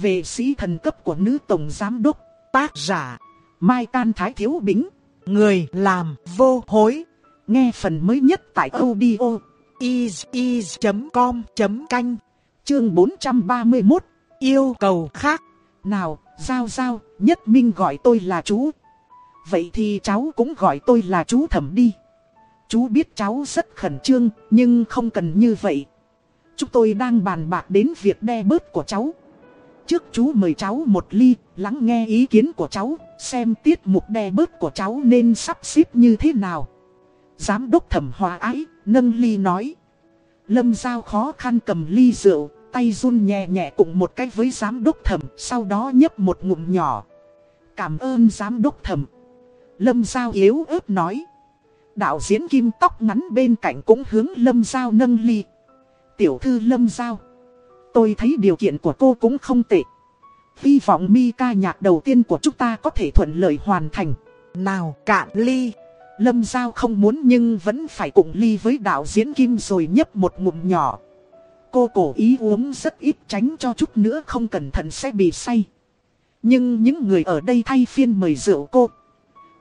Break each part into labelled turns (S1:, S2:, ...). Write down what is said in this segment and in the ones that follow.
S1: về sĩ thần cấp của nữ tổng giám đốc, tác giả, Mai Can Thái Thiếu Bính, người làm vô hối. Nghe phần mới nhất tại audio is.com.canh, chương 431, yêu cầu khác. Nào, Giao Giao, Nhất Minh gọi tôi là chú. Vậy thì cháu cũng gọi tôi là chú thẩm đi. Chú biết cháu rất khẩn trương, nhưng không cần như vậy. Chúng tôi đang bàn bạc đến việc đe bớt của cháu. Trước chú mời cháu một ly, lắng nghe ý kiến của cháu, xem tiết mục đe bớt của cháu nên sắp xếp như thế nào. Giám đốc thẩm hòa ái, nâng ly nói. Lâm Giao khó khăn cầm ly rượu, tay run nhẹ nhẹ cùng một cái với giám đốc thẩm, sau đó nhấp một ngụm nhỏ. Cảm ơn giám đốc thẩm. Lâm Giao yếu ớt nói. Đạo diễn kim tóc ngắn bên cạnh cũng hướng Lâm Giao nâng ly. Tiểu thư Lâm Giao. Tôi thấy điều kiện của cô cũng không tệ. Hy vọng mi ca nhạc đầu tiên của chúng ta có thể thuận lợi hoàn thành. Nào cạn ly. Lâm Giao không muốn nhưng vẫn phải cùng ly với đạo diễn Kim rồi nhấp một ngụm nhỏ. Cô cố ý uống rất ít tránh cho chút nữa không cẩn thận sẽ bị say. Nhưng những người ở đây thay phiên mời rượu cô.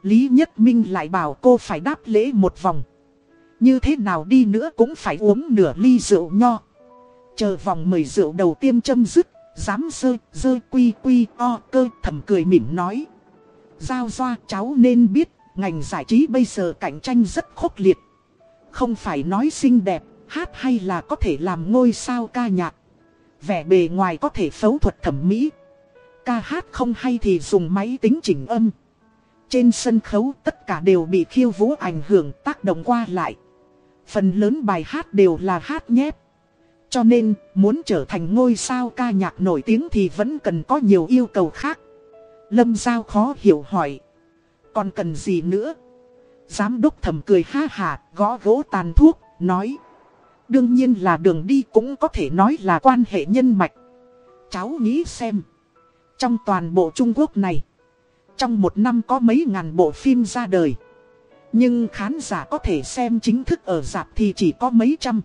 S1: Lý Nhất Minh lại bảo cô phải đáp lễ một vòng. Như thế nào đi nữa cũng phải uống nửa ly rượu nho. Chờ vòng mời rượu đầu tiên châm dứt, dám sơ, dơ quy quy o cơ thầm cười mỉm nói. Giao doa cháu nên biết, ngành giải trí bây giờ cạnh tranh rất khốc liệt. Không phải nói xinh đẹp, hát hay là có thể làm ngôi sao ca nhạc. Vẻ bề ngoài có thể phẫu thuật thẩm mỹ. Ca hát không hay thì dùng máy tính chỉnh âm. Trên sân khấu tất cả đều bị khiêu vũ ảnh hưởng tác động qua lại. Phần lớn bài hát đều là hát nhép. Cho nên, muốn trở thành ngôi sao ca nhạc nổi tiếng thì vẫn cần có nhiều yêu cầu khác. Lâm Giao khó hiểu hỏi. Còn cần gì nữa? Giám đốc thầm cười ha hà, gõ gỗ tàn thuốc, nói. Đương nhiên là đường đi cũng có thể nói là quan hệ nhân mạch. Cháu nghĩ xem. Trong toàn bộ Trung Quốc này, trong một năm có mấy ngàn bộ phim ra đời. Nhưng khán giả có thể xem chính thức ở dạp thì chỉ có mấy trăm.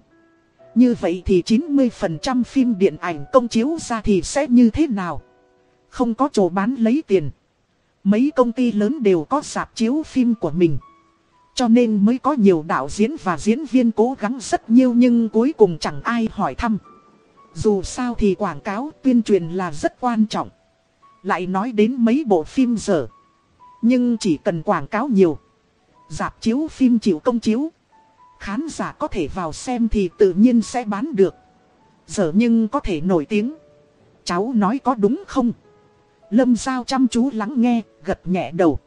S1: Như vậy thì 90% phim điện ảnh công chiếu ra thì sẽ như thế nào? Không có chỗ bán lấy tiền. Mấy công ty lớn đều có dạp chiếu phim của mình. Cho nên mới có nhiều đạo diễn và diễn viên cố gắng rất nhiều nhưng cuối cùng chẳng ai hỏi thăm. Dù sao thì quảng cáo, tuyên truyền là rất quan trọng. Lại nói đến mấy bộ phim dở. Nhưng chỉ cần quảng cáo nhiều. Dạp chiếu phim chịu công chiếu. Khán giả có thể vào xem thì tự nhiên sẽ bán được. Giờ nhưng có thể nổi tiếng. Cháu nói có đúng không? Lâm Giao chăm chú lắng nghe, gật nhẹ đầu.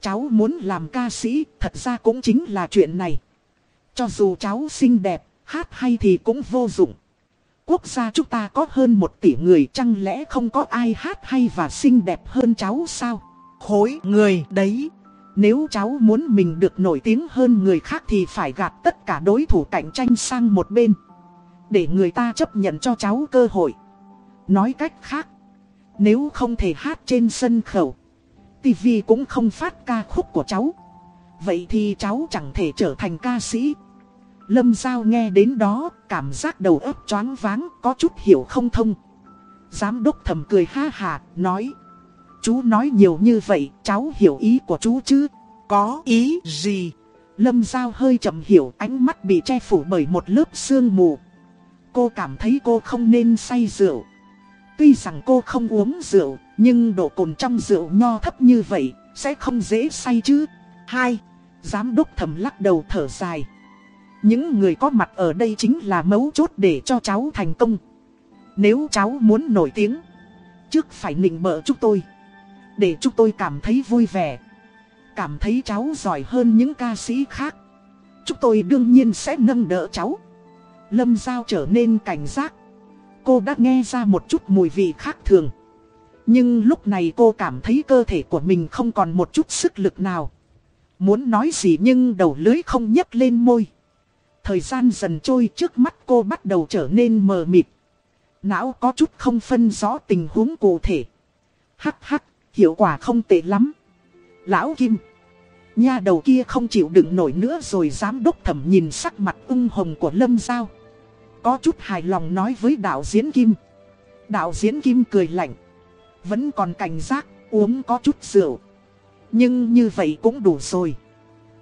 S1: Cháu muốn làm ca sĩ, thật ra cũng chính là chuyện này. Cho dù cháu xinh đẹp, hát hay thì cũng vô dụng. Quốc gia chúng ta có hơn một tỷ người chăng lẽ không có ai hát hay và xinh đẹp hơn cháu sao? Khối người đấy. Nếu cháu muốn mình được nổi tiếng hơn người khác thì phải gạt tất cả đối thủ cạnh tranh sang một bên. Để người ta chấp nhận cho cháu cơ hội. Nói cách khác, nếu không thể hát trên sân khấu, TV cũng không phát ca khúc của cháu. Vậy thì cháu chẳng thể trở thành ca sĩ. Lâm Giao nghe đến đó, cảm giác đầu óc choáng váng, có chút hiểu không thông. Giám đốc thầm cười ha hà, nói. Chú nói nhiều như vậy, cháu hiểu ý của chú chứ? Có ý gì? Lâm Giao hơi chậm hiểu, ánh mắt bị che phủ bởi một lớp sương mù. Cô cảm thấy cô không nên say rượu. Tuy rằng cô không uống rượu, nhưng độ cồn trong rượu nho thấp như vậy, sẽ không dễ say chứ. Hai, giám đốc thầm lắc đầu thở dài. Những người có mặt ở đây chính là mấu chốt để cho cháu thành công. Nếu cháu muốn nổi tiếng, trước phải nịnh bợ chúng tôi. Để chúng tôi cảm thấy vui vẻ. Cảm thấy cháu giỏi hơn những ca sĩ khác. Chúng tôi đương nhiên sẽ nâng đỡ cháu. Lâm Giao trở nên cảnh giác. Cô đã nghe ra một chút mùi vị khác thường. Nhưng lúc này cô cảm thấy cơ thể của mình không còn một chút sức lực nào. Muốn nói gì nhưng đầu lưới không nhấc lên môi. Thời gian dần trôi trước mắt cô bắt đầu trở nên mờ mịt. Não có chút không phân rõ tình huống cụ thể. Hắc hắc, hiệu quả không tệ lắm. Lão Kim. Nha đầu kia không chịu đựng nổi nữa rồi giám đốc thẩm nhìn sắc mặt ung hồng của Lâm Giao. Có chút hài lòng nói với đạo diễn Kim. Đạo diễn Kim cười lạnh. Vẫn còn cảnh giác, uống có chút rượu. Nhưng như vậy cũng đủ rồi.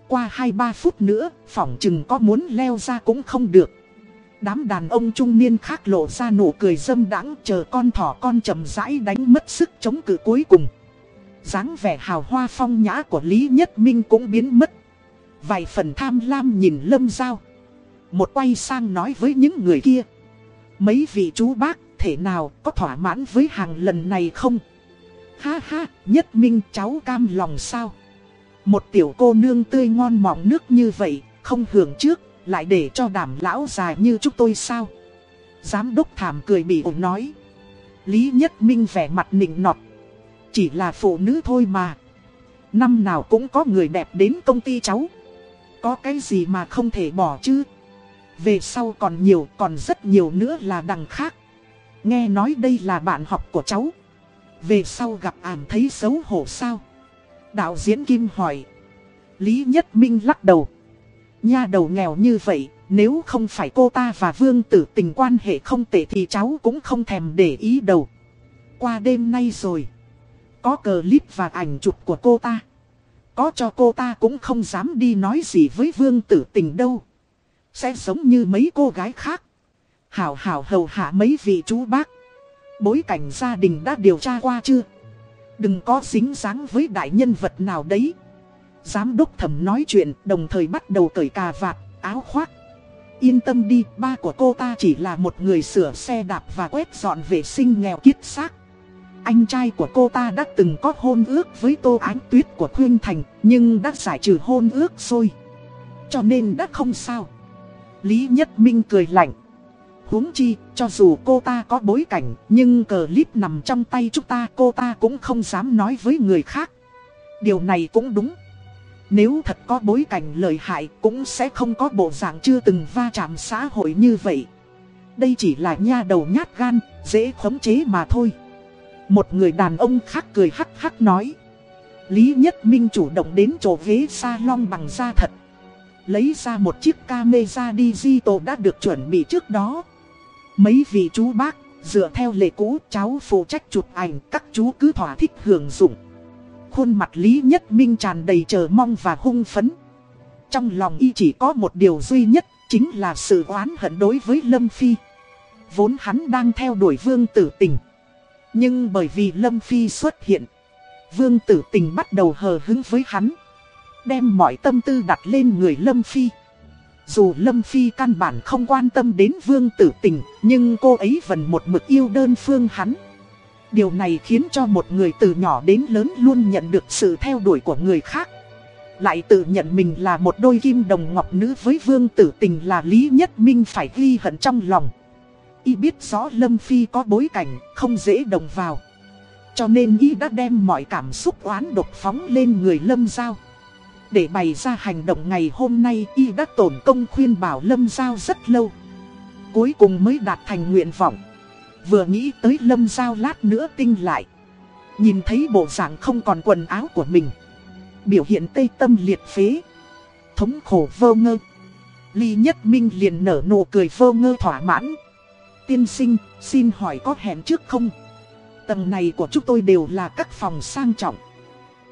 S1: Qua 2-3 phút nữa, phỏng chừng có muốn leo ra cũng không được. Đám đàn ông trung niên khác lộ ra nụ cười dâm đãng chờ con thỏ con chậm rãi đánh mất sức chống cự cuối cùng dáng vẻ hào hoa phong nhã của Lý Nhất Minh cũng biến mất. Vài phần tham lam nhìn lâm giao. Một quay sang nói với những người kia. Mấy vị chú bác, thể nào có thỏa mãn với hàng lần này không? Ha ha, nhất minh cháu cam lòng sao? Một tiểu cô nương tươi ngon mọng nước như vậy, không hưởng trước, lại để cho đảm lão dài như chúng tôi sao? Giám đốc thảm cười bị ổn nói. Lý Nhất Minh vẻ mặt nịnh nọt. Chỉ là phụ nữ thôi mà. Năm nào cũng có người đẹp đến công ty cháu. Có cái gì mà không thể bỏ chứ? Về sau còn nhiều, còn rất nhiều nữa là đằng khác. Nghe nói đây là bạn học của cháu. Về sau gặp ảm thấy xấu hổ sao? Đạo diễn Kim hỏi. Lý Nhất Minh lắc đầu. Nha đầu nghèo như vậy, nếu không phải cô ta và Vương tử tình quan hệ không tệ thì cháu cũng không thèm để ý đâu. Qua đêm nay rồi. Có clip và ảnh chụp của cô ta. Có cho cô ta cũng không dám đi nói gì với Vương tử tình đâu. Sẽ giống như mấy cô gái khác. Hảo hảo hầu hạ mấy vị chú bác. Bối cảnh gia đình đã điều tra qua chưa? Đừng có dính dáng với đại nhân vật nào đấy. Giám đốc thẩm nói chuyện đồng thời bắt đầu cởi cà vạt, áo khoác. Yên tâm đi, ba của cô ta chỉ là một người sửa xe đạp và quét dọn vệ sinh nghèo kiết xác. Anh trai của cô ta đã từng có hôn ước với Tô Ánh Tuyết của Khuyên Thành, nhưng đã giải trừ hôn ước rồi. Cho nên đã không sao. Lý Nhất Minh cười lạnh huống chi, cho dù cô ta có bối cảnh, nhưng clip nằm trong tay chúng ta cô ta cũng không dám nói với người khác. Điều này cũng đúng. Nếu thật có bối cảnh lợi hại cũng sẽ không có bộ dạng chưa từng va chạm xã hội như vậy. Đây chỉ là nha đầu nhát gan, dễ khống chế mà thôi. Một người đàn ông khác cười hắc hắc nói. Lý Nhất Minh chủ động đến chỗ ghế salon bằng da thật. Lấy ra một chiếc camera digital đã được chuẩn bị trước đó. Mấy vị chú bác, dựa theo lệ cũ cháu phụ trách chụp ảnh các chú cứ thỏa thích hưởng dụng. Khuôn mặt Lý Nhất Minh tràn đầy chờ mong và hung phấn. Trong lòng y chỉ có một điều duy nhất, chính là sự oán hận đối với Lâm Phi. Vốn hắn đang theo đuổi vương tử tình. Nhưng bởi vì Lâm Phi xuất hiện, vương tử tình bắt đầu hờ hứng với hắn. Đem mọi tâm tư đặt lên người Lâm Phi. Dù Lâm Phi căn bản không quan tâm đến vương tử tình, nhưng cô ấy vẫn một mực yêu đơn phương hắn. Điều này khiến cho một người từ nhỏ đến lớn luôn nhận được sự theo đuổi của người khác. Lại tự nhận mình là một đôi kim đồng ngọc nữ với vương tử tình là Lý Nhất Minh phải ghi hận trong lòng. Y biết rõ Lâm Phi có bối cảnh, không dễ đồng vào. Cho nên Y đã đem mọi cảm xúc oán độc phóng lên người Lâm Giao. Để bày ra hành động ngày hôm nay y đã tổn công khuyên bảo Lâm Giao rất lâu. Cuối cùng mới đạt thành nguyện vọng. Vừa nghĩ tới Lâm Giao lát nữa tinh lại. Nhìn thấy bộ dạng không còn quần áo của mình. Biểu hiện tây tâm liệt phế. Thống khổ vô ngơ. Ly Nhất Minh liền nở nụ cười vô ngơ thỏa mãn. Tiên sinh, xin hỏi có hẹn trước không? Tầng này của chúng tôi đều là các phòng sang trọng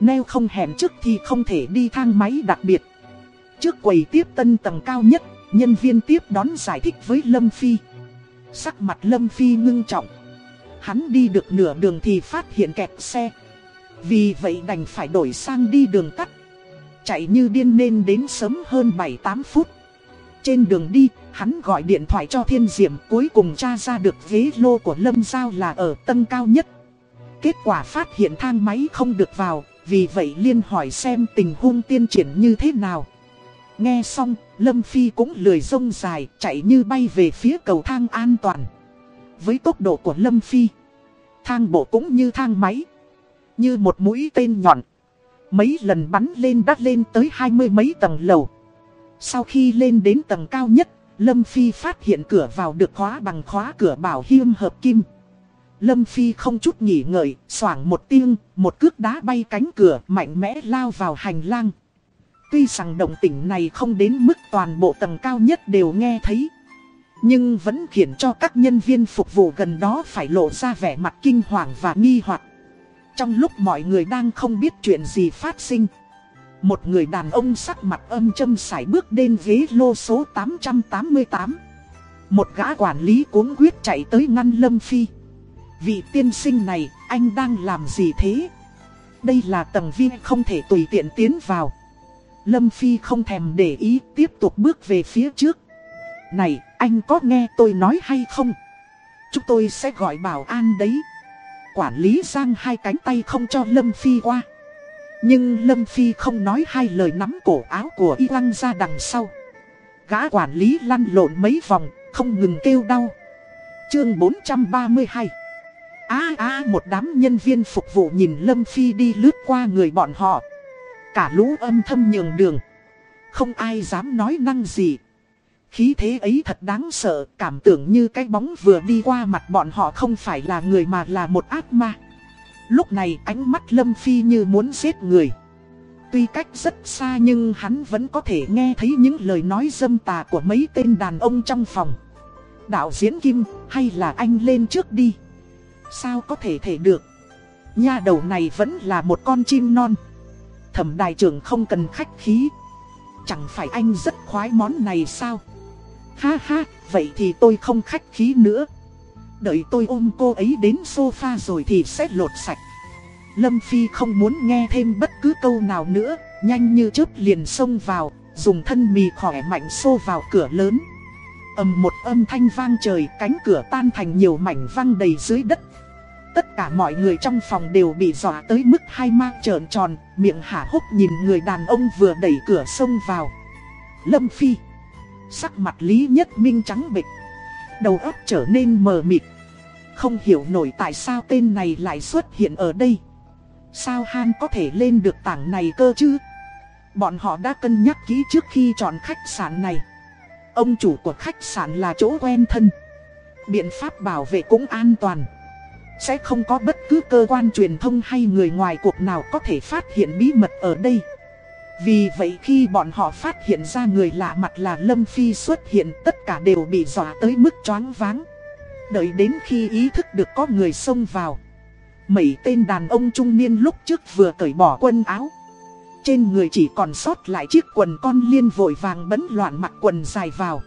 S1: nếu không hẹn trước thì không thể đi thang máy đặc biệt. Trước quầy tiếp tân tầng cao nhất, nhân viên tiếp đón giải thích với Lâm Phi. Sắc mặt Lâm Phi ngưng trọng. Hắn đi được nửa đường thì phát hiện kẹt xe. Vì vậy đành phải đổi sang đi đường tắt. Chạy như điên nên đến sớm hơn 7-8 phút. Trên đường đi, hắn gọi điện thoại cho Thiên Diệm cuối cùng tra ra được ghế lô của Lâm Giao là ở tầng cao nhất. Kết quả phát hiện thang máy không được vào, vì vậy liên hỏi xem tình huống tiên triển như thế nào. Nghe xong, Lâm Phi cũng lười rông dài, chạy như bay về phía cầu thang an toàn. Với tốc độ của Lâm Phi, thang bộ cũng như thang máy. Như một mũi tên nhọn. Mấy lần bắn lên đắt lên tới hai mươi mấy tầng lầu. Sau khi lên đến tầng cao nhất, Lâm Phi phát hiện cửa vào được khóa bằng khóa cửa bảo hiêm hợp kim. Lâm Phi không chút nghỉ ngợi, xoảng một tiếng, một cước đá bay cánh cửa mạnh mẽ lao vào hành lang. Tuy rằng động tỉnh này không đến mức toàn bộ tầng cao nhất đều nghe thấy. Nhưng vẫn khiến cho các nhân viên phục vụ gần đó phải lộ ra vẻ mặt kinh hoàng và nghi hoặc. Trong lúc mọi người đang không biết chuyện gì phát sinh một người đàn ông sắc mặt âm châm sải bước đến ghế lô số 888 Một gã quản lý cuống quyết chạy tới ngăn Lâm Phi Vị tiên sinh này, anh đang làm gì thế? Đây là tầng viên không thể tùy tiện tiến vào Lâm Phi không thèm để ý tiếp tục bước về phía trước Này, anh có nghe tôi nói hay không? Chúng tôi sẽ gọi bảo an đấy quản lý giang hai cánh tay không cho Lâm Phi qua. Nhưng Lâm Phi không nói hai lời nắm cổ áo của y lăng ra đằng sau. Gã quản lý lăn lộn mấy vòng, không ngừng kêu đau. Chương 432 Á á một đám nhân viên phục vụ nhìn Lâm Phi đi lướt qua người bọn họ. Cả lũ âm thâm nhường đường. Không ai dám nói năng gì. Khí thế ấy thật đáng sợ, cảm tưởng như cái bóng vừa đi qua mặt bọn họ không phải là người mà là một ác ma. Lúc này ánh mắt Lâm Phi như muốn giết người. Tuy cách rất xa nhưng hắn vẫn có thể nghe thấy những lời nói dâm tà của mấy tên đàn ông trong phòng. Đạo diễn Kim, hay là anh lên trước đi? Sao có thể thể được? Nha đầu này vẫn là một con chim non. Thẩm đại trưởng không cần khách khí. Chẳng phải anh rất khoái món này sao? Ha ha, vậy thì tôi không khách khí nữa. Đợi tôi ôm cô ấy đến sofa rồi thì sẽ lột sạch. Lâm Phi không muốn nghe thêm bất cứ câu nào nữa, nhanh như chớp liền xông vào, dùng thân mì khỏe mạnh xô vào cửa lớn. ầm một âm thanh vang trời, cánh cửa tan thành nhiều mảnh văng đầy dưới đất. Tất cả mọi người trong phòng đều bị dọa tới mức hai mang trợn tròn, miệng hả hốc nhìn người đàn ông vừa đẩy cửa xông vào. Lâm Phi Sắc mặt Lý Nhất Minh trắng bệch, đầu óc trở nên mờ mịt. Không hiểu nổi tại sao tên này lại xuất hiện ở đây. Sao Han có thể lên được tảng này cơ chứ? Bọn họ đã cân nhắc kỹ trước khi chọn khách sạn này. Ông chủ của khách sạn là chỗ quen thân. Biện pháp bảo vệ cũng an toàn. Sẽ không có bất cứ cơ quan truyền thông hay người ngoài cuộc nào có thể phát hiện bí mật ở đây. Vì vậy khi bọn họ phát hiện ra người lạ mặt là Lâm Phi xuất hiện, tất cả đều bị dọa tới mức choáng váng. Đợi đến khi ý thức được có người xông vào. Mấy tên đàn ông trung niên lúc trước vừa cởi bỏ quần áo. Trên người chỉ còn sót lại chiếc quần con liên vội vàng bấn loạn mặc quần dài vào.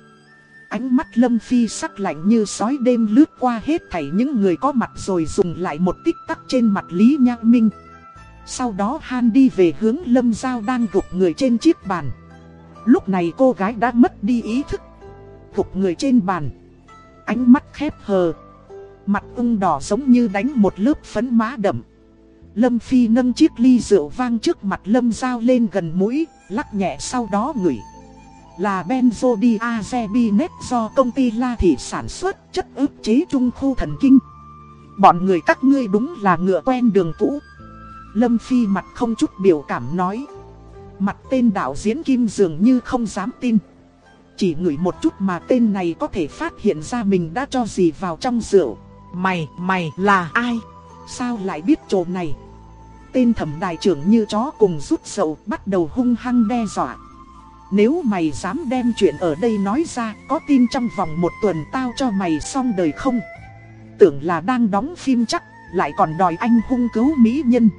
S1: Ánh mắt Lâm Phi sắc lạnh như sói đêm lướt qua hết thảy những người có mặt rồi dùng lại một tích tắc trên mặt Lý Nhã Minh. Sau đó Han đi về hướng Lâm Giao đang gục người trên chiếc bàn. Lúc này cô gái đã mất đi ý thức. Gục người trên bàn. Ánh mắt khép hờ. Mặt ung đỏ giống như đánh một lớp phấn má đậm. Lâm Phi nâng chiếc ly rượu vang trước mặt Lâm Giao lên gần mũi, lắc nhẹ sau đó ngửi. Là benzodiazepinate do công ty La Thị sản xuất chất ức chế trung khu thần kinh. Bọn người các ngươi đúng là ngựa quen đường cũ. Lâm Phi mặt không chút biểu cảm nói. Mặt tên đạo diễn Kim dường như không dám tin. Chỉ ngửi một chút mà tên này có thể phát hiện ra mình đã cho gì vào trong rượu. Mày, mày là ai? Sao lại biết chỗ này? Tên thẩm đại trưởng như chó cùng rút sầu bắt đầu hung hăng đe dọa. Nếu mày dám đem chuyện ở đây nói ra, có tin trong vòng một tuần tao cho mày xong đời không? Tưởng là đang đóng phim chắc, lại còn đòi anh hung cứu mỹ nhân.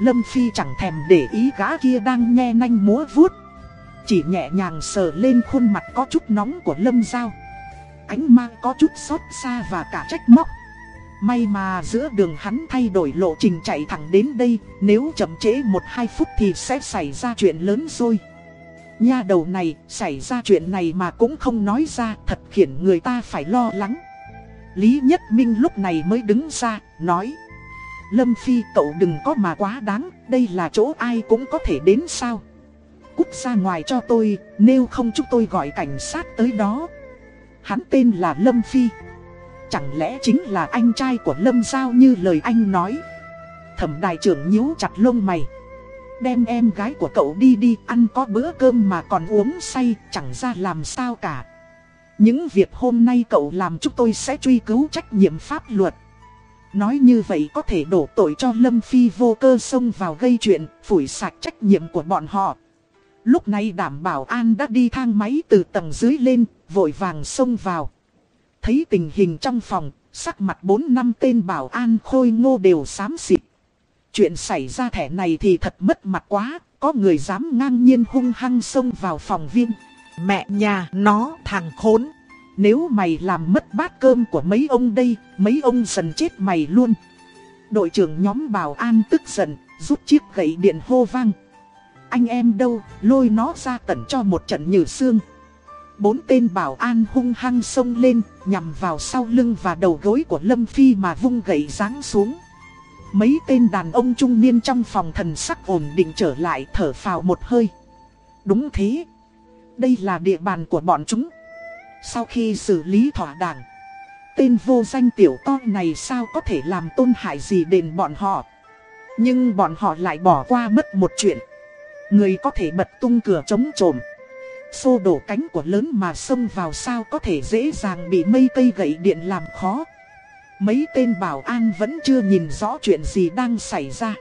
S1: Lâm Phi chẳng thèm để ý gã kia đang nhe nanh múa vuốt. Chỉ nhẹ nhàng sờ lên khuôn mặt có chút nóng của Lâm Giao. Ánh mang có chút xót xa và cả trách móc. May mà giữa đường hắn thay đổi lộ trình chạy thẳng đến đây, Nếu chậm trễ 1-2 phút thì sẽ xảy ra chuyện lớn rồi. Nha đầu này, xảy ra chuyện này mà cũng không nói ra, Thật khiến người ta phải lo lắng. Lý Nhất Minh lúc này mới đứng ra, nói Lâm Phi cậu đừng có mà quá đáng, đây là chỗ ai cũng có thể đến sao. Cút ra ngoài cho tôi, nếu không chúng tôi gọi cảnh sát tới đó. Hắn tên là Lâm Phi. Chẳng lẽ chính là anh trai của Lâm Giao như lời anh nói. Thẩm đại trưởng nhíu chặt lông mày. Đem em gái của cậu đi đi, ăn có bữa cơm mà còn uống say, chẳng ra làm sao cả. Những việc hôm nay cậu làm chúng tôi sẽ truy cứu trách nhiệm pháp luật. Nói như vậy có thể đổ tội cho Lâm Phi vô cơ xông vào gây chuyện, phủi sạch trách nhiệm của bọn họ. Lúc này đảm bảo an đã đi thang máy từ tầng dưới lên, vội vàng xông vào. Thấy tình hình trong phòng, sắc mặt bốn năm tên bảo an khôi ngô đều xám xịt. Chuyện xảy ra thẻ này thì thật mất mặt quá, có người dám ngang nhiên hung hăng xông vào phòng viên.
S2: Mẹ nhà nó thằng khốn.
S1: Nếu mày làm mất bát cơm của mấy ông đây, mấy ông dần chết mày luôn. Đội trưởng nhóm bảo an tức giận, rút chiếc gậy điện hô vang. Anh em đâu, lôi nó ra tận cho một trận nhử xương. Bốn tên bảo an hung hăng xông lên, nhằm vào sau lưng và đầu gối của Lâm Phi mà vung gậy giáng xuống. Mấy tên đàn ông trung niên trong phòng thần sắc ổn định trở lại thở phào một hơi. Đúng thế. Đây là địa bàn của bọn chúng. Sau khi xử lý thỏa đảng, tên vô danh tiểu to này sao có thể làm tôn hại gì đến bọn họ. Nhưng bọn họ lại bỏ qua mất một chuyện. Người có thể bật tung cửa chống trộm. Xô đổ cánh của lớn mà xông vào sao có thể dễ dàng bị mây cây gậy điện làm khó. Mấy tên bảo an vẫn chưa nhìn rõ chuyện gì đang xảy ra.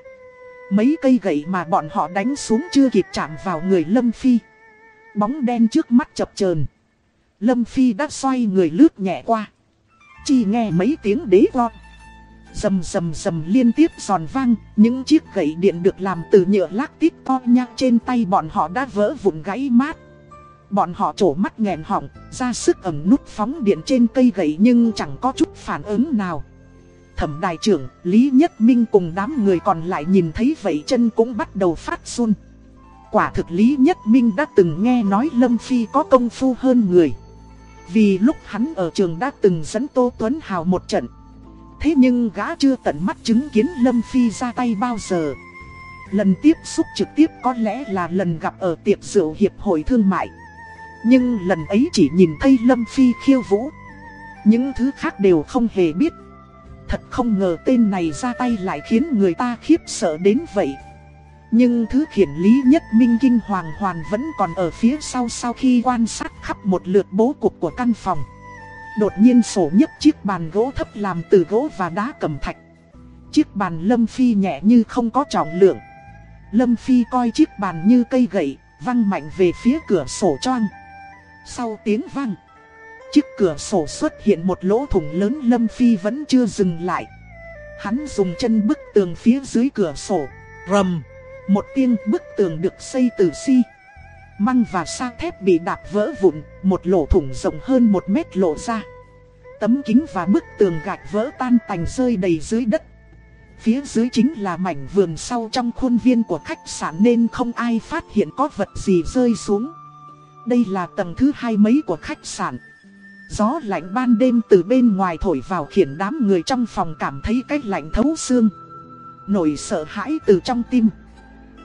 S1: Mấy cây gậy mà bọn họ đánh xuống chưa kịp chạm vào người Lâm Phi. Bóng đen trước mắt chập chờn Lâm Phi đã xoay người lướt nhẹ qua. Chỉ nghe mấy tiếng đế lo. Dầm dầm dầm liên tiếp giòn vang, những chiếc gậy điện được làm từ nhựa lác tít to nhạc trên tay bọn họ đã vỡ vụn gãy mát. Bọn họ trổ mắt nghẹn họng, ra sức ẩm nút phóng điện trên cây gậy nhưng chẳng có chút phản ứng nào. Thẩm đại trưởng, Lý Nhất Minh cùng đám người còn lại nhìn thấy vậy chân cũng bắt đầu phát run. Quả thực Lý Nhất Minh đã từng nghe nói Lâm Phi có công phu hơn người. Vì lúc hắn ở trường đã từng dẫn Tô Tuấn Hào một trận. Thế nhưng gã chưa tận mắt chứng kiến Lâm Phi ra tay bao giờ. Lần tiếp xúc trực tiếp có lẽ là lần gặp ở tiệc rượu hiệp hội thương mại. Nhưng lần ấy chỉ nhìn thấy Lâm Phi khiêu vũ. Những thứ khác đều không hề biết. Thật không ngờ tên này ra tay lại khiến người ta khiếp sợ đến vậy. Nhưng thứ khiển lý nhất Minh Kinh Hoàng Hoàn vẫn còn ở phía sau sau khi quan sát khắp một lượt bố cục của căn phòng. Đột nhiên sổ nhấp chiếc bàn gỗ thấp làm từ gỗ và đá cầm thạch. Chiếc bàn Lâm Phi nhẹ như không có trọng lượng. Lâm Phi coi chiếc bàn như cây gậy, văng mạnh về phía cửa sổ choang. Sau tiếng văng chiếc cửa sổ xuất hiện một lỗ thủng lớn Lâm Phi vẫn chưa dừng lại. Hắn dùng chân bức tường phía dưới cửa sổ, rầm. Một tiếng bức tường được xây từ xi. Măng và sa thép bị đạp vỡ vụn, một lỗ thủng rộng hơn một mét lộ ra. Tấm kính và bức tường gạch vỡ tan tành rơi đầy dưới đất. Phía dưới chính là mảnh vườn sau trong khuôn viên của khách sạn nên không ai phát hiện có vật gì rơi xuống. Đây là tầng thứ hai mấy của khách sạn. Gió lạnh ban đêm từ bên ngoài thổi vào khiến đám người trong phòng cảm thấy cách lạnh thấu xương. Nổi sợ hãi từ trong tim.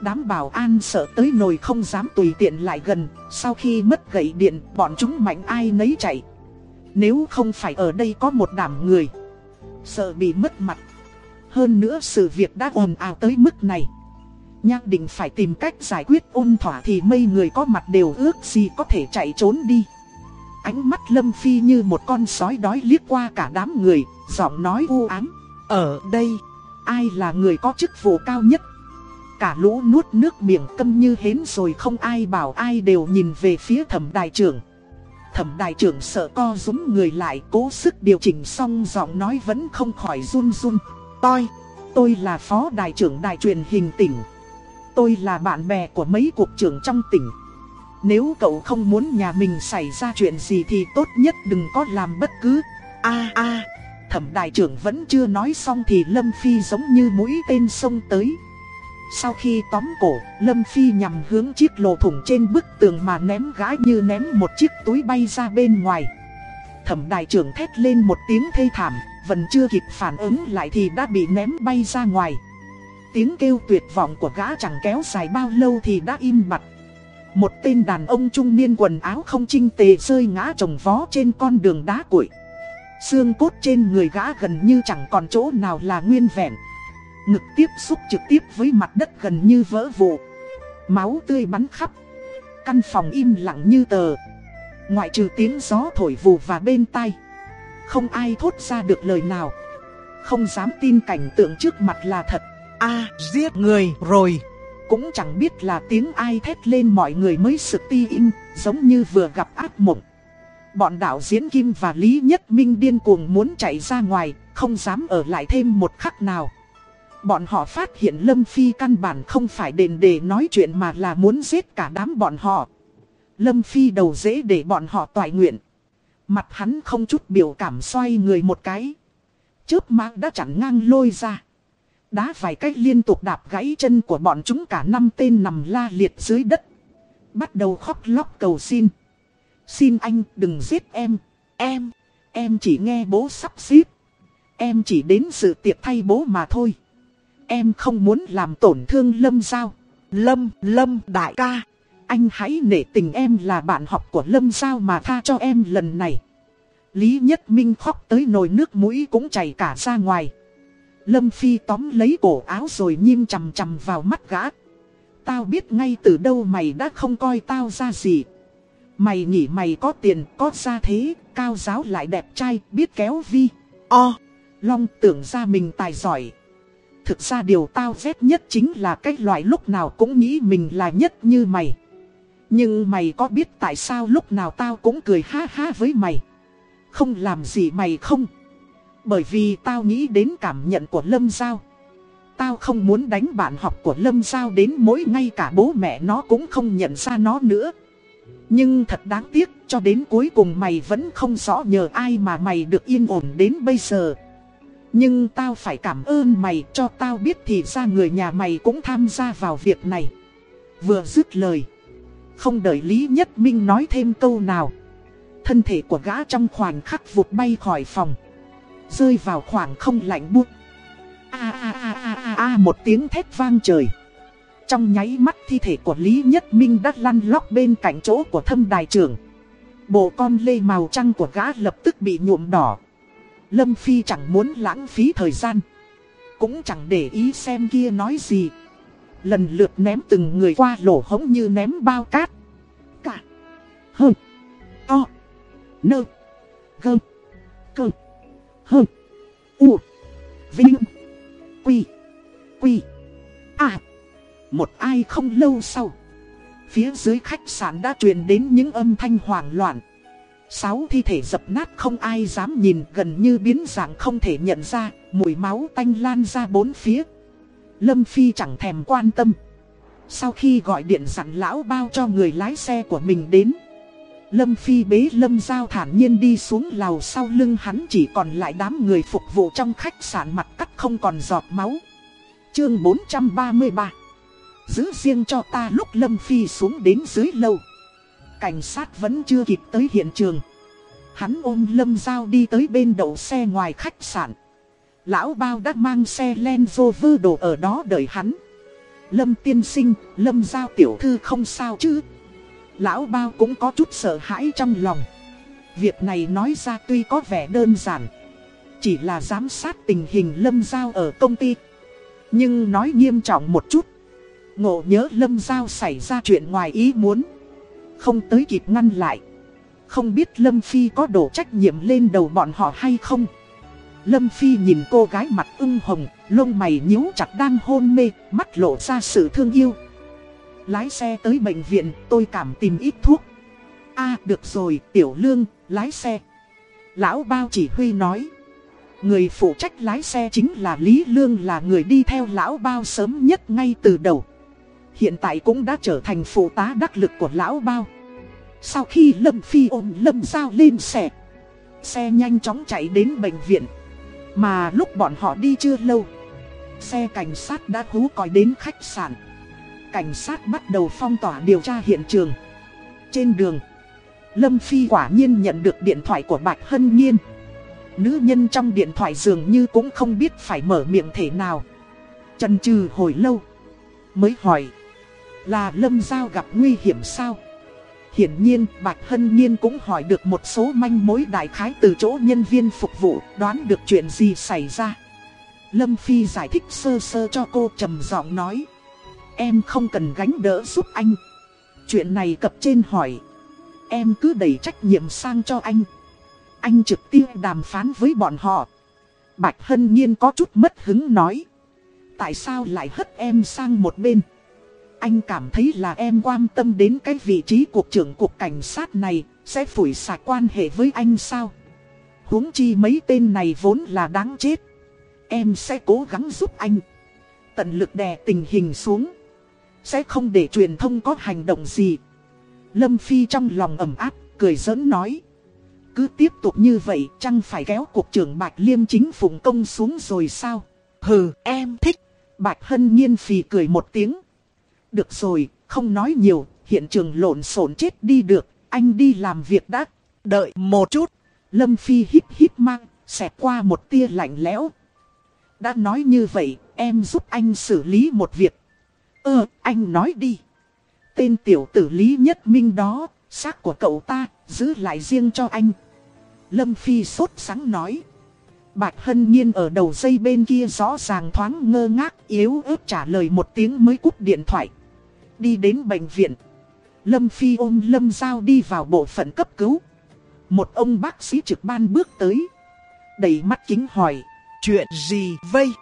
S1: Đám bảo an sợ tới nồi không dám tùy tiện lại gần, sau khi mất gậy điện, bọn chúng mạnh ai nấy chạy. Nếu không phải ở đây có một đảm người, sợ bị mất mặt. Hơn nữa sự việc đã ồn ào tới mức này. Nhắc định phải tìm cách giải quyết ôn thỏa thì mây người có mặt đều ước gì có thể chạy trốn đi. Ánh mắt Lâm Phi như một con sói đói liếc qua cả đám người, giọng nói u ám. Ở đây, ai là người có chức vụ cao nhất? Cả lũ nuốt nước miệng câm như hến rồi không ai bảo ai đều nhìn về phía thẩm đại trưởng. Thẩm đại trưởng sợ co rúm người lại cố sức điều chỉnh xong giọng nói vẫn không khỏi run run. Tôi, tôi là phó đại trưởng đại truyền hình tỉnh. Tôi là bạn bè của mấy cục trưởng trong tỉnh. Nếu cậu không muốn nhà mình xảy ra chuyện gì thì tốt nhất đừng có làm bất cứ. a a thẩm đại trưởng vẫn chưa nói xong thì Lâm Phi giống như mũi tên sông tới. Sau khi tóm cổ, Lâm Phi nhằm hướng chiếc lỗ thủng trên bức tường mà ném gái như ném một chiếc túi bay ra bên ngoài. Thẩm đại trưởng thét lên một tiếng thê thảm, vẫn chưa kịp phản ứng lại thì đã bị ném bay ra ngoài. Tiếng kêu tuyệt vọng của gã chẳng kéo dài bao lâu thì đã im bặt. Một tên đàn ông trung niên quần áo không chinh tề rơi ngã trồng vó trên con đường đá cuội. Xương cốt trên người gã gần như chẳng còn chỗ nào là nguyên vẹn. Ngực tiếp xúc trực tiếp với mặt đất gần như vỡ vụ. Máu tươi bắn khắp. Căn phòng im lặng như tờ. Ngoại trừ tiếng gió thổi vù và bên tai. Không ai thốt ra được lời nào. Không dám tin cảnh tượng trước mặt là thật. a giết người rồi. Cũng chẳng biết là tiếng ai thét lên mọi người mới sực ti in, giống như vừa gặp ác mộng. Bọn đạo diễn Kim và Lý Nhất Minh điên cuồng muốn chạy ra ngoài, không dám ở lại thêm một khắc nào. Bọn họ phát hiện Lâm Phi căn bản không phải đền để nói chuyện mà là muốn giết cả đám bọn họ. Lâm Phi đầu dễ để bọn họ toại nguyện. Mặt hắn không chút biểu cảm xoay người một cái. Chớp mạng đã chặn ngang lôi ra. Đá vài cách liên tục đạp gãy chân của bọn chúng cả năm tên nằm la liệt dưới đất. Bắt đầu khóc lóc cầu xin. Xin anh đừng giết em. Em, em chỉ nghe bố sắp xếp. Em chỉ đến sự tiệc thay bố mà thôi. Em không muốn làm tổn thương Lâm Giao.
S2: Lâm, Lâm đại ca.
S1: Anh hãy nể tình em là bạn học của Lâm Giao mà tha cho em lần này. Lý Nhất Minh khóc tới nồi nước mũi cũng chảy cả ra ngoài. Lâm Phi tóm lấy cổ áo rồi nhim chầm chầm vào mắt gã. Tao biết ngay từ đâu mày đã không coi tao ra gì. Mày nghĩ mày có tiền, có gia thế, cao giáo lại đẹp trai, biết kéo vi. O, Long tưởng ra mình tài giỏi. Thực ra điều tao ghét nhất chính là cái loại lúc nào cũng nghĩ mình là nhất như mày. Nhưng mày có biết tại sao lúc nào tao cũng cười ha ha với mày? Không làm gì mày không? Bởi vì tao nghĩ đến cảm nhận của Lâm Giao. Tao không muốn đánh bạn học của Lâm Giao đến mỗi ngay cả bố mẹ nó cũng không nhận ra nó nữa. Nhưng thật đáng tiếc, cho đến cuối cùng mày vẫn không rõ nhờ ai mà mày được yên ổn đến bây giờ. Nhưng tao phải cảm ơn mày, cho tao biết thì ra người nhà mày cũng tham gia vào việc này. Vừa dứt lời. Không đợi Lý Nhất Minh nói thêm câu nào. Thân thể của gã trong khoảnh khắc vụt bay khỏi phòng. Rơi vào khoảng không lạnh buốt. A a a a a a một tiếng thét vang trời. Trong nháy mắt thi thể của Lý Nhất Minh đã lăn lóc bên cạnh chỗ của thâm đài trưởng. Bộ con lê màu trăng của gã lập tức bị nhuộm đỏ. Lâm Phi chẳng muốn lãng phí thời gian. Cũng chẳng để ý xem kia nói gì. Lần lượt ném từng người qua lỗ hống như ném bao cát. Cả. Hơn. To. Nơ. Gơ Cơ. Hơn. U. Vinh. Quy. Quy. À. Một ai không lâu sau. Phía dưới khách sạn đã truyền đến những âm thanh hoảng loạn. Sáu thi thể dập nát không ai dám nhìn gần như biến dạng không thể nhận ra, mùi máu tanh lan ra bốn phía. Lâm Phi chẳng thèm quan tâm. Sau khi gọi điện dặn lão bao cho người lái xe của mình đến. Lâm Phi bế Lâm Giao thản nhiên đi xuống lầu sau lưng hắn chỉ còn lại đám người phục vụ trong khách sạn mặt cắt không còn giọt máu. Chương 433 Giữ riêng cho ta lúc Lâm Phi xuống đến dưới lâu. Cảnh sát vẫn chưa kịp tới hiện trường. Hắn ôm Lâm Giao đi tới bên đậu xe ngoài khách sạn. Lão bao đã mang xe Land Rover đồ ở đó đợi hắn. Lâm tiên sinh, Lâm Giao tiểu thư không sao chứ. Lão bao cũng có chút sợ hãi trong lòng. Việc này nói ra tuy có vẻ đơn giản. Chỉ là giám sát tình hình Lâm Giao ở công ty. Nhưng nói nghiêm trọng một chút. Ngộ nhớ Lâm Giao xảy ra chuyện ngoài ý muốn. Không tới kịp ngăn lại. Không biết Lâm Phi có đổ trách nhiệm lên đầu bọn họ hay không. Lâm Phi nhìn cô gái mặt ưng hồng, lông mày nhíu chặt đang hôn mê, mắt lộ ra sự thương yêu. Lái xe tới bệnh viện, tôi cảm tìm ít thuốc. a được rồi, Tiểu Lương, lái xe. Lão Bao chỉ huy nói. Người phụ trách lái xe chính là Lý Lương là người đi theo Lão Bao sớm nhất ngay từ đầu. Hiện tại cũng đã trở thành phụ tá đắc lực của Lão Bao. Sau khi Lâm Phi ôm Lâm Giao lên xe, xe nhanh chóng chạy đến bệnh viện. Mà lúc bọn họ đi chưa lâu, xe cảnh sát đã hú còi đến khách sạn. Cảnh sát bắt đầu phong tỏa điều tra hiện trường. Trên đường, Lâm Phi quả nhiên nhận được điện thoại của Bạch Hân Nhiên. Nữ nhân trong điện thoại dường như cũng không biết phải mở miệng thể nào. Chần chừ hồi lâu, mới hỏi, là Lâm Giao gặp nguy hiểm sao? Hiển nhiên, Bạch Hân Nhiên cũng hỏi được một số manh mối đại khái từ chỗ nhân viên phục vụ, đoán được chuyện gì xảy ra. Lâm Phi giải thích sơ sơ cho cô trầm giọng nói. Em không cần gánh đỡ giúp anh. Chuyện này cập trên hỏi. Em cứ đẩy trách nhiệm sang cho anh. Anh trực tiếp đàm phán với bọn họ. Bạch Hân Nhiên có chút mất hứng nói. Tại sao lại hất em sang một bên? Anh cảm thấy là em quan tâm đến cái vị trí cục trưởng cục cảnh sát này Sẽ phủi sạch quan hệ với anh sao? Huống chi mấy tên này vốn là đáng chết. Em sẽ cố gắng giúp anh. Tận lực đè tình hình xuống. Sẽ không để truyền thông có hành động gì. Lâm Phi trong lòng ẩm áp cười giỡn nói. Cứ tiếp tục như vậy chăng phải kéo cục trưởng Bạch Liêm chính phụng công xuống rồi sao?
S2: Hừ, em thích.
S1: Bạch Hân Nhiên phì cười một tiếng. Được rồi, không nói nhiều, hiện trường lộn xộn chết đi được, anh đi làm việc đã.
S2: Đợi một chút.
S1: Lâm Phi hít hít mang, xẹt qua một tia lạnh lẽo. Đã nói như vậy, em giúp anh xử lý một việc. Ờ, anh nói đi. Tên tiểu tử Lý Nhất Minh đó, xác của cậu ta, giữ lại riêng cho anh. Lâm Phi sốt sáng nói. Bạch Hân Nhiên ở đầu dây bên kia rõ ràng thoáng ngơ ngác yếu ớt trả lời một tiếng mới cúp điện thoại. Đi đến bệnh viện. Lâm Phi ôm Lâm Giao đi vào bộ phận cấp cứu. Một ông bác sĩ trực ban bước tới. Đầy mắt kính hỏi.
S2: Chuyện gì vây?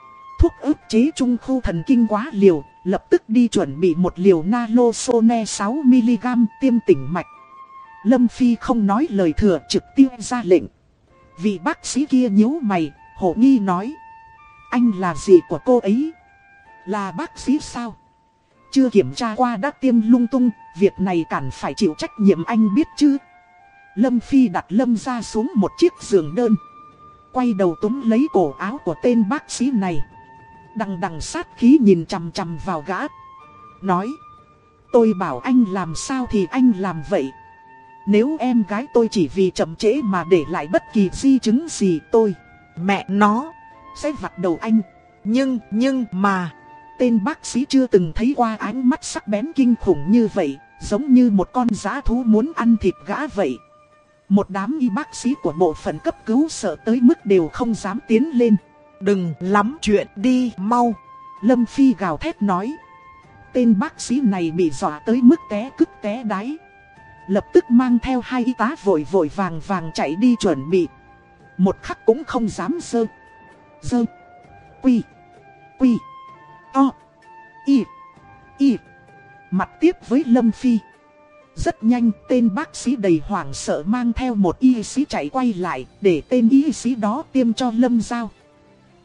S1: Thuốc ức chế trung khu thần kinh quá liều. Lập tức đi chuẩn bị một liều nalosone 6mg tiêm tỉnh mạch. Lâm Phi không nói lời thừa trực tiếp ra lệnh. Vị bác sĩ kia nhíu mày, hổ nghi nói. Anh là gì của cô ấy? Là bác sĩ sao? Chưa kiểm tra qua đã tiêm lung tung, việc này cản phải chịu trách nhiệm anh biết chứ? Lâm Phi đặt Lâm ra xuống một chiếc giường đơn. Quay đầu túm lấy cổ áo của tên bác sĩ này. Đằng đằng sát khí nhìn chằm chằm vào gã. Nói. Tôi bảo anh làm sao thì anh làm vậy. Nếu em gái tôi chỉ vì chậm trễ mà để lại bất kỳ di chứng gì tôi.
S2: Mẹ nó.
S1: Sẽ vặt đầu anh.
S2: Nhưng, nhưng mà.
S1: Tên bác sĩ chưa từng thấy qua ánh mắt sắc bén kinh khủng như vậy. Giống như một con giá thú muốn ăn thịt gã vậy. Một đám y bác sĩ của bộ phận cấp cứu sợ tới mức đều không dám tiến lên.
S2: Đừng lắm chuyện đi mau.
S1: Lâm Phi gào thét nói. Tên bác sĩ này bị dọa tới mức té cứt té đáy. Lập tức mang theo hai y tá vội vội vàng vàng chạy đi chuẩn bị. Một khắc cũng không dám dơ. Dơ. Quy. Quy. To. Y. Y. Mặt tiếp với Lâm Phi. Rất nhanh, tên bác sĩ đầy hoảng sợ mang theo một y sĩ chạy quay lại, để tên y sĩ đó tiêm cho Lâm Giao.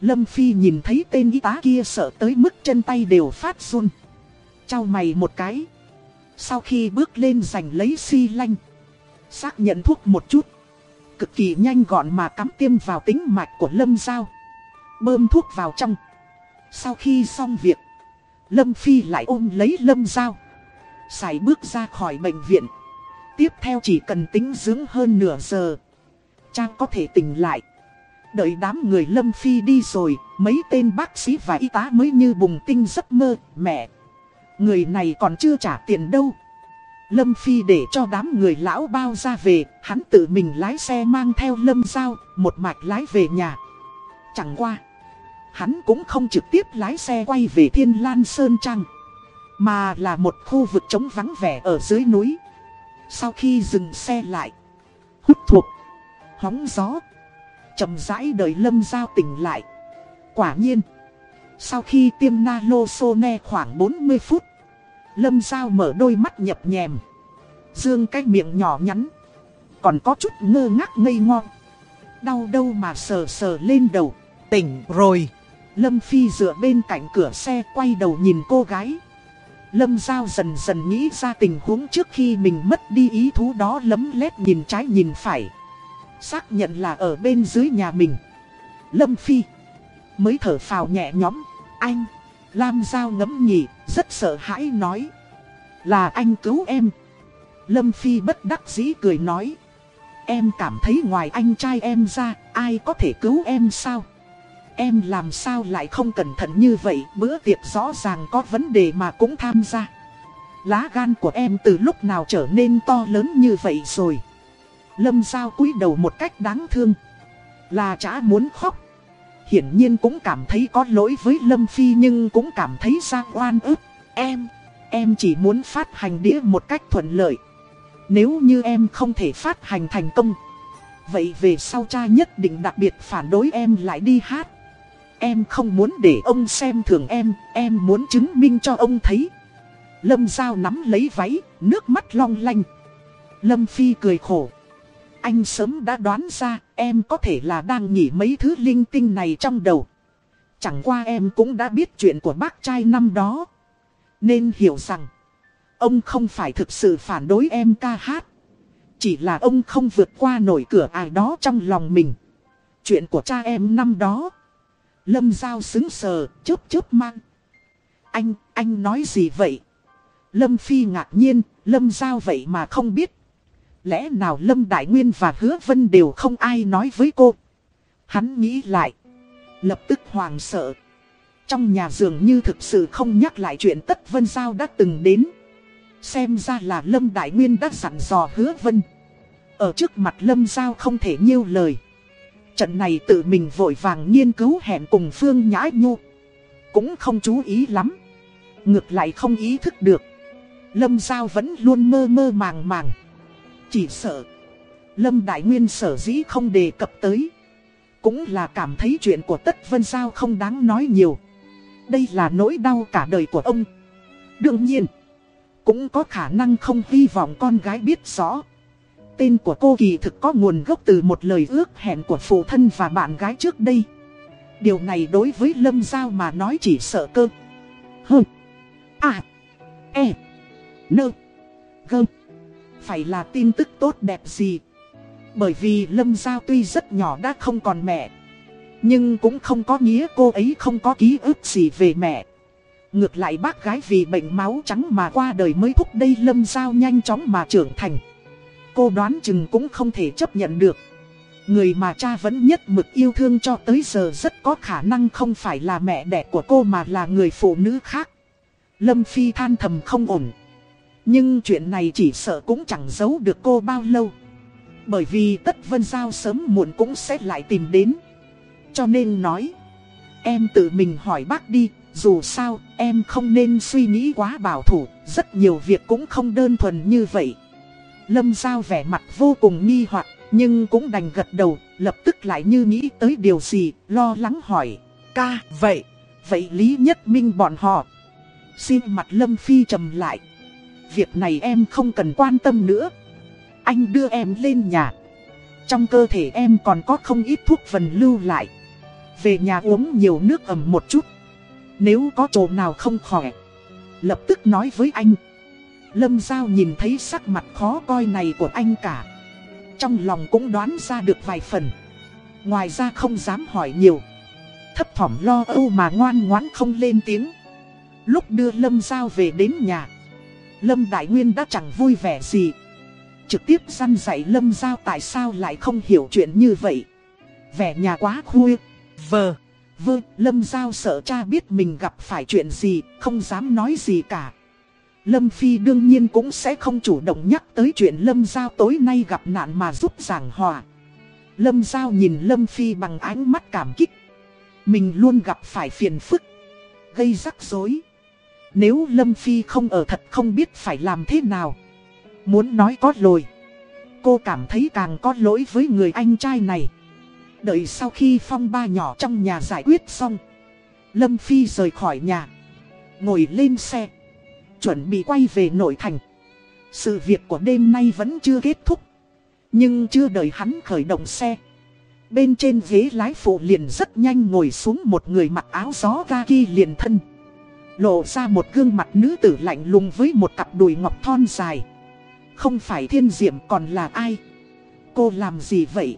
S1: Lâm Phi nhìn thấy tên y tá kia sợ tới mức chân tay đều phát run. Chào mày một cái. Sau khi bước lên giành lấy xi lanh. Xác nhận thuốc một chút. Cực kỳ nhanh gọn mà cắm tiêm vào tính mạch của Lâm Giao. Bơm thuốc vào trong. Sau khi xong việc. Lâm Phi lại ôm lấy Lâm Giao. Xài bước ra khỏi bệnh viện. Tiếp theo chỉ cần tính dưỡng hơn nửa giờ. Trang có thể tỉnh lại. Đợi đám người Lâm Phi đi rồi, mấy tên bác sĩ và y tá mới như bùng tinh giấc mơ, mẹ. Người này còn chưa trả tiền đâu. Lâm Phi để cho đám người lão bao ra về, hắn tự mình lái xe mang theo Lâm Giao, một mạch lái về nhà. Chẳng qua, hắn cũng không trực tiếp lái xe quay về Thiên Lan Sơn Trang mà là một khu vực trống vắng vẻ ở dưới núi. Sau khi dừng xe lại, hút thuộc, hóng gió, chậm rãi đợi Lâm Giao tỉnh lại. Quả nhiên, sau khi tiêm nalosone khoảng 40 phút, Lâm Giao mở đôi mắt nhập nhèm. Dương cái miệng nhỏ nhắn. Còn có chút ngơ ngác ngây ngon. Đau đâu mà sờ sờ lên đầu.
S2: Tỉnh rồi.
S1: Lâm Phi dựa bên cạnh cửa xe quay đầu nhìn cô gái. Lâm Giao dần dần nghĩ ra tình huống trước khi mình mất đi ý thú đó lấm lét nhìn trái nhìn phải. Xác nhận là ở bên dưới nhà mình. Lâm Phi mới thở phào nhẹ nhõm. Anh, Lam Giao ngấm nhỉ, rất sợ hãi nói. Là anh cứu em. Lâm Phi bất đắc dĩ cười nói. Em cảm thấy ngoài anh trai em ra, ai có thể cứu em sao? Em làm sao lại không cẩn thận như vậy, bữa tiệc rõ ràng có vấn đề mà cũng tham gia. Lá gan của em từ lúc nào trở nên to lớn như vậy rồi. Lâm Giao cúi đầu một cách đáng thương. Là chả muốn khóc. Hiển nhiên cũng cảm thấy có lỗi với Lâm Phi nhưng cũng cảm thấy ra oan ức. Em, em chỉ muốn phát hành đĩa một cách thuận lợi. Nếu như em không thể phát hành thành công Vậy về sau cha nhất định đặc biệt phản đối em lại đi hát Em không muốn để ông xem thường em Em muốn chứng minh cho ông thấy Lâm Giao nắm lấy váy, nước mắt long lanh. Lâm Phi cười khổ. Anh sớm đã đoán ra em có thể là đang nhỉ mấy thứ linh tinh này trong đầu. Chẳng qua em cũng đã biết chuyện của bác trai năm đó. Nên hiểu rằng, ông không phải thực sự phản đối em ca hát. Chỉ là ông không vượt qua nổi cửa ai đó trong lòng mình. Chuyện của cha em năm đó. Lâm Giao xứng sờ, chớp chớp mang. Anh, anh nói gì vậy? Lâm Phi ngạc nhiên, Lâm Giao vậy mà không biết. Lẽ nào Lâm Đại Nguyên và Hứa Vân đều không ai nói với cô? Hắn nghĩ lại. Lập tức hoàng sợ. Trong nhà dường như thực sự không nhắc lại chuyện Tất Vân Giao đã từng đến. Xem ra là Lâm Đại Nguyên đã dặn dò Hứa Vân. Ở trước mặt Lâm Giao không thể nhiêu lời. Trận này tự mình vội vàng nghiên cứu hẹn cùng Phương Nhã Nhu. Cũng không chú ý lắm. Ngược lại không ý thức được. Lâm Giao vẫn luôn mơ mơ màng màng. Chỉ sợ. Lâm Đại Nguyên sở dĩ không đề cập tới. Cũng là cảm thấy chuyện của Tất Vân Giao không đáng nói nhiều. Đây là nỗi đau cả đời của ông. Đương nhiên. Cũng có khả năng không hy vọng con gái biết rõ. Tên của cô kỳ thực có nguồn gốc từ một lời ước hẹn của phụ thân và bạn gái trước đây. Điều này đối với Lâm Giao mà nói chỉ sợ cơ. Hơn. À. E. Nơ. Gơm. Phải là tin tức tốt đẹp gì. Bởi vì Lâm Giao tuy rất nhỏ đã không còn mẹ. Nhưng cũng không có nghĩa cô ấy không có ký ức gì về mẹ. Ngược lại bác gái vì bệnh máu trắng mà qua đời mới thúc đẩy Lâm Giao nhanh chóng mà trưởng thành cô đoán chừng cũng không thể chấp nhận được. Người mà cha vẫn nhất mực yêu thương cho tới giờ rất có khả năng không phải là mẹ đẻ của cô mà là người phụ nữ khác. Lâm Phi than thầm không ổn. Nhưng chuyện này chỉ sợ cũng chẳng giấu được cô bao lâu. Bởi vì Tất Vân Giao sớm muộn cũng sẽ lại tìm đến. Cho nên nói, em tự mình hỏi bác đi, dù sao em không nên suy nghĩ quá bảo thủ, rất nhiều việc cũng không đơn thuần như vậy. Lâm Giao vẻ mặt vô cùng nghi hoặc nhưng cũng đành gật đầu, lập tức lại như nghĩ tới điều gì, lo lắng hỏi. Ca, vậy, vậy Lý Nhất Minh bọn họ. Xin mặt Lâm Phi trầm lại. Việc này em không cần quan tâm nữa. Anh đưa em lên nhà. Trong cơ thể em còn có không ít thuốc phần lưu lại. Về nhà uống nhiều nước ẩm một chút. Nếu có chỗ nào không khỏe, lập tức nói với anh. Lâm Giao nhìn thấy sắc mặt khó coi này của anh cả. Trong lòng cũng đoán ra được vài phần. Ngoài ra không dám hỏi nhiều. Thấp thỏm lo âu mà ngoan ngoãn không lên tiếng. Lúc đưa Lâm Giao về đến nhà. Lâm Đại Nguyên đã chẳng vui vẻ gì. Trực tiếp săn dạy Lâm Giao tại sao lại không hiểu chuyện như vậy. Vẻ nhà quá khuya. Vờ. Vơ, Lâm Giao sợ cha biết mình gặp phải chuyện gì, không dám nói gì cả. Lâm Phi đương nhiên cũng sẽ không chủ động nhắc tới chuyện Lâm Giao tối nay gặp nạn mà giúp giảng hòa. Lâm Giao nhìn Lâm Phi bằng ánh mắt cảm kích. Mình luôn gặp phải phiền phức, gây rắc rối. Nếu Lâm Phi không ở thật không biết phải làm thế nào. Muốn nói có lồi. Cô cảm thấy càng có lỗi với người anh trai này. Đợi sau khi phong ba nhỏ trong nhà giải quyết xong. Lâm Phi rời khỏi nhà. Ngồi lên xe chuẩn bị quay về nội thành. Sự việc của đêm nay vẫn chưa kết thúc. Nhưng chưa đợi hắn khởi động xe. Bên trên ghế lái phụ liền rất nhanh ngồi xuống một người mặc áo gió kaki liền thân. Lộ ra một gương mặt nữ tử lạnh lùng với một cặp đùi ngọc thon dài. Không phải thiên diệm còn là ai? Cô làm gì vậy?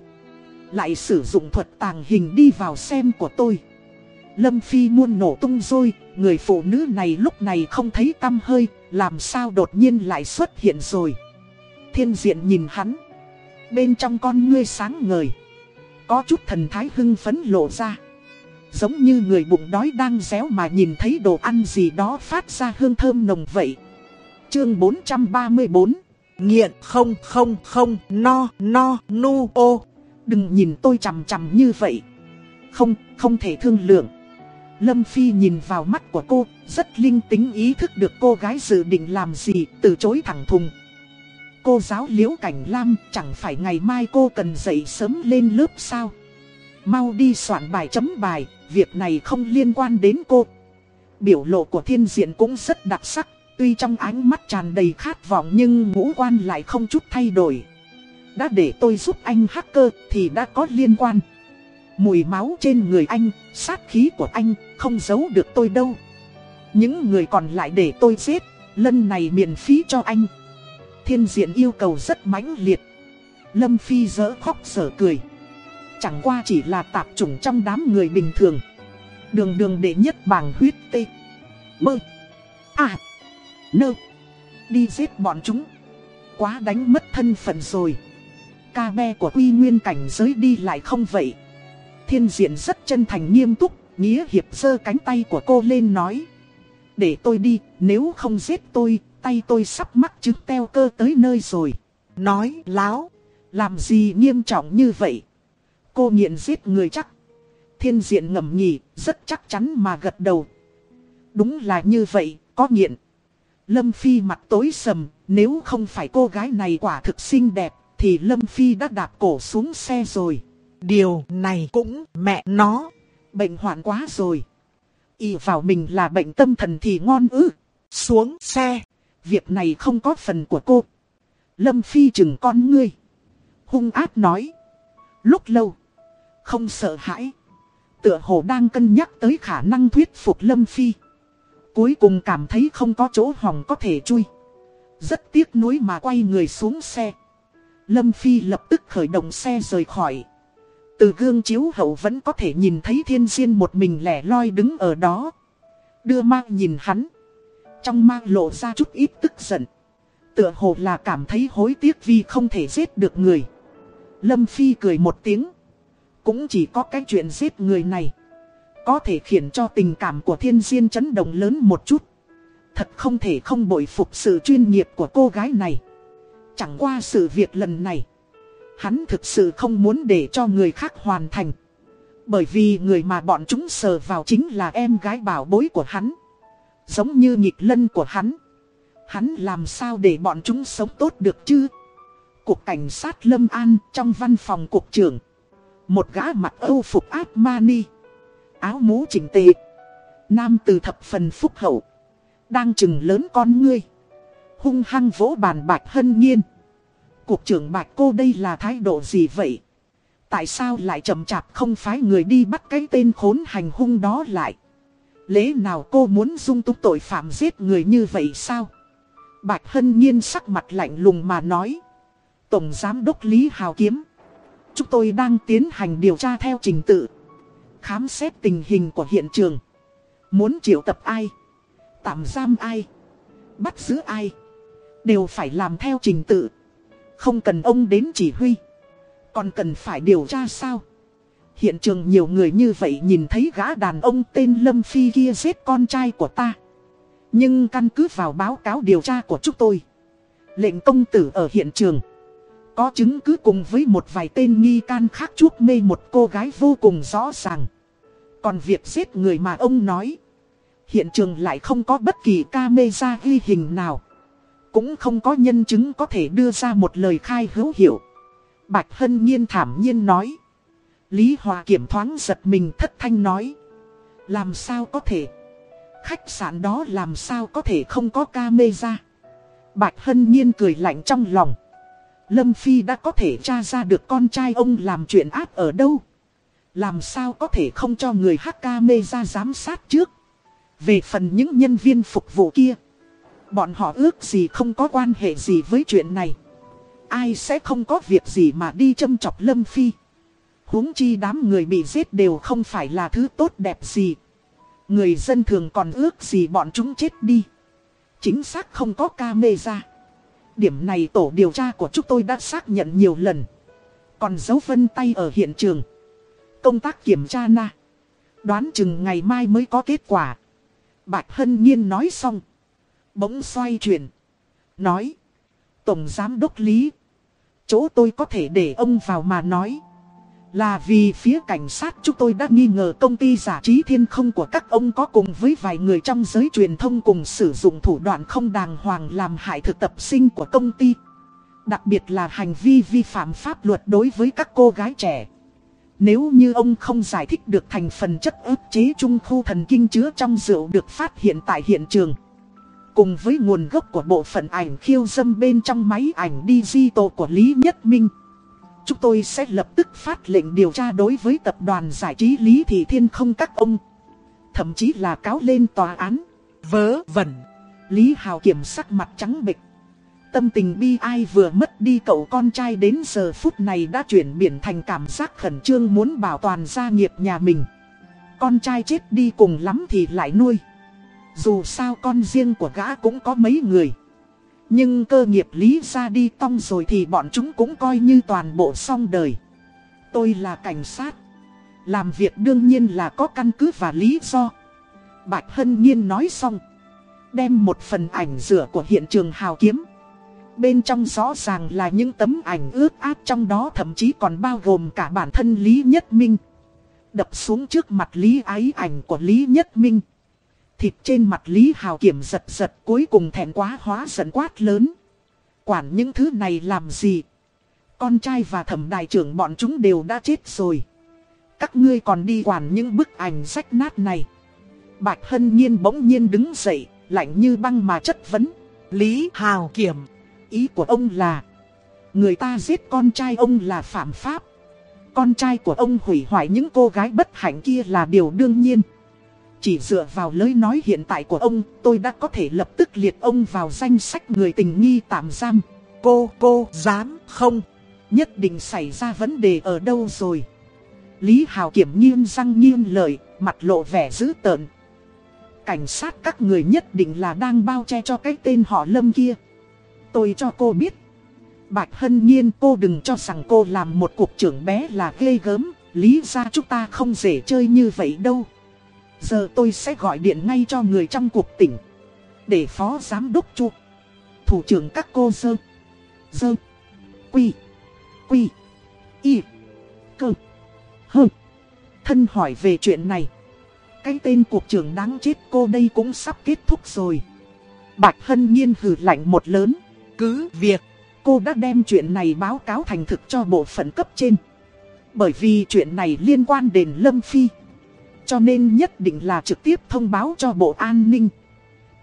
S1: Lại sử dụng thuật tàng hình đi vào xem của tôi. Lâm Phi muôn nổ tung rồi, người phụ nữ này lúc này không thấy tâm hơi, làm sao đột nhiên lại xuất hiện rồi. Thiên diện nhìn hắn, bên trong con ngươi sáng ngời, có chút thần thái hưng phấn lộ ra. Giống như người bụng đói đang réo mà nhìn thấy đồ ăn gì đó phát ra hương thơm nồng vậy. Chương 434 Nghiện không không không no no nu ô Đừng nhìn tôi chằm chằm như vậy Không, không thể thương lượng Lâm Phi nhìn vào mắt của cô, rất linh tính ý thức được cô gái dự định làm gì, từ chối thẳng thùng. Cô giáo liễu cảnh lam, chẳng phải ngày mai cô cần dậy sớm lên lớp sao? Mau đi soạn bài chấm bài, việc này không liên quan đến cô. Biểu lộ của thiên diện cũng rất đặc sắc, Tuy trong ánh mắt tràn đầy khát vọng nhưng ngũ quan lại không chút thay đổi. Đã để tôi giúp anh hacker thì đã có liên quan. Mùi máu trên người anh, sát khí của anh, không giấu được tôi đâu. Những người còn lại để tôi giết, lần này miễn phí cho anh. Thiên diện yêu cầu rất mãnh liệt. Lâm Phi dỡ khóc sở cười. Chẳng qua chỉ là tạp chủng trong đám người bình thường. Đường đường đệ nhất bảng huyết tê. Mơ. À. Nơ. Đi giết bọn chúng. Quá đánh mất thân phận rồi. Ca be của quy nguyên cảnh giới đi lại không vậy. Thiên diện rất chân thành nghiêm túc. Nghĩa hiệp giơ cánh tay của cô lên nói. Để tôi đi, nếu không giết tôi, tay tôi sắp mắc chứng teo cơ tới nơi rồi.
S2: Nói láo.
S1: Làm gì nghiêm trọng như vậy? Cô nghiện giết người chắc. Thiên diện ngầm nhì, rất chắc chắn mà gật đầu. Đúng là như vậy, có nghiện. Lâm Phi mặt tối sầm, nếu không phải cô gái này quả thực xinh đẹp, thì Lâm Phi đã đạp cổ xuống xe rồi.
S2: Điều này cũng mẹ nó.
S1: Bệnh hoạn quá rồi. Y vào mình là bệnh tâm thần thì ngon ư.
S2: Xuống xe.
S1: Việc này không có phần của cô. Lâm Phi chừng con ngươi. Hung ác nói. Lúc lâu. Không sợ hãi. Tựa hồ đang cân nhắc tới khả năng thuyết phục Lâm Phi. Cuối cùng cảm thấy không có chỗ hỏng có thể chui. Rất tiếc nuối mà quay người xuống xe. Lâm Phi lập tức khởi động xe rời khỏi. Từ gương chiếu hậu vẫn có thể nhìn thấy thiên diên một mình lẻ loi đứng ở đó. Đưa mang nhìn hắn. Trong mang lộ ra chút ít tức giận. Tựa hồ là cảm thấy hối tiếc vì không thể giết được người. Lâm Phi cười một tiếng. Cũng chỉ có cái chuyện giết người này. Có thể khiến cho tình cảm của thiên diên chấn động lớn một chút. Thật không thể không bội phục sự chuyên nghiệp của cô gái này. Chẳng qua sự việc lần này. Hắn thực sự không muốn để cho người khác hoàn thành. Bởi vì người mà bọn chúng sờ vào chính là em gái bảo bối của hắn. Giống như nhịp lân của hắn. Hắn làm sao để bọn chúng sống tốt được chứ? Cục cảnh sát Lâm An trong văn phòng cục trưởng. Một gã mặt âu phục áp mani. Áo mũ chỉnh tề. Nam từ thập phần phúc hậu. Đang chừng lớn con ngươi. Hung hăng vỗ bàn bạch hân nhiên. Cục trưởng bạch cô đây là thái độ gì vậy? Tại sao lại chậm chạp không phái người đi bắt cái tên khốn hành hung đó lại? Lẽ nào cô muốn dung túng tội phạm giết người như vậy sao? Bạch Hân Nhiên sắc mặt lạnh lùng mà nói. Tổng Giám đốc Lý Hào Kiếm. Chúng tôi đang tiến hành điều tra theo trình tự. Khám xét tình hình của hiện trường. Muốn triệu tập ai? Tạm giam ai? Bắt giữ ai? Đều phải làm theo trình tự. Không cần ông đến chỉ huy. Còn cần phải điều tra sao? Hiện trường nhiều người như vậy nhìn thấy gã đàn ông tên Lâm Phi kia giết con trai của ta. Nhưng căn cứ vào báo cáo điều tra của chúng tôi. Lệnh công tử ở hiện trường. Có chứng cứ cùng với một vài tên nghi can khác chuốc mê một cô gái vô cùng rõ ràng. Còn việc giết người mà ông nói. Hiện trường lại không có bất kỳ camera ghi hình nào. Cũng không có nhân chứng có thể đưa ra một lời khai hữu hiệu. Bạch Hân Nhiên thảm nhiên nói. Lý Hòa kiểm thoáng giật mình thất thanh nói. Làm sao có thể? Khách sạn đó làm sao có thể không có camera? Bạch Hân Nhiên cười lạnh trong lòng. Lâm Phi đã có thể tra ra được con trai ông làm chuyện ác ở đâu? Làm sao có thể không cho người hack camera giám sát trước? Về phần những nhân viên phục vụ kia. Bọn họ ước gì không có quan hệ gì với chuyện này. Ai sẽ không có việc gì mà đi châm chọc Lâm Phi. huống chi đám người bị giết đều không phải là thứ tốt đẹp gì. Người dân thường còn ước gì bọn chúng chết đi. Chính xác không có ca mây ra. Điểm này tổ điều tra của chúng tôi đã xác nhận nhiều lần. Còn dấu vân tay ở hiện trường. Công tác kiểm tra na. Đoán chừng ngày mai mới có kết quả. Bạch Hân Nhiên nói xong. Bỗng xoay chuyển. Nói. Tổng Giám Đốc Lý. Chỗ tôi có thể để ông vào mà nói. Là vì phía cảnh sát chúng tôi đã nghi ngờ công ty giả trí thiên không của các ông có cùng với vài người trong giới truyền thông cùng sử dụng thủ đoạn không đàng hoàng làm hại thực tập sinh của công ty. Đặc biệt là hành vi vi phạm pháp luật đối với các cô gái trẻ. Nếu như ông không giải thích được thành phần chất ức chế trung khu thần kinh chứa trong rượu được phát hiện tại hiện trường cùng với nguồn gốc của bộ phận ảnh khiêu dâm bên trong máy ảnh digital của Lý Nhất Minh. Chúng tôi sẽ lập tức phát lệnh điều tra đối với tập đoàn giải trí Lý Thị Thiên không các ông. Thậm chí là cáo lên tòa án.
S2: Vớ vẩn.
S1: Lý Hào kiểm sắc mặt trắng bệch. Tâm tình bi ai vừa mất đi cậu con trai đến giờ phút này đã chuyển biển thành cảm giác khẩn trương muốn bảo toàn gia nghiệp nhà mình. Con trai chết đi cùng lắm thì lại nuôi. Dù sao con riêng của gã cũng có mấy người. Nhưng cơ nghiệp lý ra đi tong rồi thì bọn chúng cũng coi như toàn bộ xong đời. Tôi là cảnh sát. Làm việc đương nhiên là có căn cứ và lý do. Bạch Hân Nhiên nói xong. Đem một phần ảnh rửa của hiện trường hào kiếm. Bên trong rõ ràng là những tấm ảnh ướt át trong đó thậm chí còn bao gồm cả bản thân Lý Nhất Minh. Đập xuống trước mặt Lý ái ảnh của Lý Nhất Minh. Thịt trên mặt Lý Hào Kiểm giật giật cuối cùng thẹn quá hóa giận quát lớn. Quản những thứ này làm gì? Con trai và thẩm đại trưởng bọn chúng đều đã chết rồi. Các ngươi còn đi quản những bức ảnh rách nát này. Bạch Hân Nhiên bỗng nhiên đứng dậy, lạnh như băng mà chất vấn.
S2: Lý Hào Kiểm.
S1: Ý của ông là, người ta giết con trai ông là phạm pháp. Con trai của ông hủy hoại những cô gái bất hạnh kia là điều đương nhiên. Chỉ dựa vào lời nói hiện tại của ông, tôi đã có thể lập tức liệt ông vào danh sách người tình nghi tạm giam.
S2: Cô, cô, dám, không.
S1: Nhất định xảy ra vấn đề ở đâu rồi. Lý Hào kiểm nghiêng răng nghiêng lợi, mặt lộ vẻ dữ tợn. Cảnh sát các người nhất định là đang bao che cho cái tên họ Lâm kia. Tôi cho cô biết. Bạch Hân Nhiên cô đừng cho rằng cô làm một cuộc trưởng bé là ghê gớm. Lý ra chúng ta không dễ chơi như vậy đâu. Giờ tôi sẽ gọi điện ngay cho người trong cuộc tỉnh. Để phó giám đốc chu. Thủ trưởng các cô dơ. Dơ. Quy. Quy. Y. Cơ. Hơ. Thân hỏi về chuyện này. Cái tên cuộc trưởng đáng chết cô đây cũng sắp kết thúc rồi. Bạch Hân Nhiên hừ lạnh một lớn.
S2: Cứ việc,
S1: cô đã đem chuyện này báo cáo thành thực cho bộ phận cấp trên. Bởi vì chuyện này liên quan đến Lâm Phi. Cho nên nhất định là trực tiếp thông báo cho Bộ An ninh.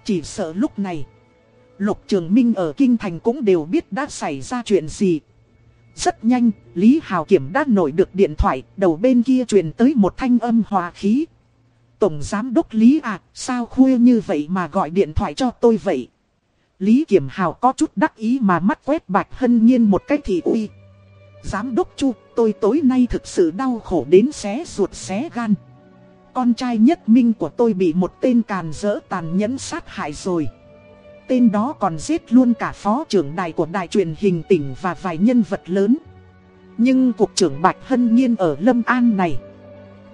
S1: Chỉ sợ lúc này, Lục Trường Minh ở Kinh Thành cũng đều biết đã xảy ra chuyện gì. Rất nhanh, Lý Hào Kiểm đã nổi được điện thoại, đầu bên kia truyền tới một thanh âm hòa khí. Tổng Giám Đốc Lý à, sao khuya như vậy mà gọi điện thoại cho tôi vậy? Lý Kiểm Hào có chút đắc ý mà mắt quét Bạch Hân Nhiên một cách thì uy. Giám Đốc Chu, tôi tối nay thực sự đau khổ đến xé ruột xé gan. Con trai nhất minh của tôi bị một tên càn rỡ tàn nhẫn sát hại rồi. Tên đó còn giết luôn cả phó trưởng đài của đài truyền hình tỉnh và vài nhân vật lớn. Nhưng cục trưởng Bạch Hân Nhiên ở Lâm An này,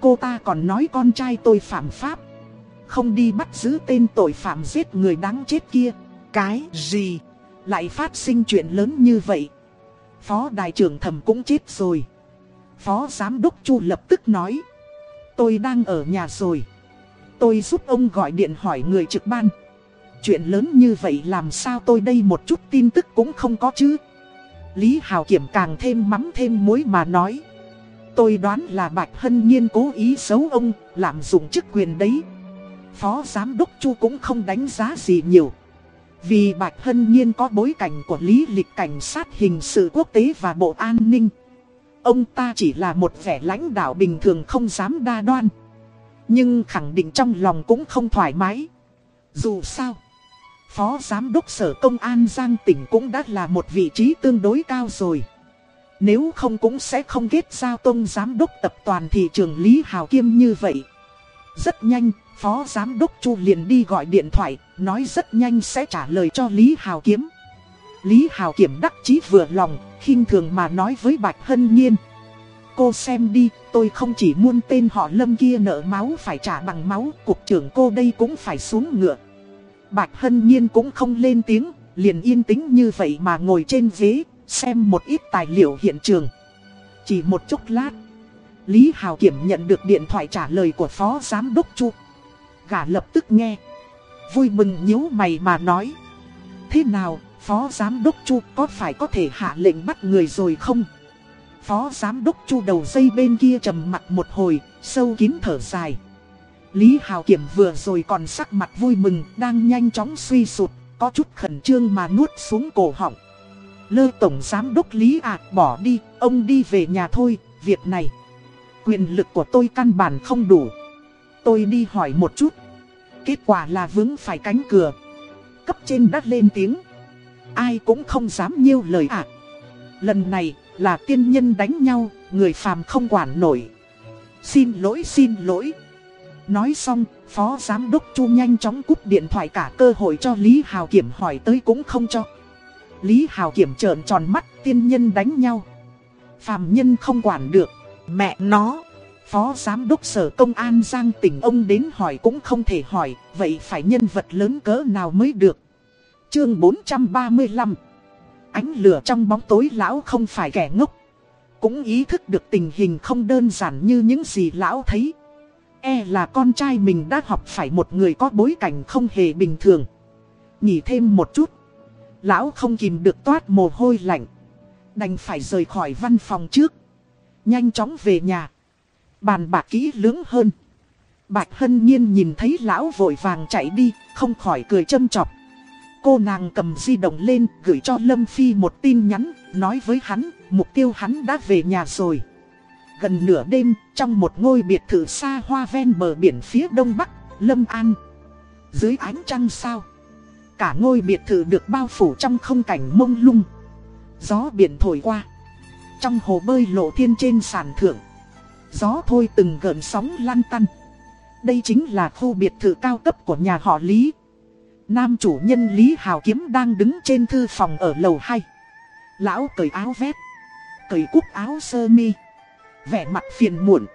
S1: cô ta còn nói con trai tôi phạm pháp. Không đi bắt giữ tên tội phạm giết người đáng chết kia.
S2: Cái gì?
S1: Lại phát sinh chuyện lớn như vậy. Phó đại trưởng thẩm cũng chết rồi. Phó giám đốc Chu lập tức nói. Tôi đang ở nhà rồi. Tôi giúp ông gọi điện hỏi người trực ban. Chuyện lớn như vậy làm sao tôi đây một chút tin tức cũng không có chứ. Lý Hào Kiểm càng thêm mắm thêm muối mà nói. Tôi đoán là Bạch Hân Nhiên cố ý xấu ông, làm dụng chức quyền đấy. Phó Giám đốc Chu cũng không đánh giá gì nhiều. Vì Bạch Hân Nhiên có bối cảnh của lý lịch cảnh sát hình sự quốc tế và bộ an ninh. Ông ta chỉ là một vẻ lãnh đạo bình thường không dám đa đoan. Nhưng khẳng định trong lòng cũng không thoải mái. Dù sao, Phó Giám đốc Sở Công an Giang tỉnh cũng đã là một vị trí tương đối cao rồi. Nếu không cũng sẽ không kết giao tông Giám đốc tập toàn thị trường Lý Hào Kiêm như vậy. Rất nhanh, Phó Giám đốc Chu liền đi gọi điện thoại, nói rất nhanh sẽ trả lời cho Lý Hào Kiếm. Lý Hào Kiểm đắc chí vừa lòng, khinh thường mà nói với Bạch Hân Nhiên. Cô xem đi, tôi không chỉ muôn tên họ lâm kia nợ máu phải trả bằng máu, cục trưởng cô đây cũng phải xuống ngựa. Bạch Hân Nhiên cũng không lên tiếng, liền yên tĩnh như vậy mà ngồi trên ghế, xem một ít tài liệu hiện trường. Chỉ một chút lát, Lý Hào Kiểm nhận được điện thoại trả lời của Phó Giám Đốc Chu. Gã lập tức nghe, vui mừng nhíu mày mà nói. Thế nào, Phó Giám Đốc Chu có phải có thể hạ lệnh bắt người rồi không? Phó Giám Đốc Chu đầu dây bên kia trầm mặt một hồi, sâu kín thở dài. Lý Hào Kiểm vừa rồi còn sắc mặt vui mừng, đang nhanh chóng suy sụt, có chút khẩn trương mà nuốt xuống cổ họng. Lơ Tổng Giám Đốc Lý à, bỏ đi, ông đi về nhà thôi, việc này. Quyền lực của tôi căn bản không đủ. Tôi đi hỏi một chút. Kết quả là vướng phải cánh cửa. Cấp trên đắt lên tiếng. Ai cũng không dám nhiêu lời ạ. Lần này là tiên nhân đánh nhau, người phàm không quản nổi. Xin lỗi xin lỗi. Nói xong, Phó Giám Đốc Chu nhanh chóng cúp điện thoại cả cơ hội cho Lý Hào Kiểm hỏi tới cũng không cho. Lý Hào Kiểm trợn tròn mắt tiên nhân đánh nhau. Phàm nhân không quản được. Mẹ nó. Phó Giám Đốc Sở Công an Giang tỉnh ông đến hỏi cũng không thể hỏi. Vậy phải nhân vật lớn cỡ nào mới được. Chương 435 Ánh lửa trong bóng tối lão không phải kẻ ngốc. Cũng ý thức được tình hình không đơn giản như những gì lão thấy. E là con trai mình đã học phải một người có bối cảnh không hề bình thường. Nghỉ thêm một chút. Lão không kìm được toát mồ hôi lạnh. Đành phải rời khỏi văn phòng trước. Nhanh chóng về nhà. Bàn bạc kỹ lưỡng hơn. Bạch Hân Nhiên nhìn thấy lão vội vàng chạy đi, không khỏi cười châm chọc. Cô nàng cầm di động lên, gửi cho Lâm Phi một tin nhắn, nói với hắn, mục tiêu hắn đã về nhà rồi. Gần nửa đêm, trong một ngôi biệt thự xa hoa ven bờ biển phía đông bắc, Lâm An. Dưới ánh trăng sao? Cả ngôi biệt thự được bao phủ trong không cảnh mông lung. Gió biển thổi qua. Trong hồ bơi lộ thiên trên sàn thượng. Gió thôi từng gợn sóng lan tăn. Đây chính là khu biệt thự cao cấp của nhà họ Lý. Nam chủ nhân Lý Hào Kiếm đang đứng trên thư phòng ở lầu 2. Lão cởi áo vét. Cởi cúc áo sơ mi. Vẻ mặt phiền muộn.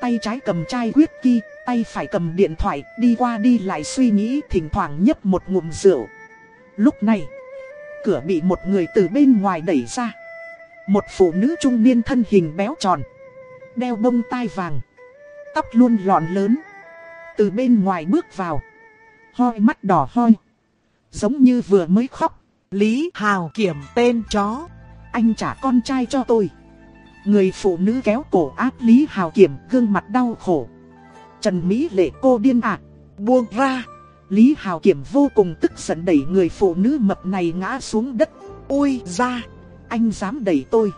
S1: Tay trái cầm chai quyết kỳ, tay phải cầm điện thoại, đi qua đi lại suy nghĩ thỉnh thoảng nhấp một ngụm rượu. Lúc này, cửa bị một người từ bên ngoài đẩy ra. Một phụ nữ trung niên thân hình béo tròn, đeo bông tai vàng, tóc luôn lọn lớn. Từ bên ngoài bước vào, hoi mắt đỏ hoi, giống như vừa mới khóc.
S2: Lý Hào kiểm tên chó.
S1: Anh trả con trai cho tôi. Người phụ nữ kéo cổ áp Lý Hào Kiểm gương mặt đau khổ. Trần Mỹ lệ cô điên à, buông ra. Lý Hào Kiểm vô cùng tức giận đẩy người phụ nữ mập này ngã xuống đất. Ôi ra, anh dám đẩy tôi.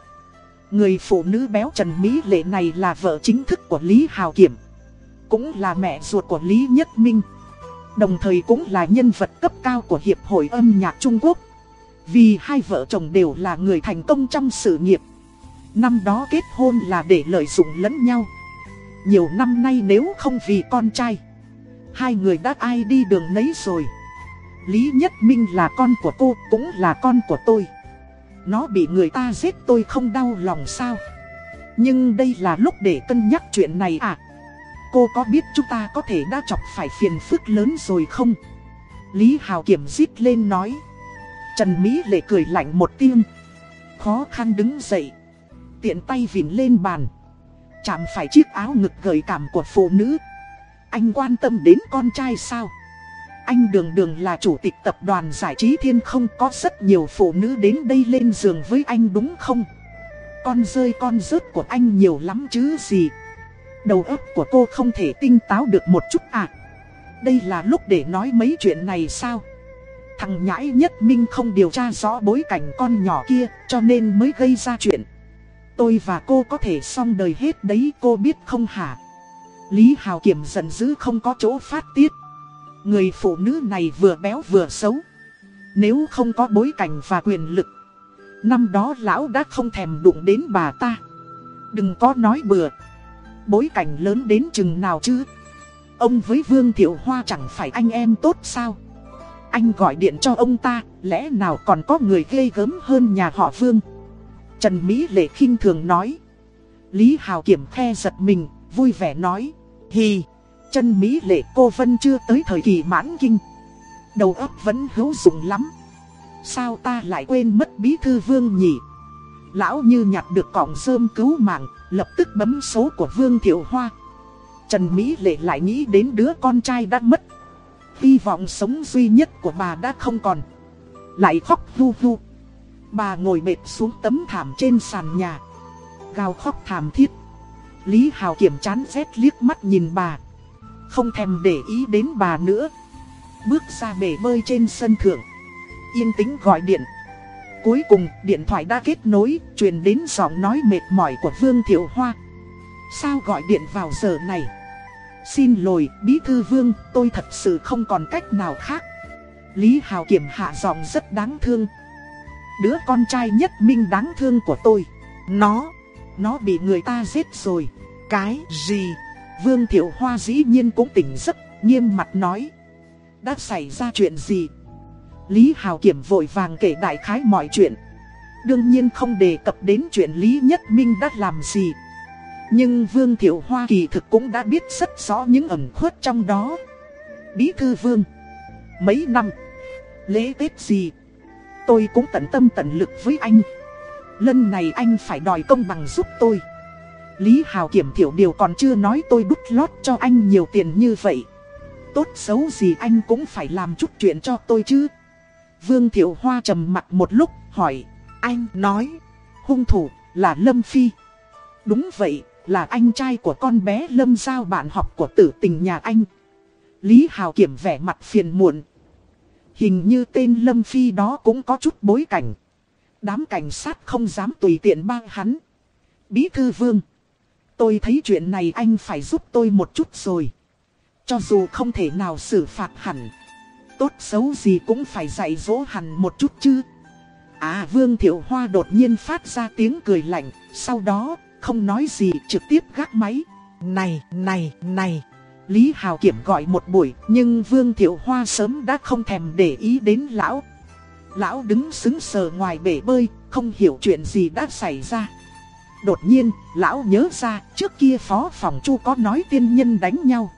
S1: Người phụ nữ béo Trần Mỹ lệ này là vợ chính thức của Lý Hào Kiểm. Cũng là mẹ ruột của Lý Nhất Minh. Đồng thời cũng là nhân vật cấp cao của Hiệp hội âm nhạc Trung Quốc. Vì hai vợ chồng đều là người thành công trong sự nghiệp. Năm đó kết hôn là để lợi dụng lẫn nhau. Nhiều năm nay nếu không vì con trai, hai người đã ai đi đường nấy rồi. Lý Nhất Minh là con của cô, cũng là con của tôi. Nó bị người ta giết tôi không đau lòng sao. Nhưng đây là lúc để cân nhắc chuyện này à. Cô có biết chúng ta có thể đã chọc phải phiền phức lớn rồi không? Lý Hào Kiểm dít lên nói. Trần Mỹ lệ cười lạnh một tiếng. Khó khăn đứng dậy. Tiện tay vìn lên bàn. Chạm phải chiếc áo ngực gợi cảm của phụ nữ. Anh quan tâm đến con trai sao? Anh đường đường là chủ tịch tập đoàn giải trí thiên không, có rất nhiều phụ nữ đến đây lên giường với anh đúng không? Con rơi con rớt của anh nhiều lắm chứ gì? Đầu óc của cô không thể tinh táo được một chút à? Đây là lúc để nói mấy chuyện này sao? Thằng nhãi nhất minh không điều tra rõ bối cảnh con nhỏ kia, cho nên mới gây ra chuyện. Tôi và cô có thể xong đời hết đấy, cô biết không hả? Lý Hào Kiểm giận dữ không có chỗ phát tiết. Người phụ nữ này vừa béo vừa xấu. Nếu không có bối cảnh và quyền lực. Năm đó lão đã không thèm đụng đến bà ta. Đừng có nói bừa. Bối cảnh lớn đến chừng nào chứ? Ông với Vương Thiệu Hoa chẳng phải anh em tốt sao? Anh gọi điện cho ông ta, lẽ nào còn có người ghê gớm hơn nhà họ Vương? Trần Mỹ Lệ khinh thường nói. Lý Hào Kiểm khe giật mình, vui vẻ nói. Hì, chân Mỹ Lệ cô Vân chưa tới thời kỳ mãn kinh. Đầu óc vẫn hữu dụng lắm. Sao ta lại quên mất bí thư Vương nhỉ? Lão như nhặt được cọng rơm cứu mạng, lập tức bấm số của Vương Thiệu Hoa. Trần Mỹ Lệ lại nghĩ đến đứa con trai đã mất. Hy vọng sống duy nhất của bà đã không còn. Lại khóc hu hu. Bà ngồi mệt xuống tấm thảm trên sàn nhà. Gào khóc thảm thiết. Lý Hào kiểm chán rét liếc mắt nhìn bà. không thèm để ý đến bà nữa. Bước ra bể bơi trên sân thượng. Yên tĩnh gọi điện. Cuối cùng điện thoại đã kết nối, truyền đến giọng nói mệt mỏi của Vương Thiệu Hoa. Sao gọi điện vào giờ này? Xin lỗi, Bí Thư Vương, tôi thật sự không còn cách nào khác. Lý Hào Kiểm hạ giọng rất đáng thương. Đứa con trai nhất minh đáng thương của tôi. Nó, nó bị người ta giết rồi.
S2: Cái gì?
S1: Vương Thiệu Hoa dĩ nhiên cũng tỉnh giấc, nghiêm mặt nói. Đã xảy ra chuyện gì? Lý Hào Kiểm vội vàng kể đại khái mọi chuyện. Đương nhiên không đề cập đến chuyện Lý Nhất Minh đã làm gì. Nhưng Vương Thiệu Hoa kỳ thực cũng đã biết rất rõ những ẩn khuất trong đó. Bí thư Vương. Mấy năm. Lễ Tết gì. Tôi cũng tận tâm tận lực với anh. Lần này anh phải đòi công bằng giúp tôi. Lý Hào kiểm thiểu điều còn chưa nói tôi đút lót cho anh nhiều tiền như vậy. Tốt xấu gì anh cũng phải làm chút chuyện cho tôi chứ. Vương Thiệu Hoa trầm mặt một lúc, hỏi. Anh nói, hung thủ là Lâm Phi. Đúng vậy, là anh trai của con bé Lâm Giao bạn học của tử tình nhà anh. Lý Hào kiểm vẻ mặt phiền muộn. Hình như tên Lâm Phi đó cũng có chút bối cảnh. Đám cảnh sát không dám tùy tiện bang hắn. Bí thư vương. Tôi thấy chuyện này anh phải giúp tôi một chút rồi. Cho dù không thể nào xử phạt hẳn. Tốt xấu gì cũng phải dạy dỗ hẳn một chút chứ. À Vương Thiệu Hoa đột nhiên phát ra tiếng cười lạnh. Sau đó không nói gì trực tiếp gác máy.
S2: Này, này, này.
S1: Lý Hào Kiểm gọi một buổi nhưng Vương Thiệu Hoa sớm đã không thèm để ý đến lão. Lão đứng xứng sờ ngoài bể bơi, không hiểu chuyện gì đã xảy ra. Đột nhiên, lão nhớ ra trước kia phó phòng chu có nói tiên nhân đánh nhau.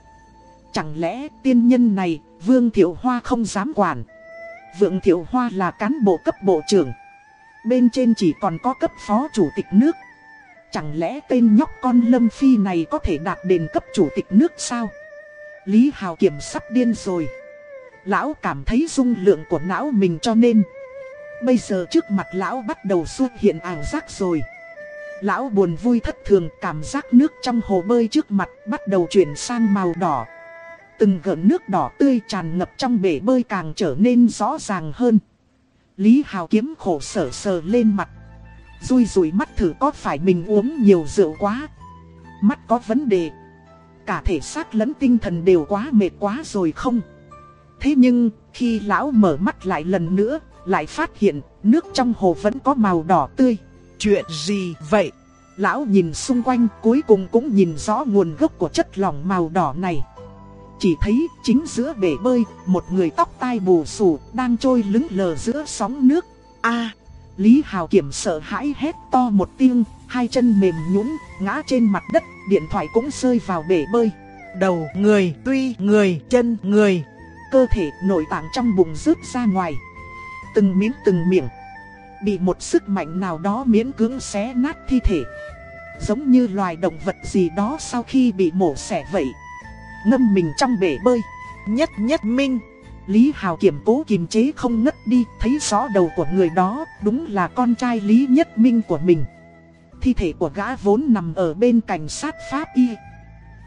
S1: Chẳng lẽ tiên nhân này, Vương Thiệu Hoa không dám quản. Vượng Thiệu Hoa là cán bộ cấp bộ trưởng. Bên trên chỉ còn có cấp phó chủ tịch nước. Chẳng lẽ tên nhóc con Lâm Phi này có thể đạt đến cấp chủ tịch nước sao? Lý Hào Kiểm sắp điên rồi. Lão cảm thấy dung lượng của não mình cho nên. Bây giờ trước mặt lão bắt đầu xuất hiện ảo giác rồi. Lão buồn vui thất thường, cảm giác nước trong hồ bơi trước mặt bắt đầu chuyển sang màu đỏ. Từng gợn nước đỏ tươi tràn ngập trong bể bơi càng trở nên rõ ràng hơn. Lý Hào kiếm khổ sở sờ lên mặt. Rui rủi mắt thử có phải mình uống nhiều rượu quá. Mắt có vấn đề. Cả thể xác lẫn tinh thần đều quá mệt quá rồi không. Thế nhưng, khi lão mở mắt lại lần nữa, lại phát hiện nước trong hồ vẫn có màu đỏ tươi.
S2: Chuyện gì vậy?
S1: Lão nhìn xung quanh cuối cùng cũng nhìn rõ nguồn gốc của chất lỏng màu đỏ này. Chỉ thấy chính giữa bể bơi, một người tóc tai bù xù đang trôi lững lờ giữa sóng nước. a Lý Hào Kiểm sợ hãi hét to một tiếng, hai chân mềm nhũn ngã trên mặt đất, điện thoại cũng rơi vào bể bơi.
S2: Đầu người, tuy người, chân người,
S1: cơ thể nội tạng trong bụng rớt ra ngoài. Từng miếng từng miệng, bị một sức mạnh nào đó miễn cưỡng xé nát thi thể. Giống như loài động vật gì đó sau khi bị mổ xẻ vậy. Ngâm mình trong bể bơi.
S2: Nhất nhất minh.
S1: Lý Hào kiểm cố kiềm chế không ngất đi, thấy rõ đầu của người đó, đúng là con trai Lý Nhất Minh của mình. Thi thể của gã vốn nằm ở bên cảnh sát Pháp Y.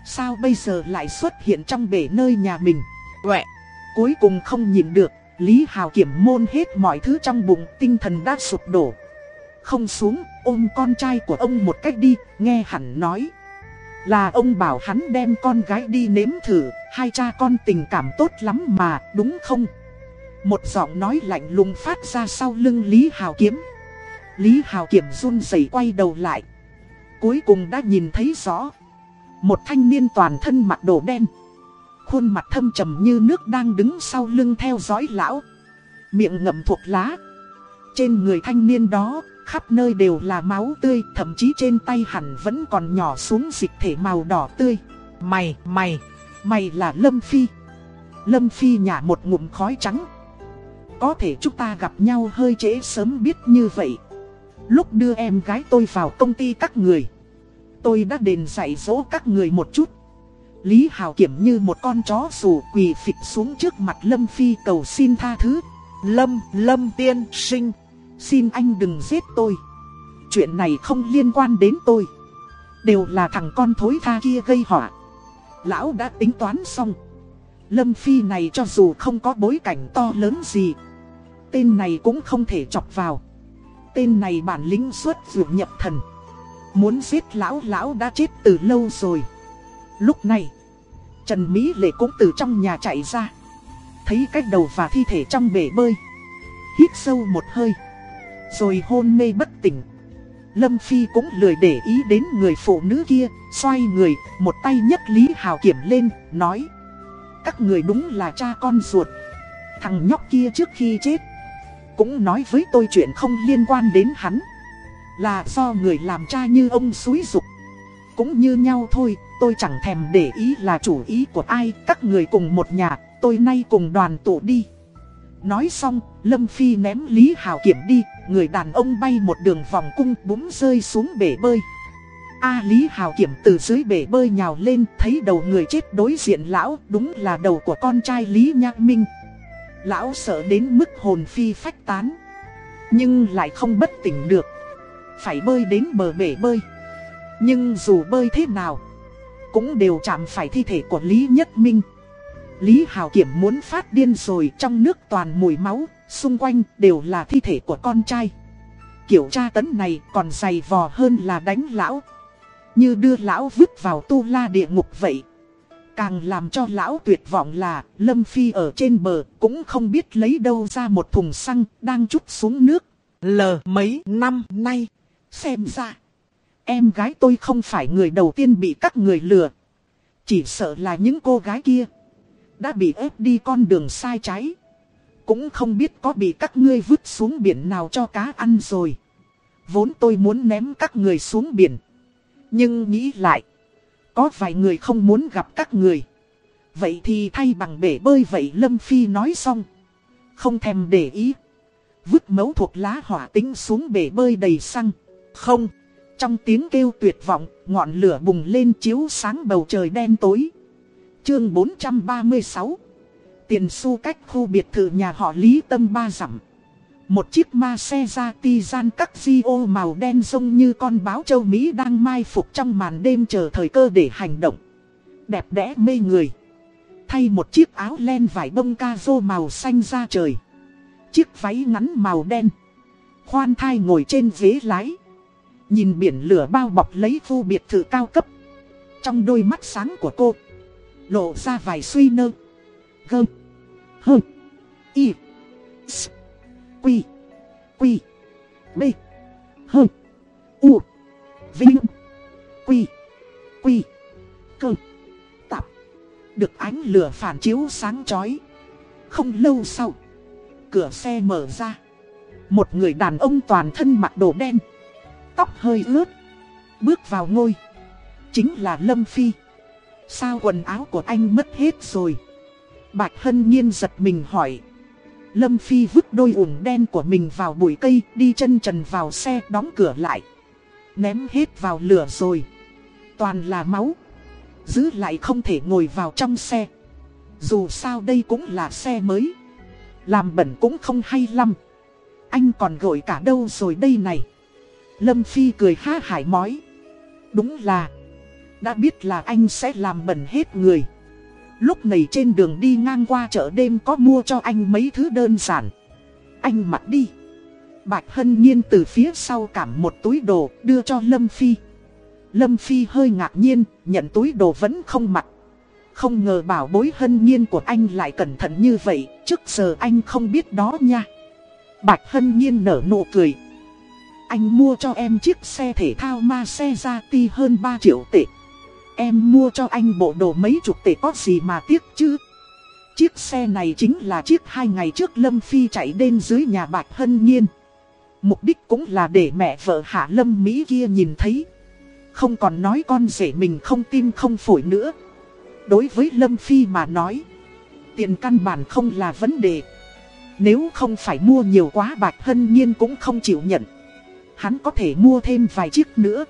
S1: Sao bây giờ lại xuất hiện trong bể nơi nhà mình?
S2: Quẹ!
S1: Cuối cùng không nhìn được, Lý Hào kiểm môn hết mọi thứ trong bụng, tinh thần đã sụp đổ. Không xuống, ôm con trai của ông một cách đi, nghe hẳn nói. Là ông bảo hắn đem con gái đi nếm thử, hai cha con tình cảm tốt lắm mà, đúng không? Một giọng nói lạnh lùng phát ra sau lưng Lý Hào Kiếm. Lý Hào Kiểm run rẩy quay đầu lại. Cuối cùng đã nhìn thấy rõ. Một thanh niên toàn thân mặc đồ đen. Khuôn mặt thâm trầm như nước đang đứng sau lưng theo dõi lão. Miệng ngậm thuộc lá. Trên người thanh niên đó, khắp nơi đều là máu tươi, thậm chí trên tay hẳn vẫn còn nhỏ xuống dịch thể màu đỏ tươi.
S2: Mày, mày,
S1: mày là Lâm Phi. Lâm Phi nhả một ngụm khói trắng. Có thể chúng ta gặp nhau hơi trễ sớm biết như vậy. Lúc đưa em gái tôi vào công ty các người. Tôi đã đền dạy dỗ các người một chút. Lý Hào Kiểm như một con chó rủ quỳ phịch xuống trước mặt Lâm Phi cầu xin tha thứ.
S2: Lâm, Lâm tiên sinh,
S1: xin anh đừng giết tôi. Chuyện này không liên quan đến tôi. Đều là thằng con thối tha kia gây họa. Lão đã tính toán xong. Lâm Phi này cho dù không có bối cảnh to lớn gì, Tên này cũng không thể chọc vào. Tên này bản lĩnh xuất vượt nhập thần. Muốn giết lão lão đã chết từ lâu rồi. Lúc này, Trần Mỹ Lệ cũng từ trong nhà chạy ra. Thấy cách đầu và thi thể trong bể bơi. Hít sâu một hơi. Rồi hôn mê bất tỉnh. Lâm Phi cũng lười để ý đến người phụ nữ kia Xoay người, một tay nhấc Lý Hào Kiểm lên, nói Các người đúng là cha con ruột. Thằng nhóc kia trước khi chết Cũng nói với tôi chuyện không liên quan đến hắn Là do người làm cha như ông xúi dục. Cũng như nhau thôi, tôi chẳng thèm để ý là chủ ý của ai Các người cùng một nhà, tôi nay cùng đoàn tụ đi. Nói xong, Lâm Phi ném Lý Hào Kiểm đi, người đàn ông bay một đường vòng cung búng rơi xuống bể bơi. A Lý Hào Kiểm từ dưới bể bơi nhào lên, thấy đầu người chết đối diện lão, đúng là đầu của con trai Lý Nhạc Minh. Lão sợ đến mức hồn phi phách tán, nhưng lại không bất tỉnh được. Phải bơi đến bờ bể bơi. Nhưng dù bơi thế nào, cũng đều chạm phải thi thể của Lý Nhất Minh. Lý Hào Kiểm muốn phát điên rồi trong nước toàn mùi máu, xung quanh đều là thi thể của con trai. Kiểu tra tấn này còn dày vò hơn là đánh lão. Như đưa lão vứt vào tu la địa ngục vậy. Càng làm cho lão tuyệt vọng là Lâm Phi ở trên bờ cũng không biết lấy đâu ra một thùng xăng đang chút xuống nước.
S2: Lờ mấy năm nay.
S1: Xem ra, em gái tôi không phải người đầu tiên bị các người lừa. Chỉ sợ là những cô gái kia đã bị ép đi con đường sai trái. Cũng không biết có bị các ngươi vứt xuống biển nào cho cá ăn rồi. Vốn tôi muốn ném các người xuống biển. Nhưng nghĩ lại. Có vài người không muốn gặp các người. Vậy thì thay bằng bể bơi vậy Lâm Phi nói xong. Không thèm để ý. Vứt mấu thuộc lá hỏa tính xuống bể bơi đầy xăng. Không. Trong tiếng kêu tuyệt vọng, ngọn lửa bùng lên chiếu sáng bầu trời đen tối. Chương 436 Tiền xu cách khu biệt thự nhà họ Lý Tâm ba dặm. Một chiếc ma xe ra ti gian các di ô màu đen rông như con báo châu Mỹ đang mai phục trong màn đêm chờ thời cơ để hành động. Đẹp đẽ mê người. Thay một chiếc áo len vải bông ca rô màu xanh ra trời. Chiếc váy ngắn màu đen. Khoan thai ngồi trên ghế lái. Nhìn biển lửa bao bọc lấy khu biệt thự cao cấp. Trong đôi mắt sáng của cô lộ ra vài suy nơ. Gơm. Hơ. Y. S. Quy. Quy. B. Hơ. U. Vinh. Quy. Quy. Cơ. Tạp. Được ánh lửa phản chiếu sáng chói. Không lâu sau. Cửa xe mở ra. Một người đàn ông toàn thân mặc đồ đen. Tóc hơi ướt. Bước vào ngôi. Chính là Lâm Phi. Sao quần áo của anh mất hết rồi? Bạch Hân Nhiên giật mình hỏi. Lâm Phi vứt đôi ủng đen của mình vào bụi cây, đi chân trần vào xe, đóng cửa lại. Ném hết vào lửa rồi. Toàn là máu. Giữ lại không thể ngồi vào trong xe. Dù sao đây cũng là xe mới. Làm bẩn cũng không hay lắm. Anh còn gội cả đâu rồi đây này. Lâm Phi cười ha hải mói. Đúng là đã biết là anh sẽ làm bẩn hết người. Lúc này trên đường đi ngang qua chợ đêm có mua cho anh mấy thứ đơn giản. Anh mặc đi. Bạch Hân Nhiên từ phía sau cảm một túi đồ, đưa cho Lâm Phi. Lâm Phi hơi ngạc nhiên, nhận túi đồ vẫn không mặc. Không ngờ bảo bối Hân Nhiên của anh lại cẩn thận như vậy, Trước giờ anh không biết đó nha. Bạch Hân Nhiên nở nụ cười. Anh mua cho em chiếc xe thể thao ma xe ra ti hơn 3 triệu tệ. Em mua cho anh bộ đồ mấy chục tệ có gì mà tiếc chứ? Chiếc xe này chính là chiếc hai ngày trước Lâm Phi chạy đến dưới nhà Bạch Hân Nhiên. Mục đích cũng là để mẹ vợ Hạ Lâm Mỹ kia nhìn thấy. Không còn nói con rể mình không tim không phổi nữa. Đối với Lâm Phi mà nói, Tiền căn bản không là vấn đề. Nếu không phải mua nhiều quá Bạch Hân Nhiên cũng không chịu nhận. Hắn có thể mua thêm vài chiếc nữa.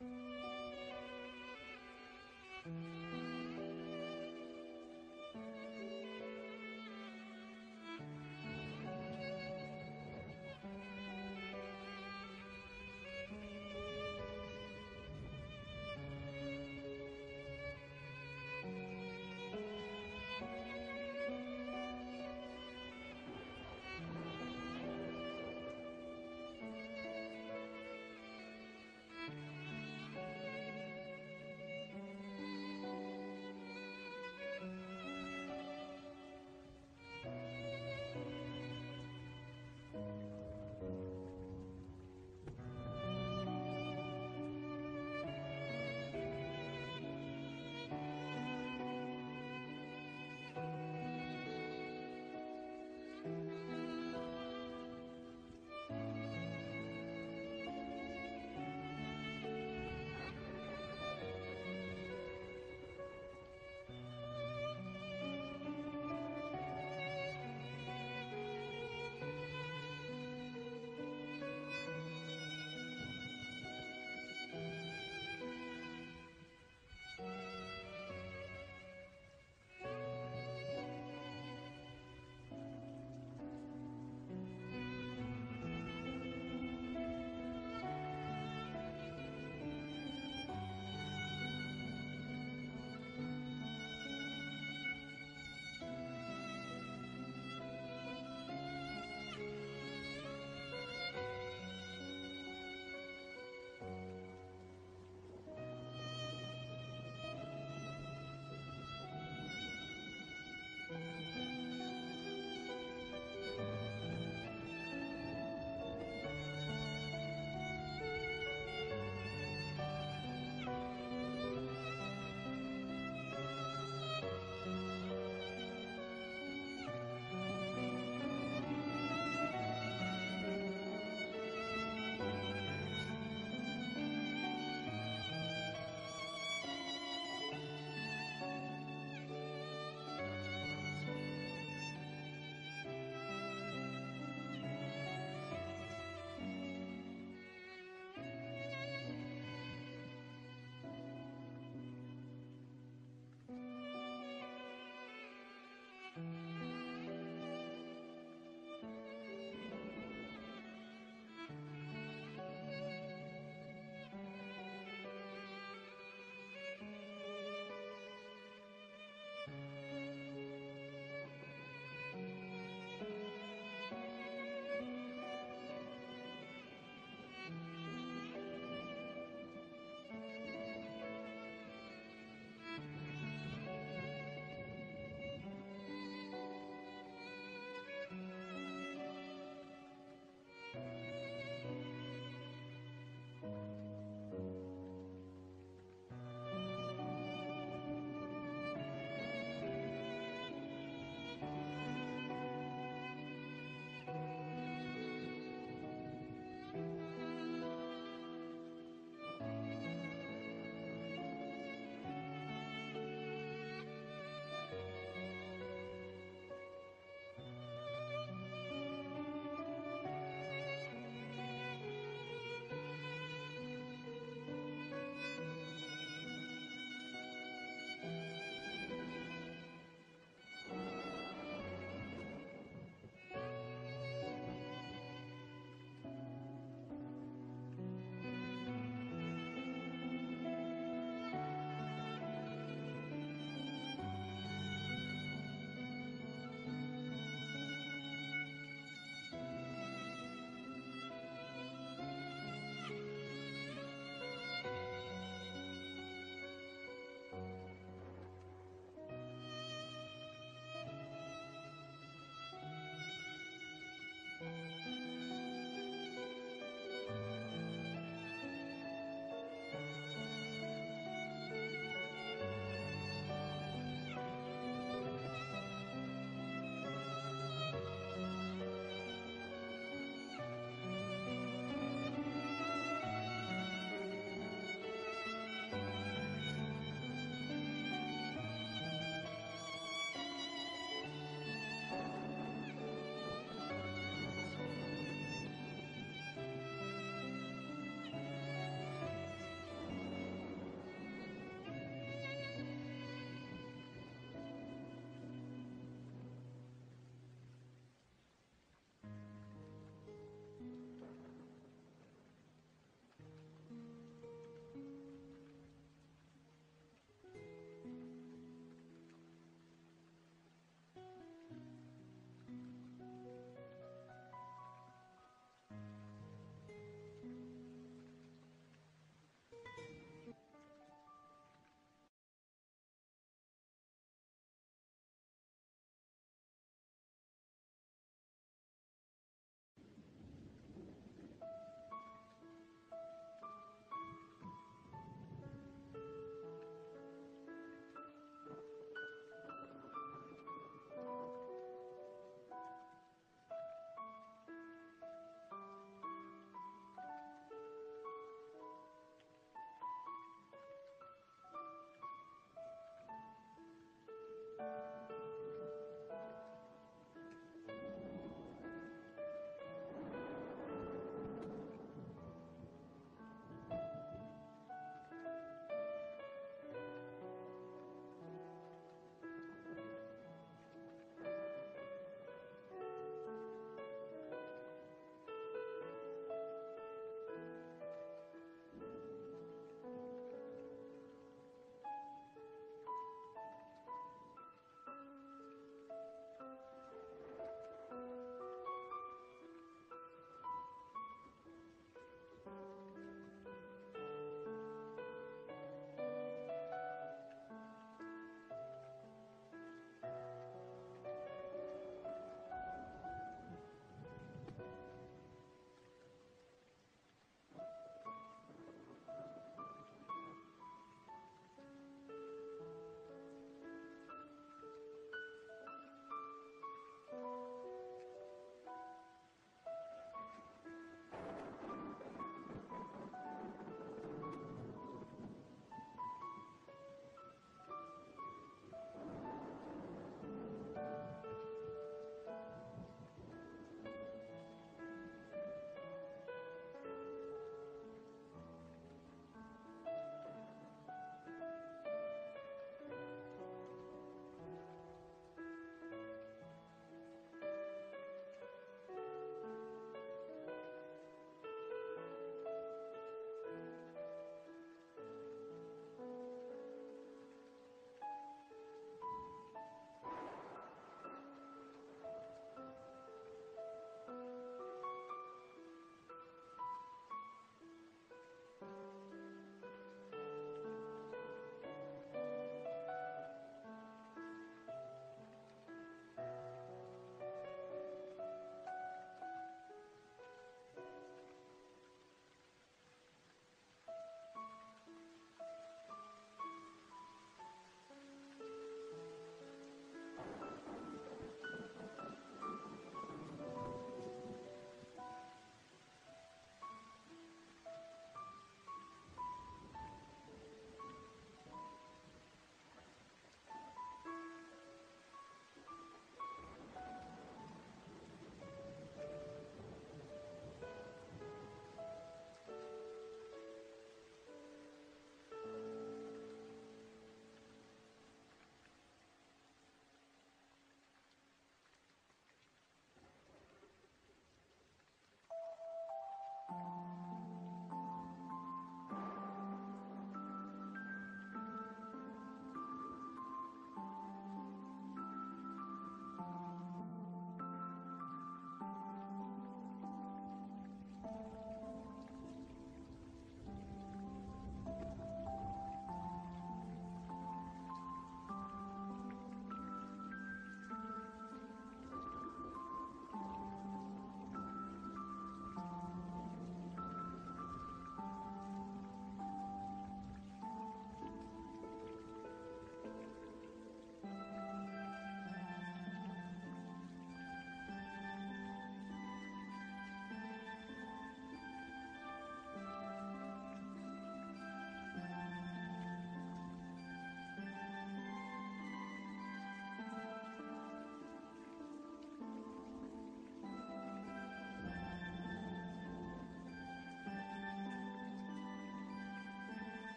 S1: Música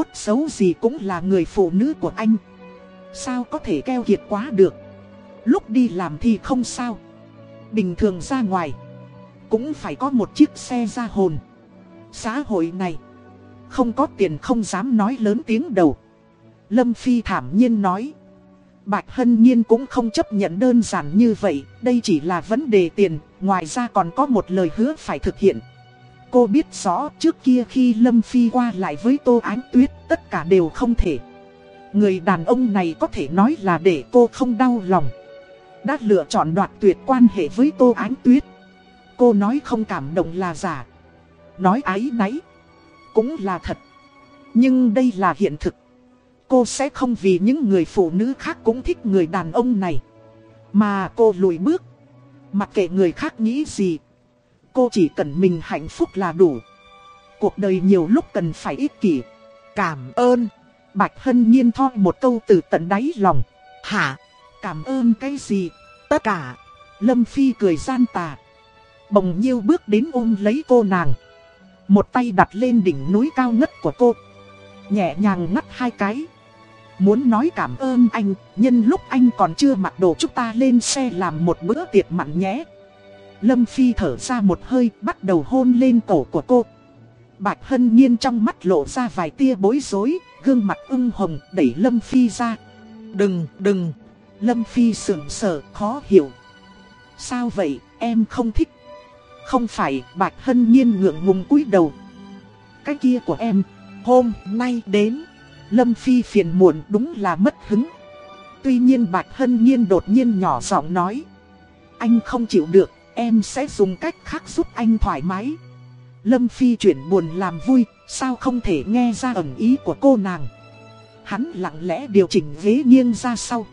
S1: tốt xấu gì cũng là người phụ nữ của anh. Sao có thể keo kiệt quá được? Lúc đi làm thì không sao. Bình thường ra ngoài, Cũng phải có một chiếc xe ra hồn. Xã hội này, Không có tiền không dám nói lớn tiếng đầu. Lâm Phi thảm nhiên nói, Bạch Hân Nhiên cũng không chấp nhận đơn giản như vậy, Đây chỉ là vấn đề tiền, Ngoài ra còn có một lời hứa phải thực hiện. Cô biết rõ trước kia khi Lâm Phi qua lại với Tô Ánh Tuyết, Tất cả đều không thể. Người đàn ông này có thể nói là để cô không đau lòng. Đã lựa chọn đoạt tuyệt quan hệ với Tô Ánh Tuyết. Cô nói không cảm động là giả. Nói ái náy Cũng là thật. Nhưng đây là hiện thực. Cô sẽ không vì những người phụ nữ khác cũng thích người đàn ông này. Mà cô lùi bước. Mặc kệ người khác nghĩ gì Cô chỉ cần mình hạnh phúc là đủ. Cuộc đời nhiều lúc cần phải ích kỷ.
S2: Cảm ơn.
S1: Bạch Hân Nhiên thoi một câu từ tận đáy lòng.
S2: Hả?
S1: Cảm ơn cái gì?
S2: Tất cả.
S1: Lâm Phi cười gian tà. Bồng nhiêu bước đến ôm lấy cô nàng. Một tay đặt lên đỉnh núi cao ngất của cô. Nhẹ nhàng ngắt hai cái. Muốn nói cảm ơn anh, Nhân lúc anh còn chưa mặc đồ chúng ta lên xe làm một bữa tiệc mặn nhé. Lâm Phi thở ra một hơi bắt đầu hôn lên cổ của cô. Bạch Hân Nhiên trong mắt lộ ra vài tia bối rối Gương mặt ưng hồng đẩy Lâm Phi ra.
S2: Đừng, đừng.
S1: Lâm Phi sưởng sở khó hiểu. Sao vậy em không thích? Không phải Bạch Hân Nhiên ngượng ngùng cúi đầu. Cái kia của em
S2: Hôm nay đến.
S1: Lâm Phi phiền muộn đúng là mất hứng. Tuy nhiên Bạch Hân Nhiên đột nhiên nhỏ giọng nói. Anh không chịu được Em sẽ dùng cách khác giúp anh thoải mái. Lâm Phi chuyển buồn làm vui, Sao không thể nghe ra ẩn ý của cô nàng? Hắn lặng lẽ điều chỉnh ghế nghiêng ra sau.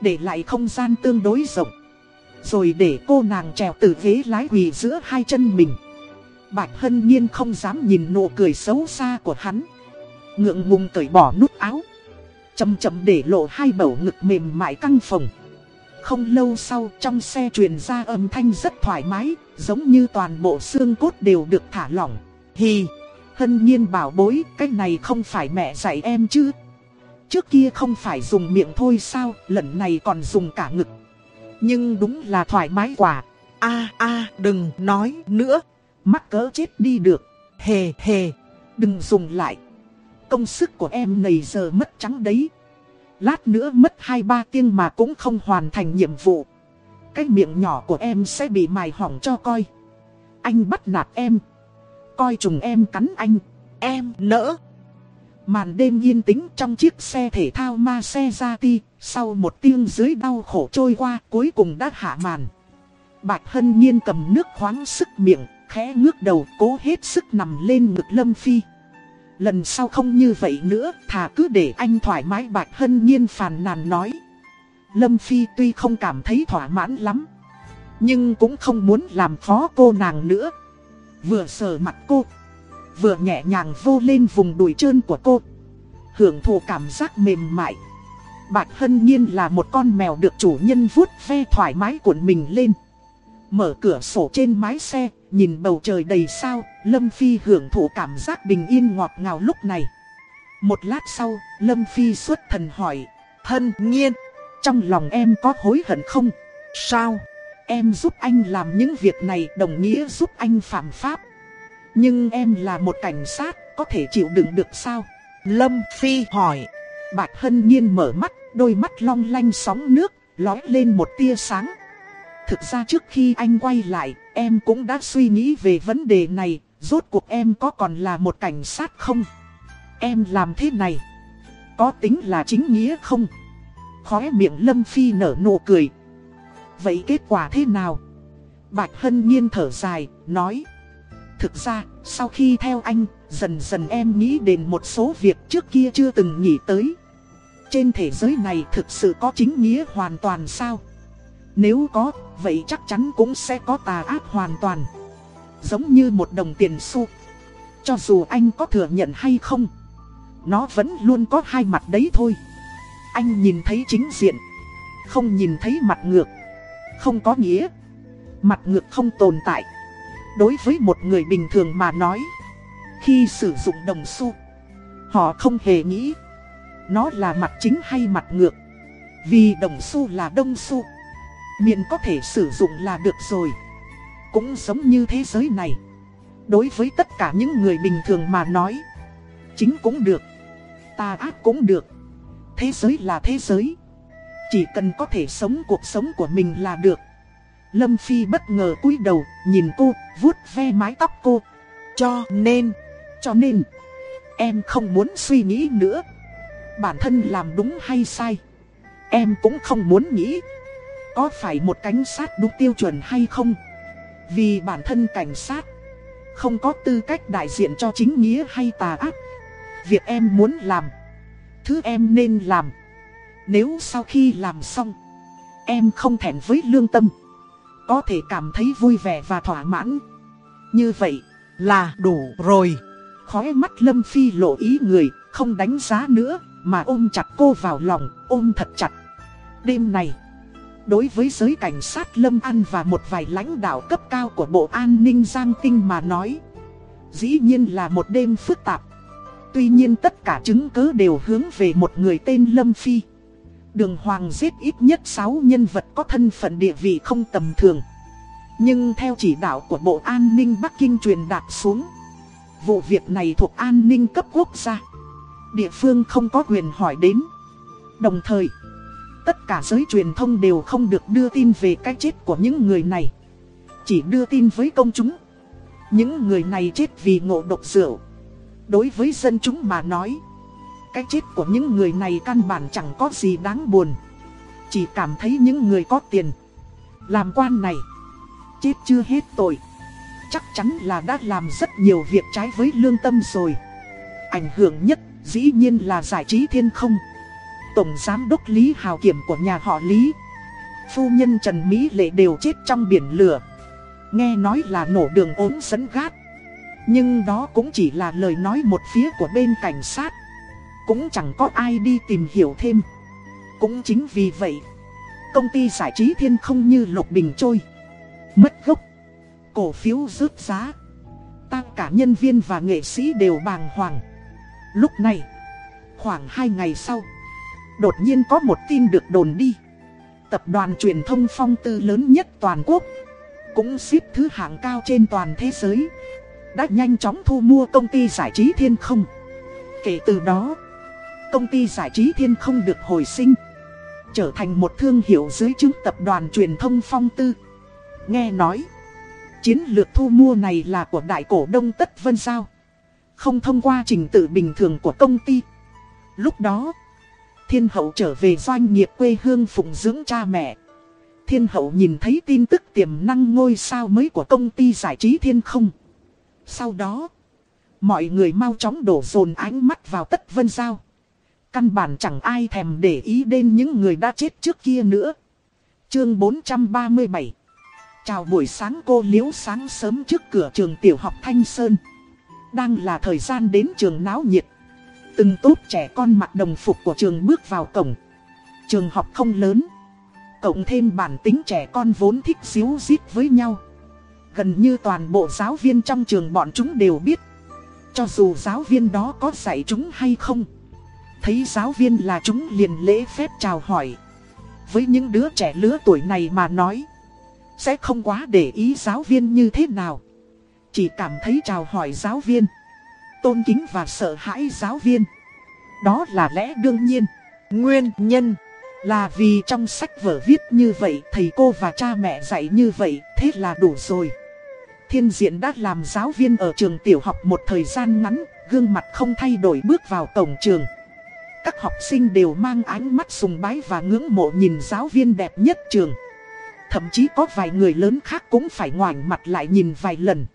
S1: Để lại không gian tương đối rộng. Rồi để cô nàng trèo từ ghế lái quỳ giữa hai chân mình. Bạch Hân Nhiên không dám nhìn nụ cười xấu xa của hắn. Ngượng ngùng cởi bỏ nút áo. Chầm chậm để lộ hai bầu ngực mềm mại căng phồng. Không lâu sau, trong xe truyền ra âm thanh rất thoải mái, Giống như toàn bộ xương cốt đều được thả lỏng. Hì, Hân nhiên bảo bối, cái này không phải mẹ dạy em chứ? Trước kia không phải dùng miệng thôi sao, Lần này còn dùng cả ngực. Nhưng đúng là thoải mái quả
S2: a a, đừng nói nữa.
S1: Mắc cỡ chết đi được.
S2: Hề hề,
S1: Đừng dùng lại. Công sức của em này giờ mất trắng đấy. Lát nữa mất 2-3 tiếng mà cũng không hoàn thành nhiệm vụ. Cái miệng nhỏ của em sẽ bị mài hỏng cho coi. Anh bắt nạt em. Coi trùng em cắn anh.
S2: Em nỡ.
S1: Màn đêm yên tĩnh trong chiếc xe thể thao ma xe ra ti Sau một tiếng dưới đau khổ trôi qua, cuối cùng đã hạ màn. Bạch Hân Nhiên cầm nước khoáng sức miệng, Khẽ ngước đầu, cố hết sức nằm lên ngực Lâm Phi. Lần sau không như vậy nữa, thà cứ để anh thoải mái Bạch Hân Nhiên phàn nàn nói. Lâm Phi tuy không cảm thấy thỏa mãn lắm, nhưng cũng không muốn làm khó cô nàng nữa. Vừa sờ mặt cô, vừa nhẹ nhàng vô lên vùng đùi trơn của cô. Hưởng thụ cảm giác mềm mại. Bạch Hân Nhiên là một con mèo được chủ nhân vuốt ve thoải mái cuộn mình lên. Mở cửa sổ trên mái xe, nhìn bầu trời đầy sao, Lâm Phi hưởng thụ cảm giác bình yên ngọt ngào lúc này. Một lát sau, Lâm Phi xuất thần hỏi, Hân nhiên, trong lòng em có hối hận không?
S2: Sao?
S1: Em giúp anh làm những việc này đồng nghĩa giúp anh phạm pháp. Nhưng em là một cảnh sát, có thể chịu đựng được sao?
S2: Lâm Phi hỏi.
S1: Bạch Hân Nhiên mở mắt, đôi mắt long lanh sóng nước, lói lên một tia sáng. Thực ra trước khi anh quay lại, em cũng đã suy nghĩ về vấn đề này, rốt cuộc em có còn là một cảnh sát không? Em làm thế này, có tính là chính nghĩa không? Khóe miệng Lâm Phi nở nụ cười. Vậy kết quả thế nào? Bạch Hân Nhiên thở dài, nói. Thực ra, sau khi theo anh, dần dần em nghĩ đến một số việc trước kia chưa từng nghĩ tới. Trên thế giới này thực sự có chính nghĩa hoàn toàn sao? Nếu có, vậy chắc chắn cũng sẽ có tà ác hoàn toàn. Giống như một đồng tiền xu. Cho dù anh có thừa nhận hay không, nó vẫn luôn có hai mặt đấy thôi. Anh nhìn thấy chính diện, không nhìn thấy mặt ngược. Không có nghĩa, mặt ngược không tồn tại. Đối với một người bình thường mà nói, khi sử dụng đồng xu, Họ không hề nghĩ Nó là mặt chính hay mặt ngược Vì đồng xu là đông xu Miền có thể sử dụng là được rồi. Cũng giống như thế giới này. Đối với tất cả những người bình thường mà nói, Chính cũng được Tà ác cũng được. Thế giới là thế giới. Chỉ cần có thể sống cuộc sống của mình là được. Lâm Phi bất ngờ cúi đầu, Nhìn cô, vuốt ve mái tóc cô.
S2: Cho nên
S1: Cho nên, Em không muốn suy nghĩ nữa. Bản thân làm đúng hay sai, Em cũng không muốn nghĩ. Có phải một cảnh sát đúng tiêu chuẩn hay không? Vì bản thân cảnh sát, Không có tư cách đại diện cho chính nghĩa hay tà ác. Việc em muốn làm, Thứ em nên làm. Nếu sau khi làm xong, Em không thèm với lương tâm, Có thể cảm thấy vui vẻ và thỏa mãn. Như vậy
S2: là đủ rồi.
S1: Khói mắt Lâm Phi lộ ý người, Không đánh giá nữa, Mà ôm chặt cô vào lòng, Ôm thật chặt. Đêm này Đối với giới cảnh sát Lâm An và một vài lãnh đạo cấp cao của Bộ An ninh Giang Tinh mà nói Dĩ nhiên là một đêm phức tạp Tuy nhiên tất cả chứng cứ đều hướng về một người tên Lâm Phi. Đường Hoàng giết ít nhất 6 nhân vật có thân phận địa vị không tầm thường. Nhưng theo chỉ đạo của Bộ An ninh Bắc Kinh truyền đạt xuống, vụ việc này thuộc an ninh cấp quốc gia. Địa phương không có quyền hỏi đến. Đồng thời, tất cả giới truyền thông đều không được đưa tin về cái chết của những người này. Chỉ đưa tin với công chúng. Những người này chết vì ngộ độc rượu. Đối với dân chúng mà nói, Cái chết của những người này căn bản chẳng có gì đáng buồn Chỉ cảm thấy những người có tiền Làm quan này, Chết chưa hết tội Chắc chắn là đã làm rất nhiều việc trái với lương tâm rồi Ảnh hưởng nhất dĩ nhiên là giải trí thiên không Tổng giám đốc Lý Hào Kiểm của nhà họ Lý. Phu nhân Trần Mỹ Lệ đều chết trong biển lửa. Nghe nói là nổ đường ốm dẫn gát. Nhưng đó cũng chỉ là lời nói một phía của bên cảnh sát. Cũng chẳng có ai đi tìm hiểu thêm. Cũng chính vì vậy, Công ty giải trí thiên không như lục bình trôi. Mất gốc. Cổ phiếu rớt giá. Tăng cả nhân viên và nghệ sĩ đều bàng hoàng. Lúc này, Khoảng 2 ngày sau Đột nhiên có một tin được đồn đi Tập đoàn truyền thông phong tư lớn nhất toàn quốc Cũng xếp thứ hạng cao trên toàn thế giới đã nhanh chóng thu mua công ty giải trí thiên không. Kể từ đó, công ty giải trí thiên không được hồi sinh, trở thành một thương hiệu dưới chứng tập đoàn truyền thông phong tư. Nghe nói, chiến lược thu mua này là của đại cổ đông Tất Vân Giao, không thông qua trình tự bình thường của công ty. Lúc đó, thiên hậu trở về doanh nghiệp quê hương phụng dưỡng cha mẹ. Thiên hậu nhìn thấy tin tức tiềm năng ngôi sao mới của công ty giải trí thiên không. Sau đó, mọi người mau chóng đổ dồn ánh mắt vào tất vân giao. Căn bản chẳng ai thèm để ý đến những người đã chết trước kia nữa. Chương 437 Chào buổi sáng cô liếu sáng sớm trước cửa trường tiểu học Thanh Sơn. Đang là thời gian đến trường náo nhiệt. Từng tốt trẻ con mặc đồng phục của trường bước vào cổng. Trường học không lớn. Cộng thêm bản tính trẻ con vốn thích xíu xít với nhau. Gần như toàn bộ giáo viên trong trường bọn chúng đều biết Cho dù giáo viên đó có dạy chúng hay không, Thấy giáo viên là chúng liền lễ phép chào hỏi Với những đứa trẻ lứa tuổi này mà nói, Sẽ không quá để ý giáo viên như thế nào Chỉ cảm thấy chào hỏi giáo viên Tôn kính và sợ hãi giáo viên Đó là lẽ đương nhiên Nguyên nhân là vì trong sách vở viết như vậy, thầy cô và cha mẹ dạy như vậy, thế là đủ rồi. Thiên Diện đã làm giáo viên ở trường tiểu học một thời gian ngắn, gương mặt không thay đổi bước vào cổng trường. Các học sinh đều mang ánh mắt sùng bái và ngưỡng mộ nhìn giáo viên đẹp nhất trường. Thậm chí có vài người lớn khác cũng phải ngoảnh mặt lại nhìn vài lần.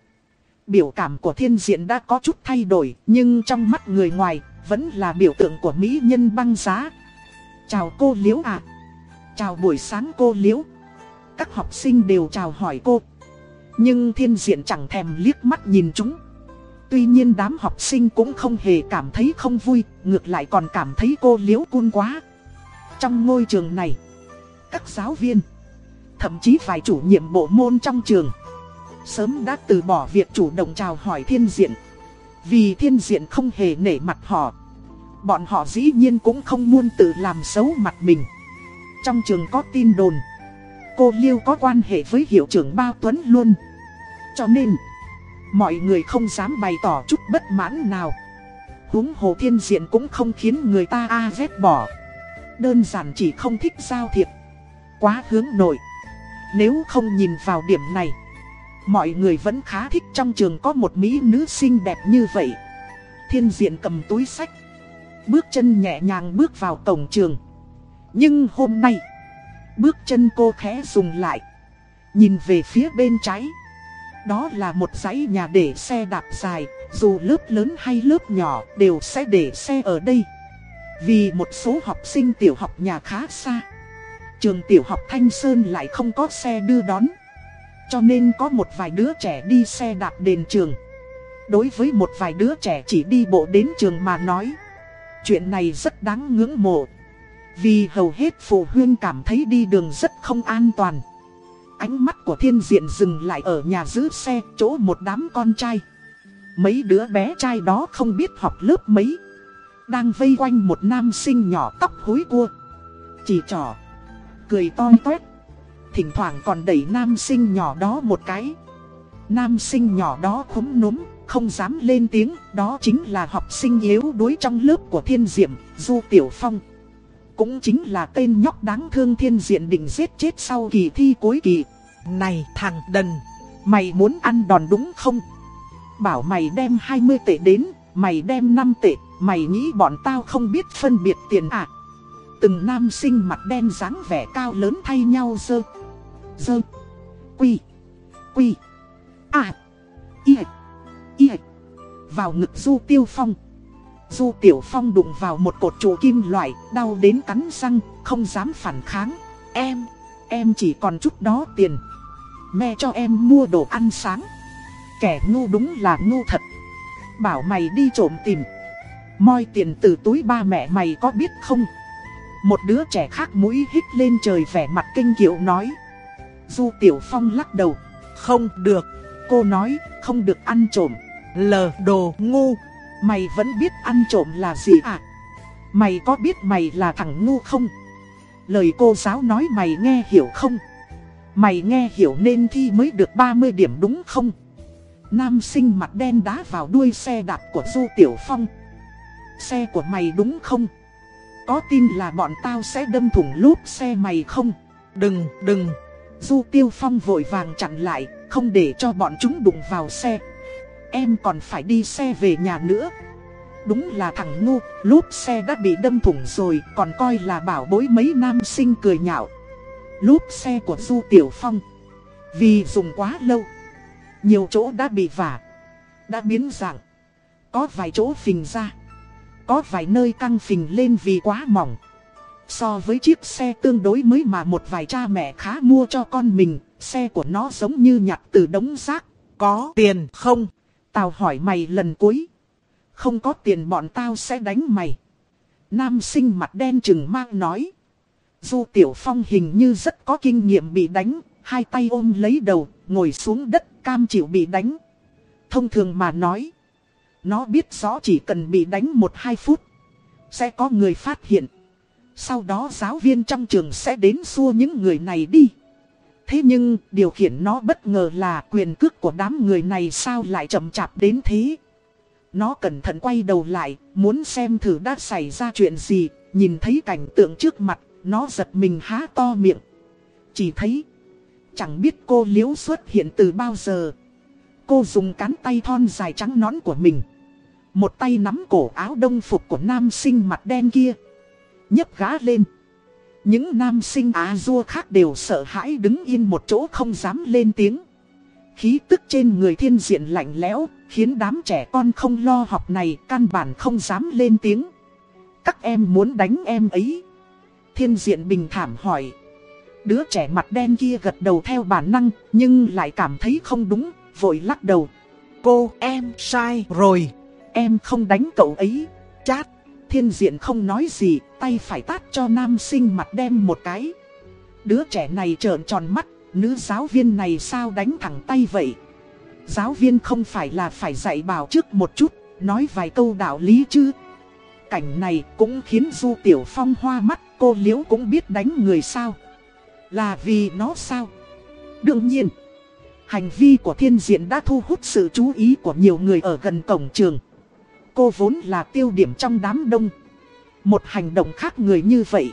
S1: Biểu cảm của thiên diện đã có chút thay đổi, nhưng trong mắt người ngoài, vẫn là biểu tượng của mỹ nhân băng giá. Chào cô Liễu ạ. Chào buổi sáng cô Liễu. Các học sinh đều chào hỏi cô. Nhưng thiên diện chẳng thèm liếc mắt nhìn chúng Tuy nhiên đám học sinh cũng không hề cảm thấy không vui Ngược lại còn cảm thấy cô liếu cun quá Trong ngôi trường này Các giáo viên Thậm chí vài chủ nhiệm bộ môn trong trường Sớm đã từ bỏ việc chủ động chào hỏi thiên diện. Vì thiên diện không hề nể mặt họ, Bọn họ dĩ nhiên cũng không muốn tự làm xấu mặt mình. Trong trường có tin đồn, Cô Liêu có quan hệ với hiệu trưởng Bao Tuấn luôn. Cho nên, Mọi người không dám bày tỏ chút bất mãn nào. Huống hồ thiên diện cũng không khiến người ta a ghét bỏ. Đơn giản chỉ không thích giao thiệp, Quá hướng nội. Nếu không nhìn vào điểm này Mọi người vẫn khá thích trong trường có một mỹ nữ xinh đẹp như vậy. Thiên diện cầm túi sách. Bước chân nhẹ nhàng bước vào cổng trường. Nhưng hôm nay, Bước chân cô khẽ dừng lại. Nhìn về phía bên trái. Đó là một dãy nhà để xe đạp dài. Dù lớp lớn hay lớp nhỏ đều sẽ để xe ở đây. Vì một số học sinh tiểu học nhà khá xa. Trường tiểu học Thanh Sơn lại không có xe đưa đón. Cho nên có một vài đứa trẻ đi xe đạp đền trường. Đối với một vài đứa trẻ chỉ đi bộ đến trường mà nói, Chuyện này rất đáng ngưỡng mộ. Vì hầu hết phụ huynh cảm thấy đi đường rất không an toàn. Ánh mắt của thiên diện dừng lại ở nhà giữ xe chỗ một đám con trai. Mấy đứa bé trai đó không biết học lớp mấy. Đang vây quanh một nam sinh nhỏ tóc hối cua. Chỉ trỏ, Cười to toét. Thỉnh thoảng còn đẩy nam sinh nhỏ đó một cái Nam sinh nhỏ đó khúm núm không dám lên tiếng, đó chính là học sinh yếu đuối trong lớp của thiên diệm, Du Tiểu Phong. Cũng chính là tên nhóc đáng thương thiên diện định giết chết sau kỳ thi cuối kỳ.
S2: Này thằng đần,
S1: mày muốn ăn đòn đúng không? Bảo mày đem 20 tệ đến, mày đem 5 tệ, mày nghĩ bọn tao không biết phân biệt tiền à? Từng nam sinh mặt đen dáng vẻ cao lớn thay nhau dơ. Dơ. Quy. Quy. À. Y y Vào ngực Du Tiêu Phong. Du Tiểu Phong đụng vào một cột trụ kim loại Đau đến cắn răng Không dám phản kháng. Em, em chỉ còn chút đó tiền. Mẹ cho em mua đồ ăn sáng. Kẻ ngu đúng là ngu thật. Bảo mày đi trộm tìm. Moi tiền từ túi ba mẹ mày có biết không? Một đứa trẻ khác mũi hít lên trời vẻ mặt kinh kiệu nói. Du Tiểu Phong lắc đầu
S2: không được
S1: Cô nói không được ăn trộm
S2: Lờ đồ ngu
S1: Mày vẫn biết ăn trộm là gì à? Mày có biết mày là thằng ngu không? Lời cô giáo nói mày nghe hiểu không? Mày nghe hiểu nên thi mới được 30 điểm đúng không? Nam sinh mặt đen đá vào đuôi xe đạp của Du Tiểu Phong Xe của mày đúng không? Có tin là bọn tao sẽ đâm thủng lốp xe mày không?
S2: Đừng, đừng
S1: Du Tiêu Phong vội vàng chặn lại Không để cho bọn chúng đụng vào xe. Em còn phải đi xe về nhà nữa. Đúng là thằng ngu, lốp xe đã bị đâm thủng rồi Còn coi là bảo bối mấy nam sinh cười nhạo. Lốp xe của Du Tiểu Phong. Vì dùng quá lâu Nhiều chỗ đã bị vả Đã biến dạng. Có vài chỗ phình ra Có vài nơi căng phình lên vì quá mỏng. So với chiếc xe tương đối mới mà một vài cha mẹ khá mua cho con mình Xe của nó giống như nhặt từ đống rác
S2: Có tiền không?
S1: Tao hỏi mày lần cuối. Không có tiền bọn tao sẽ đánh mày. Nam sinh mặt đen chừng mang nói. Du Tiểu Phong hình như rất có kinh nghiệm bị đánh. Hai tay ôm lấy đầu, ngồi xuống đất cam chịu bị đánh. Thông thường mà nói. Nó biết rõ chỉ cần bị đánh một hai phút. Sẽ có người phát hiện. Sau đó giáo viên trong trường sẽ đến xua những người này đi. Thế nhưng, điều khiển nó bất ngờ là quyền cước của đám người này sao lại chậm chạp đến thế. Nó cẩn thận quay đầu lại, muốn xem thử đã xảy ra chuyện gì, nhìn thấy cảnh tượng trước mặt, nó giật mình há to miệng. Chỉ thấy, chẳng biết cô liễu xuất hiện từ bao giờ. Cô dùng cán tay thon dài trắng nón của mình. Một tay nắm cổ áo đông phục của nam sinh mặt đen kia nhấc gá lên. Những nam sinh Á dua khác đều sợ hãi đứng yên một chỗ không dám lên tiếng. Khí tức trên người thiên diện lạnh lẽo, khiến đám trẻ con không lo học này căn bản không dám lên tiếng. Các em muốn đánh em ấy. Thiên diện bình thảm hỏi. Đứa trẻ mặt đen kia gật đầu theo bản năng, nhưng lại cảm thấy không đúng, vội lắc đầu.
S2: Cô, em, sai rồi.
S1: Em không đánh cậu ấy.
S2: Chát.
S1: Thiên diện không nói gì, tay phải tát cho nam sinh mặt đem một cái. Đứa trẻ này trợn tròn mắt, nữ giáo viên này sao đánh thẳng tay vậy? Giáo viên không phải là phải dạy bảo trước một chút, nói vài câu đạo lý chứ. Cảnh này cũng khiến Du Tiểu Phong hoa mắt, cô Liễu cũng biết đánh người sao. Là vì nó sao? Đương nhiên, hành vi của thiên diện đã thu hút sự chú ý của nhiều người ở gần cổng trường. Cô vốn là tiêu điểm trong đám đông. Một hành động khác người như vậy,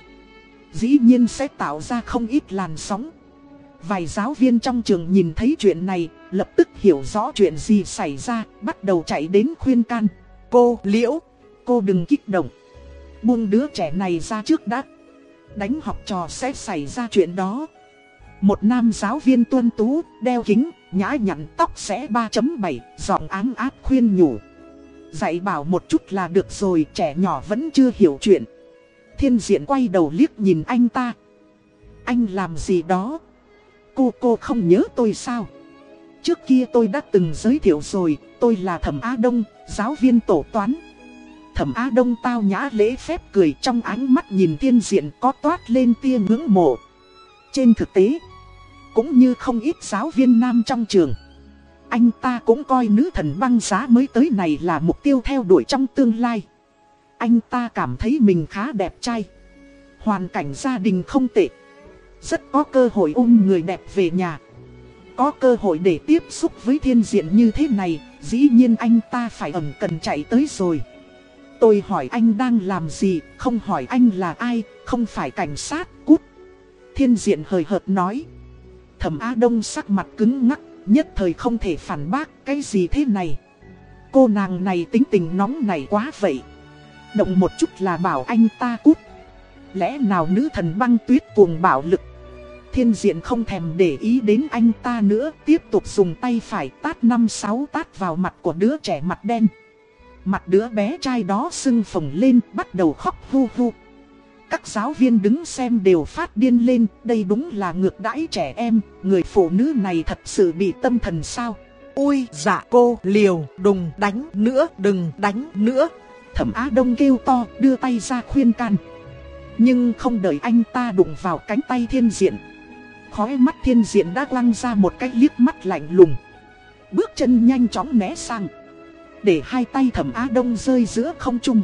S1: dĩ nhiên sẽ tạo ra không ít làn sóng. Vài giáo viên trong trường nhìn thấy chuyện này, lập tức hiểu rõ chuyện gì xảy ra, bắt đầu chạy đến khuyên can. Cô, Liễu, cô đừng kích động. Buông đứa trẻ này ra trước đã. Đánh học trò sẽ xảy ra chuyện đó. Một nam giáo viên tuân tú, đeo kính, nhã nhặn tóc sẽ 3.7, giọng ám áp khuyên nhủ. Dạy bảo một chút là được rồi, trẻ nhỏ vẫn chưa hiểu chuyện. Thiên diện quay đầu liếc nhìn anh ta. Anh làm gì đó? Cô cô không nhớ tôi sao? Trước kia tôi đã từng giới thiệu rồi, tôi là Thẩm Á Đông, giáo viên tổ toán. Thẩm Á Đông tao nhã lễ phép cười trong ánh mắt nhìn thiên diện có toát lên tia ngưỡng mộ. Trên thực tế, cũng như không ít giáo viên nam trong trường. Anh ta cũng coi nữ thần băng giá mới tới này là mục tiêu theo đuổi trong tương lai. Anh ta cảm thấy mình khá đẹp trai. Hoàn cảnh gia đình không tệ. Rất có cơ hội ôm người đẹp về nhà. Có cơ hội để tiếp xúc với thiên diện như thế này, dĩ nhiên anh ta phải ẩn cần chạy tới rồi. Tôi hỏi anh đang làm gì, không hỏi anh là ai, không phải cảnh sát, cút. Thiên diện hời hợt nói. Thẩm Á Đông sắc mặt cứng ngắc, nhất thời không thể phản bác cái gì thế này. Cô nàng này tính tình nóng này quá vậy. Động một chút là bảo anh ta cút. Lẽ nào nữ thần băng tuyết cuồng bạo lực Thiên diện không thèm để ý đến anh ta nữa, tiếp tục dùng tay phải tát năm sáu tát vào mặt của đứa trẻ mặt đen. Mặt đứa bé trai đó sưng phồng lên, bắt đầu khóc hu hu. Các giáo viên đứng xem đều phát điên lên, đây đúng là ngược đãi trẻ em, người phụ nữ này thật sự bị tâm thần sao.
S2: ôi, dạ cô liều đùng đánh nữa đừng đánh nữa.
S1: Thẩm Á Đông kêu to đưa tay ra khuyên can. Nhưng không đợi anh ta đụng vào cánh tay thiên diện. Khói mắt thiên diện đã lăng ra một cái liếc mắt lạnh lùng. Bước chân nhanh chóng né sang. Để hai tay thẩm Á Đông rơi giữa không trung.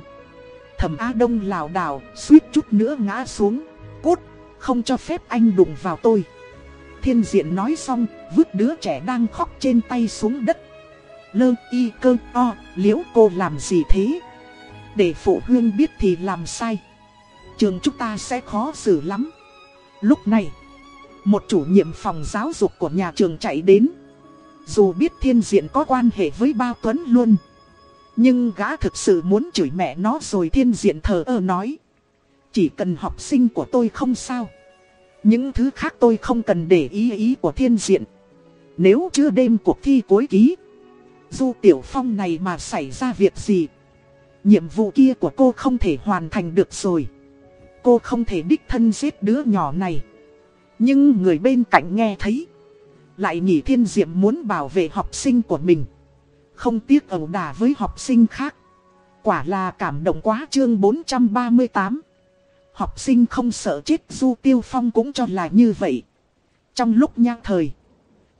S1: Thẩm Á Đông lảo đảo suýt chút nữa ngã xuống. Cút, không cho phép anh đụng vào tôi. Thiên diện nói xong, vứt đứa trẻ đang khóc trên tay xuống đất. Lơ y cơ o, liễu cô làm gì thế? Để phụ huynh biết thì làm sai. Trường chúng ta sẽ khó xử lắm. Lúc này một chủ nhiệm phòng giáo dục của nhà trường chạy đến. Dù biết thiên diện có quan hệ với bao tuấn luôn. Nhưng gã thực sự muốn chửi mẹ nó rồi thiên diện thờ ơ nói. Chỉ cần học sinh của tôi không sao. Những thứ khác tôi không cần để ý ý của thiên diện. Nếu chưa đêm cuộc thi cuối ký. du tiểu phong này mà xảy ra việc gì. Nhiệm vụ kia của cô không thể hoàn thành được rồi. Cô không thể đích thân giết đứa nhỏ này. Nhưng người bên cạnh nghe thấy, Lại nghĩ thiên diệm muốn bảo vệ học sinh của mình không tiếc ẩu đả với học sinh khác Quả là cảm động quá chương 438 Học sinh không sợ chết Du Tiêu Phong cũng cho là như vậy Trong lúc nhang thời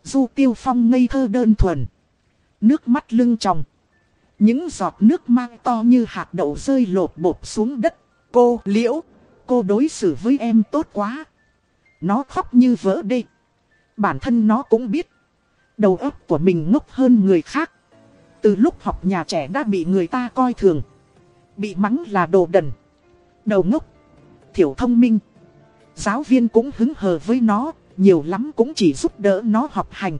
S1: Du Tiêu Phong ngây thơ đơn thuần, Nước mắt lưng tròng Những giọt nước mang to như hạt đậu rơi lột bột xuống đất Cô liễu, Cô đối xử với em tốt quá nó khóc như vỡ đi. Bản thân nó cũng biết. Đầu óc của mình ngốc hơn người khác. Từ lúc học nhà trẻ đã bị người ta coi thường. Bị mắng là đồ đần. Đầu ngốc. Thiểu thông minh. Giáo viên cũng hứng hờ với nó. Nhiều lắm cũng chỉ giúp đỡ nó học hành.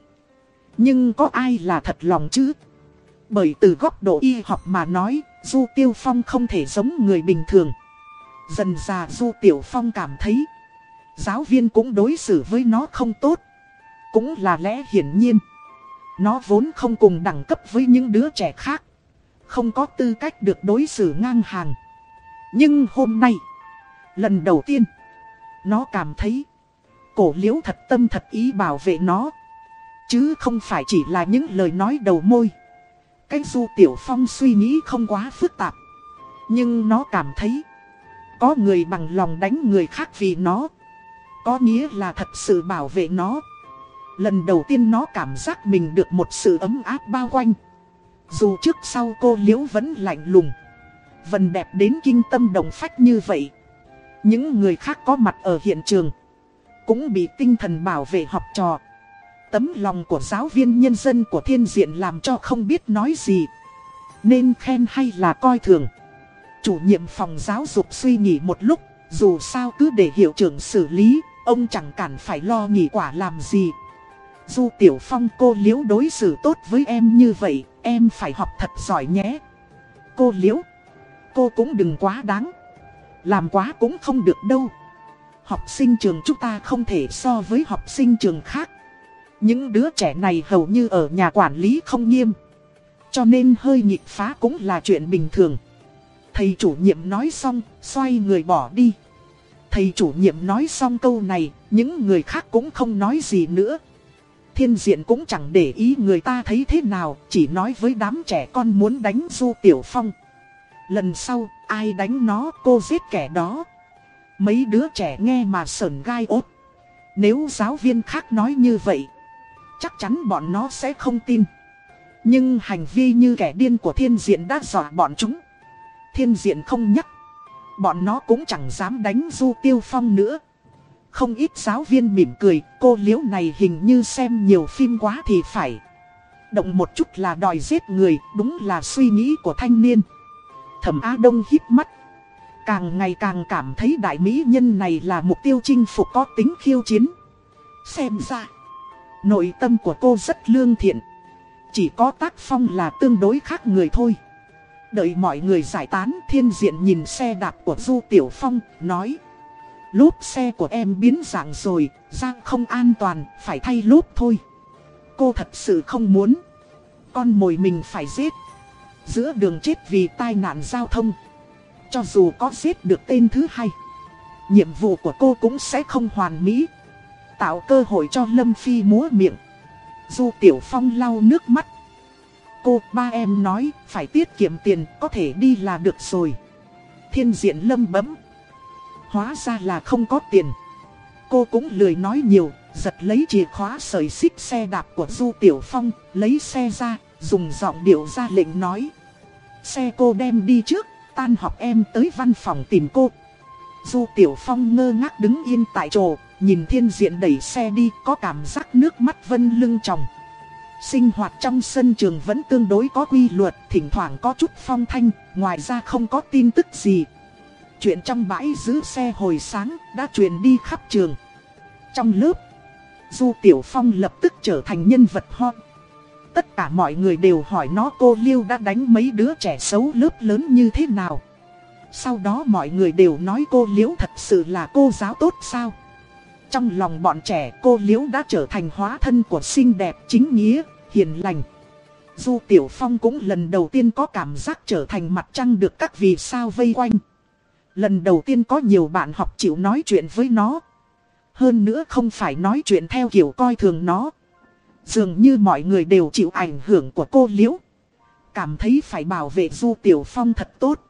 S1: Nhưng có ai là thật lòng chứ? Bởi từ góc độ y học mà nói, Du Tiêu Phong không thể giống người bình thường. Dần già Du Tiểu Phong cảm thấy Giáo viên cũng đối xử với nó không tốt. Cũng là lẽ hiển nhiên. Nó vốn không cùng đẳng cấp với những đứa trẻ khác. Không có tư cách được đối xử ngang hàng. Nhưng hôm nay, lần đầu tiên, nó cảm thấy cổ liễu thật tâm thật ý bảo vệ nó. Chứ không phải chỉ là những lời nói đầu môi. Cái du tiểu phong suy nghĩ không quá phức tạp. Nhưng nó cảm thấy có người bằng lòng đánh người khác vì nó. Có nghĩa là thật sự bảo vệ nó Lần đầu tiên nó cảm giác mình được một sự ấm áp bao quanh Dù trước sau cô Liễu vẫn lạnh lùng vần đẹp đến kinh tâm đồng phách như vậy. Những người khác có mặt ở hiện trường. Cũng bị tinh thần bảo vệ học trò. Tấm lòng của giáo viên nhân dân của thiên diện làm cho không biết nói gì. Nên khen hay là coi thường. Chủ nhiệm phòng giáo dục suy nghĩ một lúc. Dù sao cứ để hiệu trưởng xử lý, ông chẳng cần phải lo nghỉ quả làm gì. Du Tiểu Phong cô Liễu đối xử tốt với em như vậy, em phải học thật giỏi nhé. Cô Liễu, cô cũng đừng quá đáng. Làm quá cũng không được đâu. Học sinh trường chúng ta không thể so với học sinh trường khác. Những đứa trẻ này hầu như ở nhà quản lý không nghiêm. Cho nên hơi nhịp phá cũng là chuyện bình thường. Thầy chủ nhiệm nói xong, xoay người bỏ đi. Thầy chủ nhiệm nói xong câu này, những người khác cũng không nói gì nữa. Thiên diện cũng chẳng để ý người ta thấy thế nào, chỉ nói với đám trẻ con muốn đánh Du Tiểu Phong. Lần sau, ai đánh nó cô giết kẻ đó. Mấy đứa trẻ nghe mà sờn gai ốt. Nếu giáo viên khác nói như vậy, chắc chắn bọn nó sẽ không tin. Nhưng hành vi như kẻ điên của thiên diện đã dọa bọn chúng. Thiên diện không nhắc. Bọn nó cũng chẳng dám đánh Du Tiêu Phong nữa. Không ít giáo viên mỉm cười, cô liễu này hình như xem nhiều phim quá thì phải. Động một chút là đòi giết người, đúng là suy nghĩ của thanh niên. Thẩm Á Đông hít mắt. Càng ngày càng cảm thấy đại mỹ nhân này là mục tiêu chinh phục có tính khiêu chiến. Xem ra, nội tâm của cô rất lương thiện. Chỉ có tác phong là tương đối khác người thôi. Đợi mọi người giải tán thiên diện nhìn xe đạp của Du Tiểu Phong, nói Lốp xe của em biến dạng rồi, Giang không an toàn, phải thay lốp thôi. Cô thật sự không muốn. Con mồi mình phải giết. Giữa đường chết vì tai nạn giao thông. Cho dù có giết được tên thứ hai Nhiệm vụ của cô cũng sẽ không hoàn mỹ. Tạo cơ hội cho Lâm Phi múa miệng. Du Tiểu Phong lau nước mắt. Cô ba em nói phải tiết kiệm tiền có thể đi là được rồi. Thiên diện lâm bấm. Hóa ra là không có tiền. Cô cũng lười nói nhiều Giật lấy chìa khóa sợi xích xe đạp của Du Tiểu Phong Lấy xe ra Dùng giọng điệu ra lệnh nói. Xe cô đem đi trước Tan học em tới văn phòng tìm cô. Du Tiểu Phong ngơ ngác đứng yên tại chỗ Nhìn thiên diện đẩy xe đi Có cảm giác nước mắt vân lưng tròng. Sinh hoạt trong sân trường vẫn tương đối có quy luật, thỉnh thoảng có chút phong thanh, ngoài ra không có tin tức gì. Chuyện trong bãi giữ xe hồi sáng đã truyền đi khắp trường. Trong lớp, Du Tiểu Phong lập tức trở thành nhân vật hot. Tất cả mọi người đều hỏi nó cô Liêu đã đánh mấy đứa trẻ xấu lớp lớn như thế nào. Sau đó mọi người đều nói cô Liễu thật sự là cô giáo tốt sao. Trong lòng bọn trẻ cô Liễu đã trở thành hóa thân của xinh đẹp chính nghĩa, hiền lành. Du Tiểu Phong cũng lần đầu tiên có cảm giác trở thành mặt trăng được các vì sao vây quanh. Lần đầu tiên có nhiều bạn học chịu nói chuyện với nó. Hơn nữa không phải nói chuyện theo kiểu coi thường nó. Dường như mọi người đều chịu ảnh hưởng của cô Liễu. Cảm thấy phải bảo vệ Du Tiểu Phong thật tốt.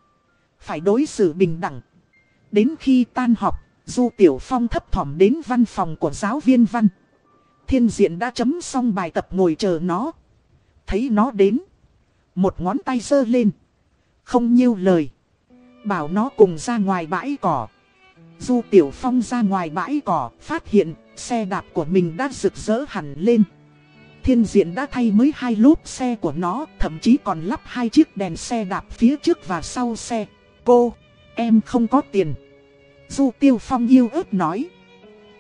S1: Phải đối xử bình đẳng. Đến khi tan học, Du Tiểu Phong thấp thỏm đến văn phòng của giáo viên văn. Thiên diện đã chấm xong bài tập ngồi chờ nó. Thấy nó đến. Một ngón tay giơ lên. Không nhiêu lời. Bảo nó cùng ra ngoài bãi cỏ. Du Tiểu Phong ra ngoài bãi cỏ, phát hiện xe đạp của mình đã rực rỡ hẳn lên. Thiên diện đã thay mới hai lốp xe của nó, thậm chí còn lắp hai chiếc đèn xe đạp phía trước và sau xe. Cô, em không có tiền. Du Tiêu Phong yêu ớt nói.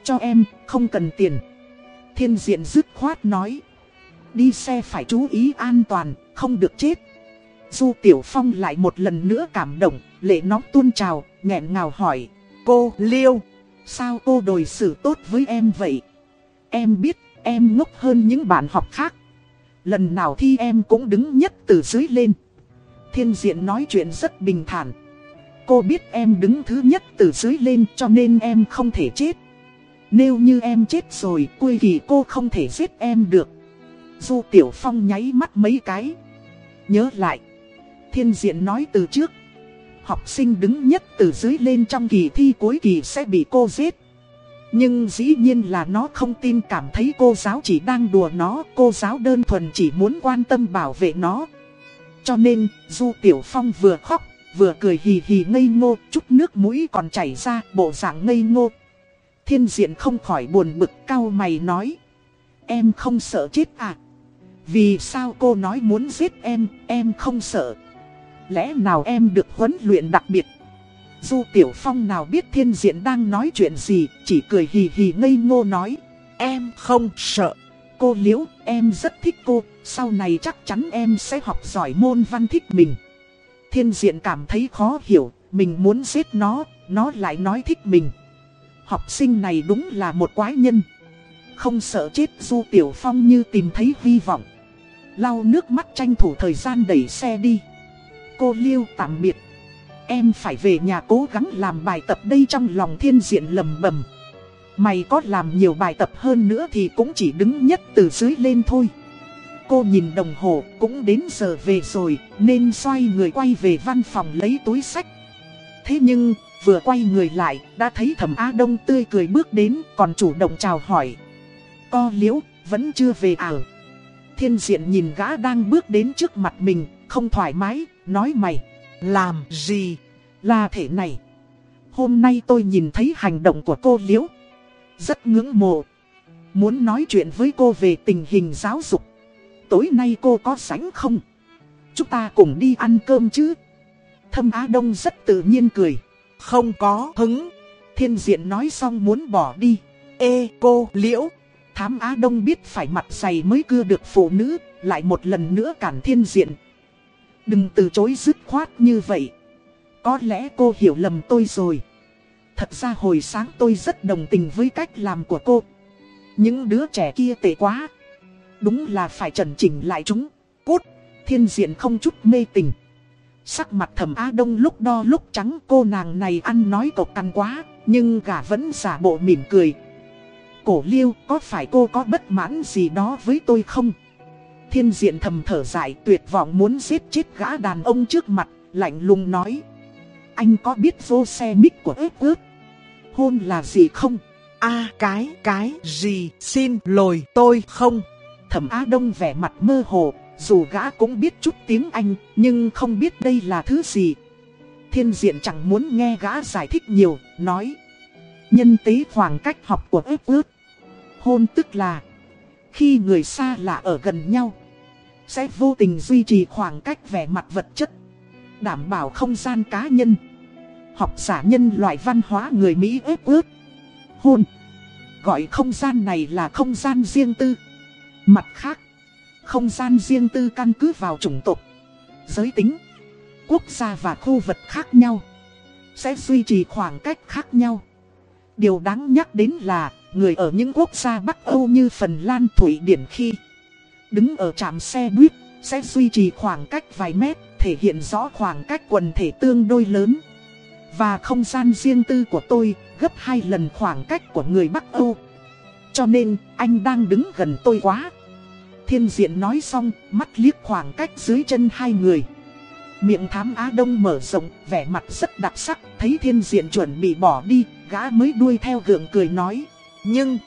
S1: Cho em, không cần tiền. Thiên diện dứt khoát nói. Đi xe phải chú ý an toàn, không được chết. Du Tiểu Phong lại một lần nữa cảm động, lệ nóng tuôn trào, nghẹn ngào hỏi. Cô, Liêu, sao cô đối xử tốt với em vậy? Em biết, em ngốc hơn những bạn học khác. Lần nào thi em cũng đứng nhất từ dưới lên. Thiên diện nói chuyện rất bình thản. Cô biết em đứng thứ nhất từ dưới lên cho nên em không thể chết. Nếu như em chết rồi, quy kỳ cô không thể giết em được. Du Tiểu Phong nháy mắt mấy cái. Nhớ lại. Thiên diện nói từ trước. Học sinh đứng nhất từ dưới lên trong kỳ thi cuối kỳ sẽ bị cô giết. Nhưng dĩ nhiên là nó không tin cảm thấy cô giáo chỉ đang đùa nó. Cô giáo đơn thuần chỉ muốn quan tâm bảo vệ nó. Cho nên, Du Tiểu Phong vừa khóc, vừa cười hì hì ngây ngô, chút nước mũi còn chảy ra, bộ dạng ngây ngô. Thiên diện không khỏi buồn bực cao mày nói. Em không sợ chết à? Vì sao cô nói muốn giết em, em không sợ? Lẽ nào em được huấn luyện đặc biệt? Du Tiểu Phong nào biết thiên diện đang nói chuyện gì, chỉ cười hì hì ngây ngô nói. Em không sợ. Cô Liễu, em rất thích cô, sau này chắc chắn em sẽ học giỏi môn văn thích mình. Thiên diện cảm thấy khó hiểu, mình muốn giết nó, nó lại nói thích mình. Học sinh này đúng là một quái nhân. Không sợ chết Du Tiểu Phong như tìm thấy hy vọng. Lau nước mắt tranh thủ thời gian đẩy xe đi. Cô Liêu tạm biệt. Em phải về nhà cố gắng làm bài tập đây trong lòng thiên diện lầm bầm. Mày có làm nhiều bài tập hơn nữa thì cũng chỉ đứng nhất từ dưới lên thôi. Cô nhìn đồng hồ, cũng đến giờ về rồi, nên xoay người quay về văn phòng lấy túi sách. Thế nhưng, vừa quay người lại, đã thấy thẩm Á Đông tươi cười bước đến, còn chủ động chào hỏi. Co liễu, vẫn chưa về à Thiên diện nhìn gã đang bước đến trước mặt mình, không thoải mái nói mày, làm gì là thể này. Hôm nay tôi nhìn thấy hành động của cô liễu rất ngưỡng mộ. Muốn nói chuyện với cô về tình hình giáo dục. Tối nay cô có sánh không? Chúng ta cùng đi ăn cơm chứ? Thâm Á Đông rất tự nhiên cười. Không có hứng. Thiên diện nói xong muốn bỏ đi. Ê, cô liễu. Thám Á Đông biết phải mặt dày mới cưa được phụ nữ. Lại một lần nữa cản thiên diện. Đừng từ chối dứt khoát như vậy. Có lẽ cô hiểu lầm tôi rồi. Thật ra hồi sáng tôi rất đồng tình với cách làm của cô. Những đứa trẻ kia tệ quá. Đúng là phải trần chỉnh lại chúng. Cút, thiên diện không chút mê tình. Sắc mặt thầm Á Đông lúc đo lúc trắng cô nàng này ăn nói cộc cằn quá, nhưng gà vẫn giả bộ mỉm cười. Cổ liêu, có phải cô có bất mãn gì đó với tôi không? Thiên diện thầm thở dài tuyệt vọng muốn giết chết gã đàn ông trước mặt, lạnh lùng nói. Anh có biết vô xe mít của ếp ướt hôn là gì không?
S2: a cái, cái gì, xin lỗi tôi không.
S1: Thẩm Á Đông vẻ mặt mơ hồ, dù gã cũng biết chút tiếng Anh, nhưng không biết đây là thứ gì. Thiên diện chẳng muốn nghe gã giải thích nhiều, nói. Nhân tế khoảng cách học của ếp ướt. Hôn tức là, khi người xa lạ ở gần nhau, sẽ vô tình duy trì khoảng cách vẻ mặt vật chất, đảm bảo không gian cá nhân học giả nhân loại văn hóa người Mỹ ép ướt. Hôn. Gọi không gian này là không gian riêng tư. Mặt khác, không gian riêng tư căn cứ vào chủng tộc, giới tính, quốc gia và khu vực khác nhau. Sẽ duy trì khoảng cách khác nhau. Điều đáng nhắc đến là, người ở những quốc gia Bắc Âu như Phần Lan, Thụy Điển khi đứng ở trạm xe buýt, sẽ duy trì khoảng cách vài mét, thể hiện rõ khoảng cách quần thể tương đối lớn. Và không gian riêng tư của tôi gấp hai lần khoảng cách của người Bắc Âu. Cho nên, anh đang đứng gần tôi quá. Thiên diện nói xong, mắt liếc khoảng cách dưới chân hai người. Miệng thám Á Đông mở rộng, vẻ mặt rất đặc sắc, thấy thiên diện chuẩn bị bỏ đi, gã mới đuôi theo gượng cười nói. Nhưng,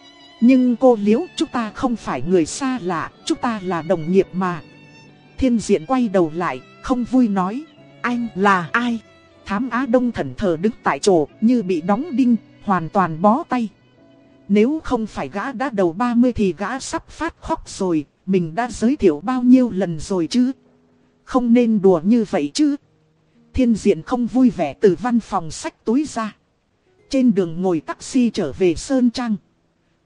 S1: nhưng cô liễu chúng ta không phải người xa lạ, chúng ta là đồng nghiệp mà. Thiên diện quay đầu lại, không vui nói. Anh là ai? Thám Á Đông thần thờ đứng tại chỗ như bị đóng đinh, hoàn toàn bó tay. Nếu không phải gã đã đầu 30 thì gã sắp phát khóc rồi, mình đã giới thiệu bao nhiêu lần rồi chứ. Không nên đùa như vậy chứ. Thiên diện không vui vẻ từ văn phòng sách túi ra. Trên đường ngồi taxi trở về Sơn Trang.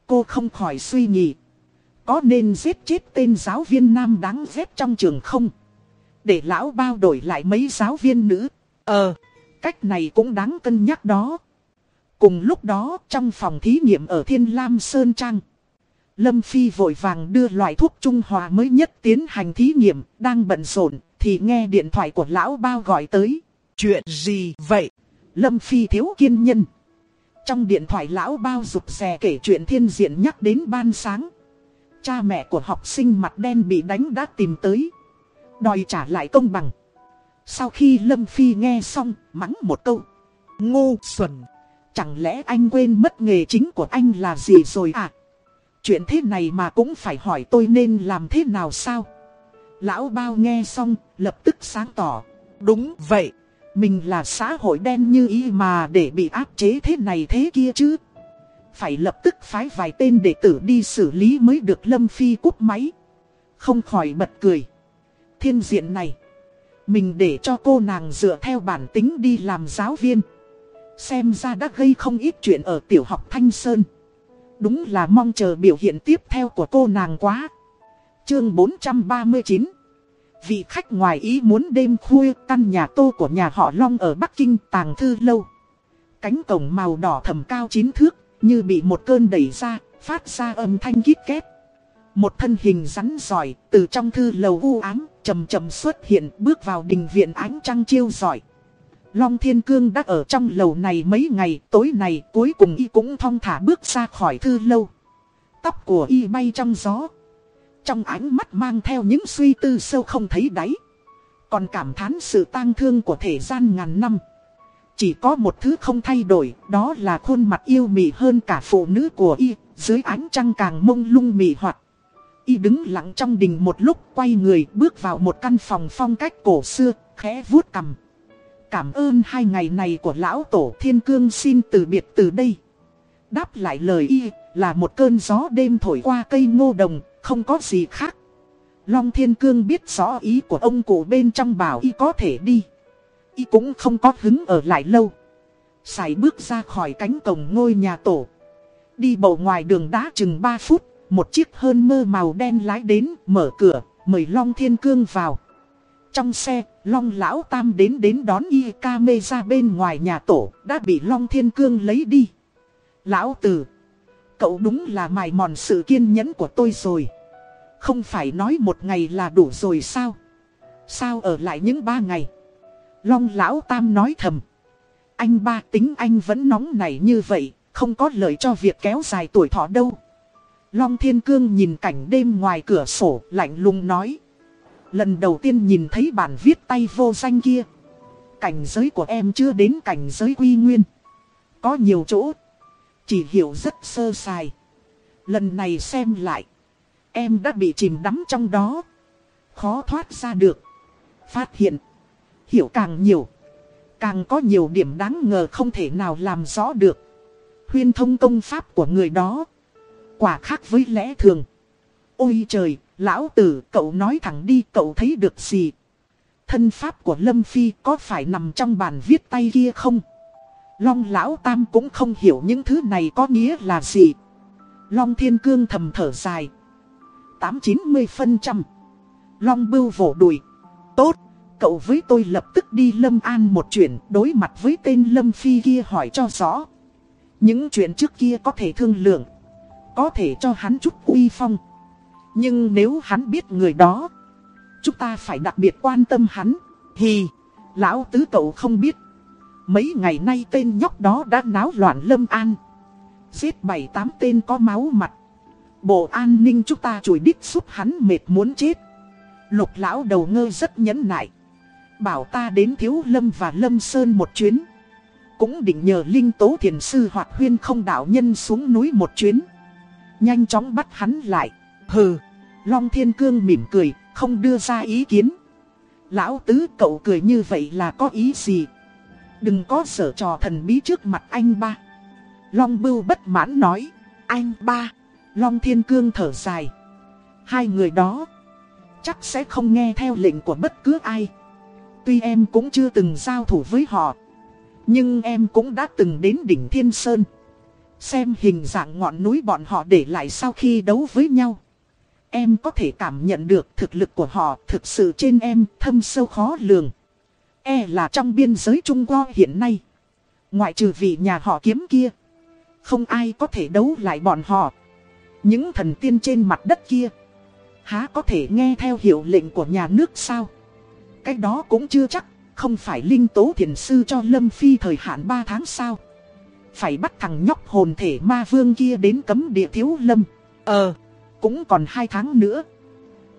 S1: Cô không khỏi suy nghĩ. Có nên giết chết tên giáo viên nam đáng ghét trong trường không? Để lão bao đổi lại mấy giáo viên nữ. Ờ. Cách này cũng đáng cân nhắc đó. Cùng lúc đó trong phòng thí nghiệm ở Thiên Lam Sơn Trang. Lâm Phi vội vàng đưa loại thuốc trung hòa mới nhất tiến hành thí nghiệm, đang bận rộn thì nghe điện thoại của lão bao gọi tới.
S2: Chuyện gì vậy?
S1: Lâm Phi thiếu kiên nhân. Trong điện thoại lão bao rụt rè kể chuyện thiên diện nhắc đến ban sáng. Cha mẹ của học sinh mặt đen bị đánh đã tìm tới. Đòi trả lại công bằng. Sau khi Lâm Phi nghe xong, mắng một câu. ngô xuẩn. Chẳng lẽ anh quên mất nghề chính của anh là gì rồi à? Chuyện thế này mà cũng phải hỏi tôi nên làm thế nào sao? Lão bao nghe xong, lập tức sáng tỏ. Đúng vậy. Mình là xã hội đen như ý mà để bị áp chế thế này thế kia chứ. Phải lập tức phái vài tên đệ tử đi xử lý mới được Lâm Phi cúp máy. Không khỏi bật cười. Thiên diện này. Mình để cho cô nàng dựa theo bản tính đi làm giáo viên. Xem ra đã gây không ít chuyện ở tiểu học Thanh Sơn. Đúng là mong chờ biểu hiện tiếp theo của cô nàng quá. Chương 439 Vị khách ngoài ý muốn đêm khuya căn nhà tô của nhà họ Long ở Bắc Kinh tàng thư lâu. Cánh cổng màu đỏ thầm cao chín thước, như bị một cơn đẩy ra, phát ra âm thanh kít két. Một thân hình rắn giỏi, từ trong thư lầu u ám, chầm chầm xuất hiện bước vào đình viện ánh trăng chiêu giỏi. Long Thiên Cương đã ở trong lầu này mấy ngày, tối này cuối cùng y cũng thong thả bước ra khỏi thư lâu. Tóc của y bay trong gió. Trong ánh mắt mang theo những suy tư sâu không thấy đáy. Còn cảm thán sự tang thương của thể gian ngàn năm. Chỉ có một thứ không thay đổi, đó là khuôn mặt yêu mị hơn cả phụ nữ của y, dưới ánh trăng càng mông lung mị hoạt. Y đứng lặng trong đình một lúc quay người bước vào một căn phòng phong cách cổ xưa, khẽ vuốt cầm. Cảm ơn hai ngày này của lão tổ thiên cương xin từ biệt từ đây. Đáp lại lời y là một cơn gió đêm thổi qua cây ngô đồng, không có gì khác. Long thiên cương biết rõ ý của ông cụ bên trong bảo y có thể đi. Y cũng không có hứng ở lại lâu. Xài bước ra khỏi cánh cổng ngôi nhà tổ. Đi bộ ngoài đường đá chừng 3 phút, một chiếc hơn mơ màu đen lái đến, mở cửa, mời Long Thiên Cương vào. Trong xe, Long Lão Tam đến đến đón y ca mê ra bên ngoài nhà tổ, đã bị Long Thiên Cương lấy đi. Lão Tử, cậu đúng là mài mòn sự kiên nhẫn của tôi rồi. Không phải nói một ngày là đủ rồi sao? Sao ở lại những ba ngày? Long Lão Tam nói thầm. Anh ba tính anh vẫn nóng nảy như vậy, không có lợi cho việc kéo dài tuổi thọ đâu. Long Thiên Cương nhìn cảnh đêm ngoài cửa sổ, lạnh lùng nói. Lần đầu tiên nhìn thấy bản viết tay vô danh kia. Cảnh giới của em chưa đến cảnh giới quy nguyên. Có nhiều chỗ. Chỉ hiểu rất sơ sài. Lần này xem lại. Em đã bị chìm đắm trong đó. Khó thoát ra được. Phát hiện. Hiểu càng nhiều. Càng có nhiều điểm đáng ngờ không thể nào làm rõ được. Huyên thông công pháp của người đó. Quả khác với lẽ thường. Ôi trời, lão tử, cậu nói thẳng đi, cậu thấy được gì? Thân pháp của Lâm Phi có phải nằm trong bàn viết tay kia không? Long lão tam cũng không hiểu những thứ này có nghĩa là gì. Long thiên cương thầm thở dài. 8-90% Long bưu vỗ đùi. Tốt, cậu với tôi lập tức đi Lâm An một chuyện đối mặt với tên Lâm Phi kia hỏi cho rõ. Những chuyện trước kia có thể thương lượng. Có thể cho hắn chút uy phong. Nhưng nếu hắn biết người đó, chúng ta phải đặc biệt quan tâm hắn. Hì, lão tứ cậu không biết. Mấy ngày nay tên nhóc đó đã náo loạn lâm an. Giết bảy tám tên có máu mặt. Bộ an ninh chúng ta chùi đít giúp hắn mệt muốn chết. Lục lão đầu ngơ rất nhẫn nại. Bảo ta đến thiếu lâm và lâm sơn một chuyến. Cũng định nhờ linh tố thiền sư hoạt huyên không đạo nhân xuống núi một chuyến. Nhanh chóng bắt hắn lại. Hừ, Long Thiên Cương mỉm cười, không đưa ra ý kiến. Lão tứ cậu cười như vậy là có ý gì? Đừng có sở trò thần bí trước mặt anh ba. Long Bưu bất mãn nói. Anh ba. Long Thiên Cương thở dài. Hai người đó. Chắc sẽ không nghe theo lệnh của bất cứ ai. Tuy em cũng chưa từng giao thủ với họ. Nhưng em cũng đã từng đến đỉnh Thiên Sơn. Xem hình dạng ngọn núi bọn họ để lại sau khi đấu với nhau. Em có thể cảm nhận được thực lực của họ thực sự trên em thâm sâu khó lường. E là trong biên giới Trung quốc hiện nay. Ngoại trừ vị nhà họ kiếm kia. Không ai có thể đấu lại bọn họ. Những thần tiên trên mặt đất kia. Há có thể nghe theo hiệu lệnh của nhà nước sao? Cái đó cũng chưa chắc. Không phải linh tố thiền sư cho Lâm Phi thời hạn 3 tháng sao? Phải bắt thằng nhóc hồn thể ma vương kia đến cấm địa thiếu lâm. Ờ, cũng còn 2 tháng nữa.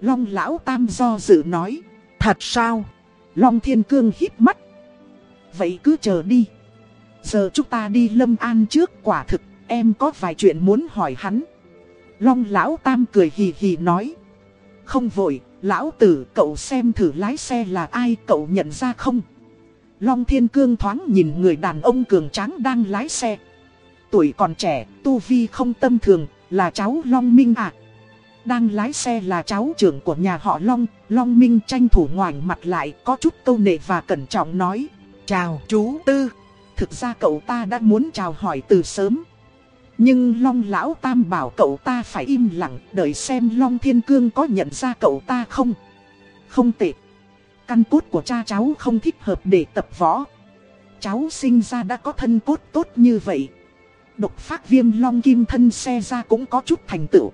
S1: Long lão tam do dự nói. Thật sao? Long thiên cương hít mắt. Vậy cứ chờ đi. Giờ chúng ta đi lâm an trước quả thực, em có vài chuyện muốn hỏi hắn. Long lão tam cười hì hì nói. Không vội, lão tử cậu xem thử lái xe là ai cậu nhận ra không? Long Thiên Cương thoáng nhìn người đàn ông cường tráng đang lái xe. Tuổi còn trẻ, Tu Vi không tâm thường, là cháu Long Minh à. Đang lái xe là cháu trưởng của nhà họ Long, Long Minh tranh thủ ngoảnh mặt lại có chút câu nệ và cẩn trọng nói. Chào chú Tư, thực ra cậu ta đã muốn chào hỏi từ sớm. Nhưng Long Lão Tam bảo cậu ta phải im lặng đợi xem Long Thiên Cương có nhận ra cậu ta không. Không tệ. Căn cốt của cha cháu không thích hợp để tập võ. Cháu sinh ra đã có thân cốt tốt như vậy. Độc phát viêm long kim thân xe ra cũng có chút thành tựu.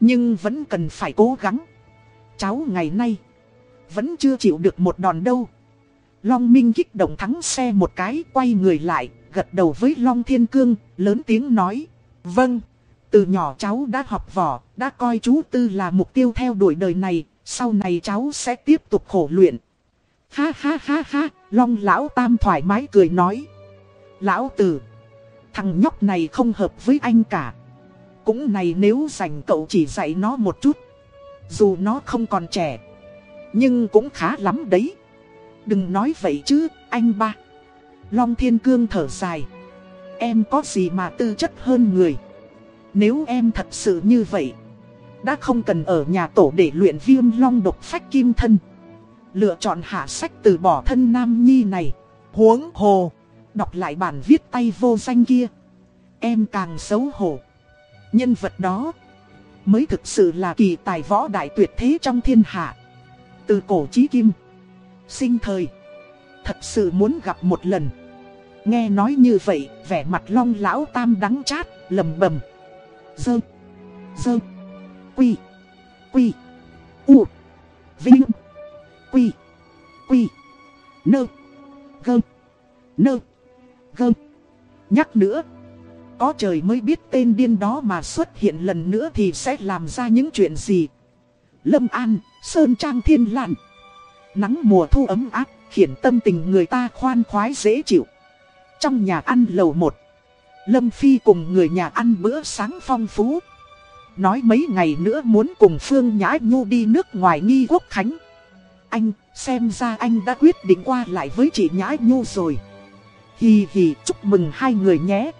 S1: Nhưng vẫn cần phải cố gắng. Cháu ngày nay vẫn chưa chịu được một đòn đâu. Long Minh kích động thắng xe một cái quay người lại, gật đầu với Long Thiên Cương, lớn tiếng nói. Vâng, từ nhỏ cháu đã học võ, đã coi chú Tư là mục tiêu theo đuổi đời này, sau này cháu sẽ tiếp tục khổ luyện. Ha ha ha ha, Long Lão Tam thoải mái cười nói. Lão Tử, thằng nhóc này không hợp với anh cả. Cũng này nếu dành cậu chỉ dạy nó một chút. Dù nó không còn trẻ, nhưng cũng khá lắm đấy. Đừng nói vậy chứ, anh ba. Long Thiên Cương thở dài. Em có gì mà tư chất hơn người. Nếu em thật sự như vậy, đã không cần ở nhà tổ để luyện viêm long độc phách kim thân. Lựa chọn hạ sách từ bỏ thân nam nhi này. Huống hồ, đọc lại bản viết tay vô danh kia. Em càng xấu hổ. Nhân vật đó mới thực sự là kỳ tài võ đại tuyệt thế trong thiên hạ. Từ cổ chí kim, sinh thời, thật sự muốn gặp một lần. Nghe nói như vậy, vẻ mặt long lão tam đắng chát, lầm bầm. Dơ, dơ, quy, quy, u, vinh, quy, quy, nơ, gơ, nơ, gơ. Nhắc nữa, có trời mới biết tên điên đó mà xuất hiện lần nữa thì sẽ làm ra những chuyện gì. Lâm An, Sơn Trang Thiên Lạn. Nắng mùa thu ấm áp, khiến tâm tình người ta khoan khoái dễ chịu. Trong nhà ăn lầu một, Lâm Phi cùng người nhà ăn bữa sáng phong phú. Nói mấy ngày nữa muốn cùng Phương Nhã Nhu đi nước ngoài nghi quốc khánh. Anh, xem ra anh đã quyết định qua lại với chị Nhã Nhu rồi. Hì hì chúc mừng hai người nhé.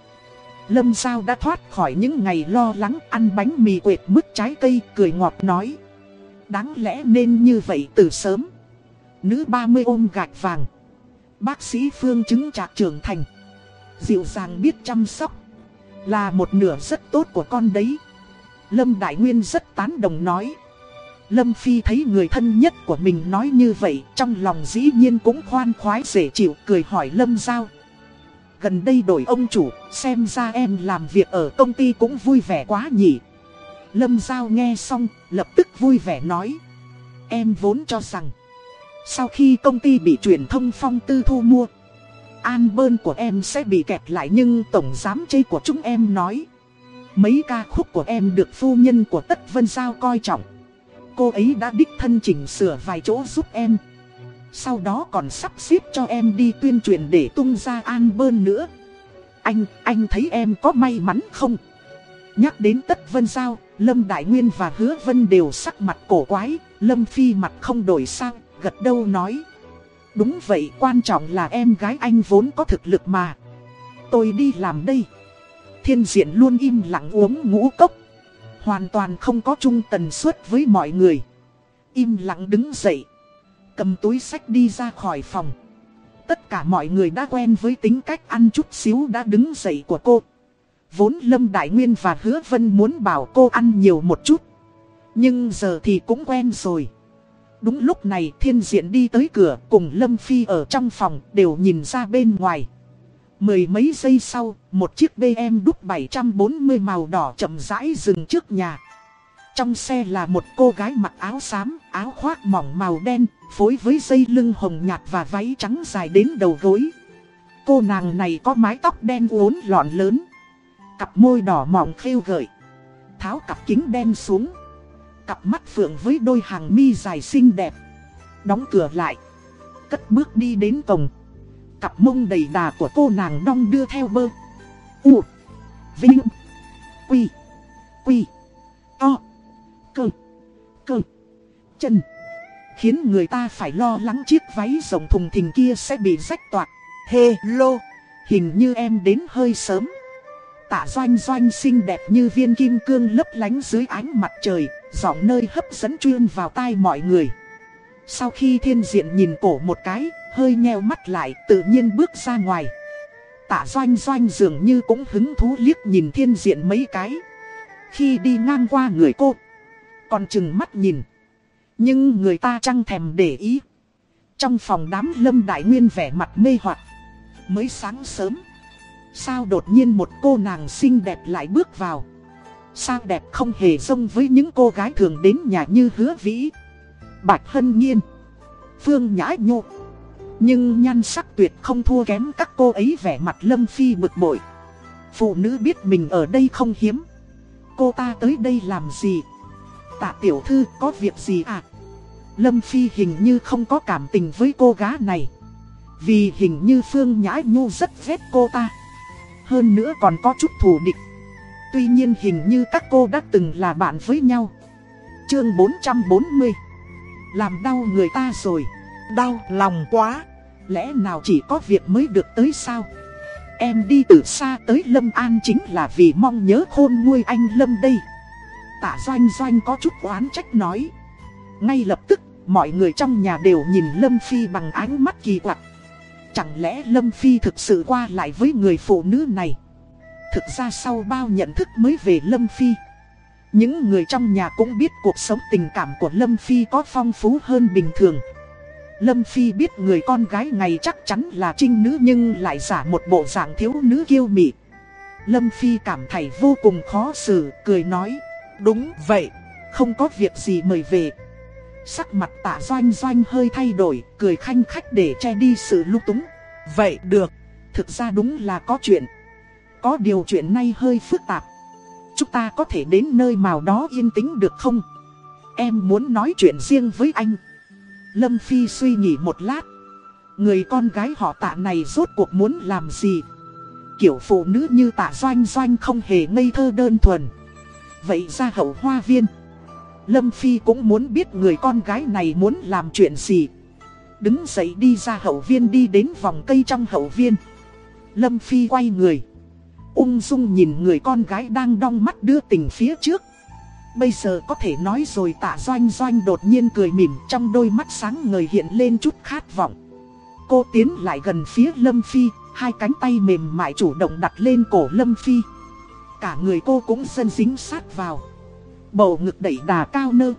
S1: Lâm Giao đã thoát khỏi những ngày lo lắng ăn bánh mì quệt mứt trái cây cười ngọt nói. Đáng lẽ nên như vậy từ sớm. Nữ 30 ôm gạch vàng. Bác sĩ Phương chứng trạc trưởng thành. Dịu dàng biết chăm sóc. Là một nửa rất tốt của con đấy. Lâm Đại Nguyên rất tán đồng nói. Lâm Phi thấy người thân nhất của mình nói như vậy, trong lòng dĩ nhiên cũng khoan khoái dễ chịu, cười hỏi Lâm Giao. Gần đây đổi ông chủ, xem ra em làm việc ở công ty cũng vui vẻ quá nhỉ. Lâm Giao nghe xong, lập tức vui vẻ nói. Em vốn cho rằng, sau khi công ty bị truyền thông phong tư thu mua, an bơn của em sẽ bị kẹt lại nhưng tổng giám chê của chúng em nói. Mấy ca khúc của em được phu nhân của Tất Vân Giao coi trọng. Cô ấy đã đích thân chỉnh sửa vài chỗ giúp em. Sau đó còn sắp xếp cho em đi tuyên truyền để tung ra an bơn nữa. Anh, anh thấy em có may mắn không? Nhắc đến Tất Vân Giao, Lâm Đại Nguyên và Hứa Vân đều sắc mặt cổ quái, Lâm Phi mặt không đổi sang, gật đầu nói. Đúng vậy, quan trọng là em gái anh vốn có thực lực mà. Tôi đi làm đây. Thiên diện luôn im lặng uống ngũ cốc. Hoàn toàn không có chung tần suất với mọi người. Im lặng đứng dậy. Cầm túi sách đi ra khỏi phòng. Tất cả mọi người đã quen với tính cách ăn chút xíu đã đứng dậy của cô. Vốn Lâm Đại Nguyên và Hứa Vân muốn bảo cô ăn nhiều một chút. Nhưng giờ thì cũng quen rồi. Đúng lúc này thiên diện đi tới cửa cùng Lâm Phi ở trong phòng đều nhìn ra bên ngoài. Mười mấy giây sau, một chiếc BM đúc 740 màu đỏ chậm rãi dừng trước nhà. Trong xe là một cô gái mặc áo xám, áo khoác mỏng màu đen, phối với dây lưng hồng nhạt và váy trắng dài đến đầu gối. Cô nàng này có mái tóc đen uốn lọn lớn, cặp môi đỏ mỏng khêu gợi, tháo cặp kính đen xuống. Cặp mắt phượng với đôi hàng mi dài xinh đẹp, đóng cửa lại, cất bước đi đến cổng. Cặp mông đầy đà của cô nàng đong đưa theo bơ. U. Vinh. Quy. Quy. To. Cơ. Cơ. Chân. Khiến người ta phải lo lắng chiếc váy rộng thùng thình kia sẽ bị rách toạc.
S2: Hello lô,
S1: Hình như em đến hơi sớm. Tạ doanh doanh xinh đẹp như viên kim cương lấp lánh dưới ánh mặt trời, giọng nơi hấp dẫn chuyên vào tai mọi người. Sau khi thiên diện nhìn cổ một cái, hơi nheo mắt lại tự nhiên bước ra ngoài. Tạ doanh doanh dường như cũng hứng thú liếc nhìn thiên diện mấy cái. Khi đi ngang qua người cô, còn chừng mắt nhìn. Nhưng người ta chẳng thèm để ý. Trong phòng đám lâm đại nguyên vẻ mặt mê hoặc Mới sáng sớm. Sao đột nhiên một cô nàng xinh đẹp lại bước vào. Sao đẹp không hề giống với những cô gái thường đến nhà như hứa vĩ. Bạch Hân Nhiên. Phương Nhã Nhộ Nhưng nhan sắc tuyệt không thua kém các cô ấy vẻ mặt Lâm Phi bực bội. Phụ nữ biết mình ở đây không hiếm. Cô ta tới đây làm gì? Tạ tiểu thư, có việc gì à? Lâm Phi hình như không có cảm tình với cô gái này. Vì hình như Phương Nhã Nhu rất ghét cô ta. Hơn nữa còn có chút thù địch. Tuy nhiên hình như các cô đã từng là bạn với nhau. Chương 440 Làm đau người ta rồi.
S2: đau lòng quá.
S1: Lẽ nào chỉ có việc mới được tới sao? Em đi từ xa tới Lâm An chính là vì mong nhớ khôn nguôi anh Lâm đây. Tạ Doanh Doanh có chút oán trách nói. Ngay lập tức, mọi người trong nhà đều nhìn Lâm Phi bằng ánh mắt kỳ quặc. Chẳng lẽ Lâm Phi thực sự qua lại với người phụ nữ này? Thực ra sau bao nhận thức mới về Lâm Phi. Những người trong nhà cũng biết cuộc sống tình cảm của Lâm Phi có phong phú hơn bình thường. Lâm Phi biết người con gái này chắc chắn là trinh nữ nhưng lại giả một bộ dạng thiếu nữ kiêu mị. Lâm Phi cảm thấy vô cùng khó xử, cười nói.
S2: Đúng vậy,
S1: Không có việc gì mời về. Sắc mặt tạ doanh doanh hơi thay đổi, cười khanh khách để che đi sự lúc túng.
S2: vậy được.
S1: Thực ra đúng là có chuyện. Có điều chuyện này hơi phức tạp. Chúng ta có thể đến nơi nào đó yên tĩnh được không? Em muốn nói chuyện riêng với anh. Lâm Phi suy nghĩ một lát. Người con gái họ tạ này rốt cuộc muốn làm gì? Kiểu phụ nữ như tạ doanh doanh không hề ngây thơ đơn thuần. Vậy ra hậu hoa viên. Lâm Phi cũng muốn biết người con gái này muốn làm chuyện gì. Đứng dậy đi ra hậu viên đi đến vòng cây trong hậu viên. Lâm Phi quay người. Ung dung nhìn người con gái đang đong mắt đưa tình phía trước. Bây giờ có thể nói rồi tạ doanh doanh đột nhiên cười mỉm trong đôi mắt sáng ngời hiện lên chút khát vọng. Cô tiến lại gần phía Lâm Phi, hai cánh tay mềm mại chủ động đặt lên cổ Lâm Phi. Cả người cô cũng dần dính sát vào. Bầu ngực đẩy đà cao nơ.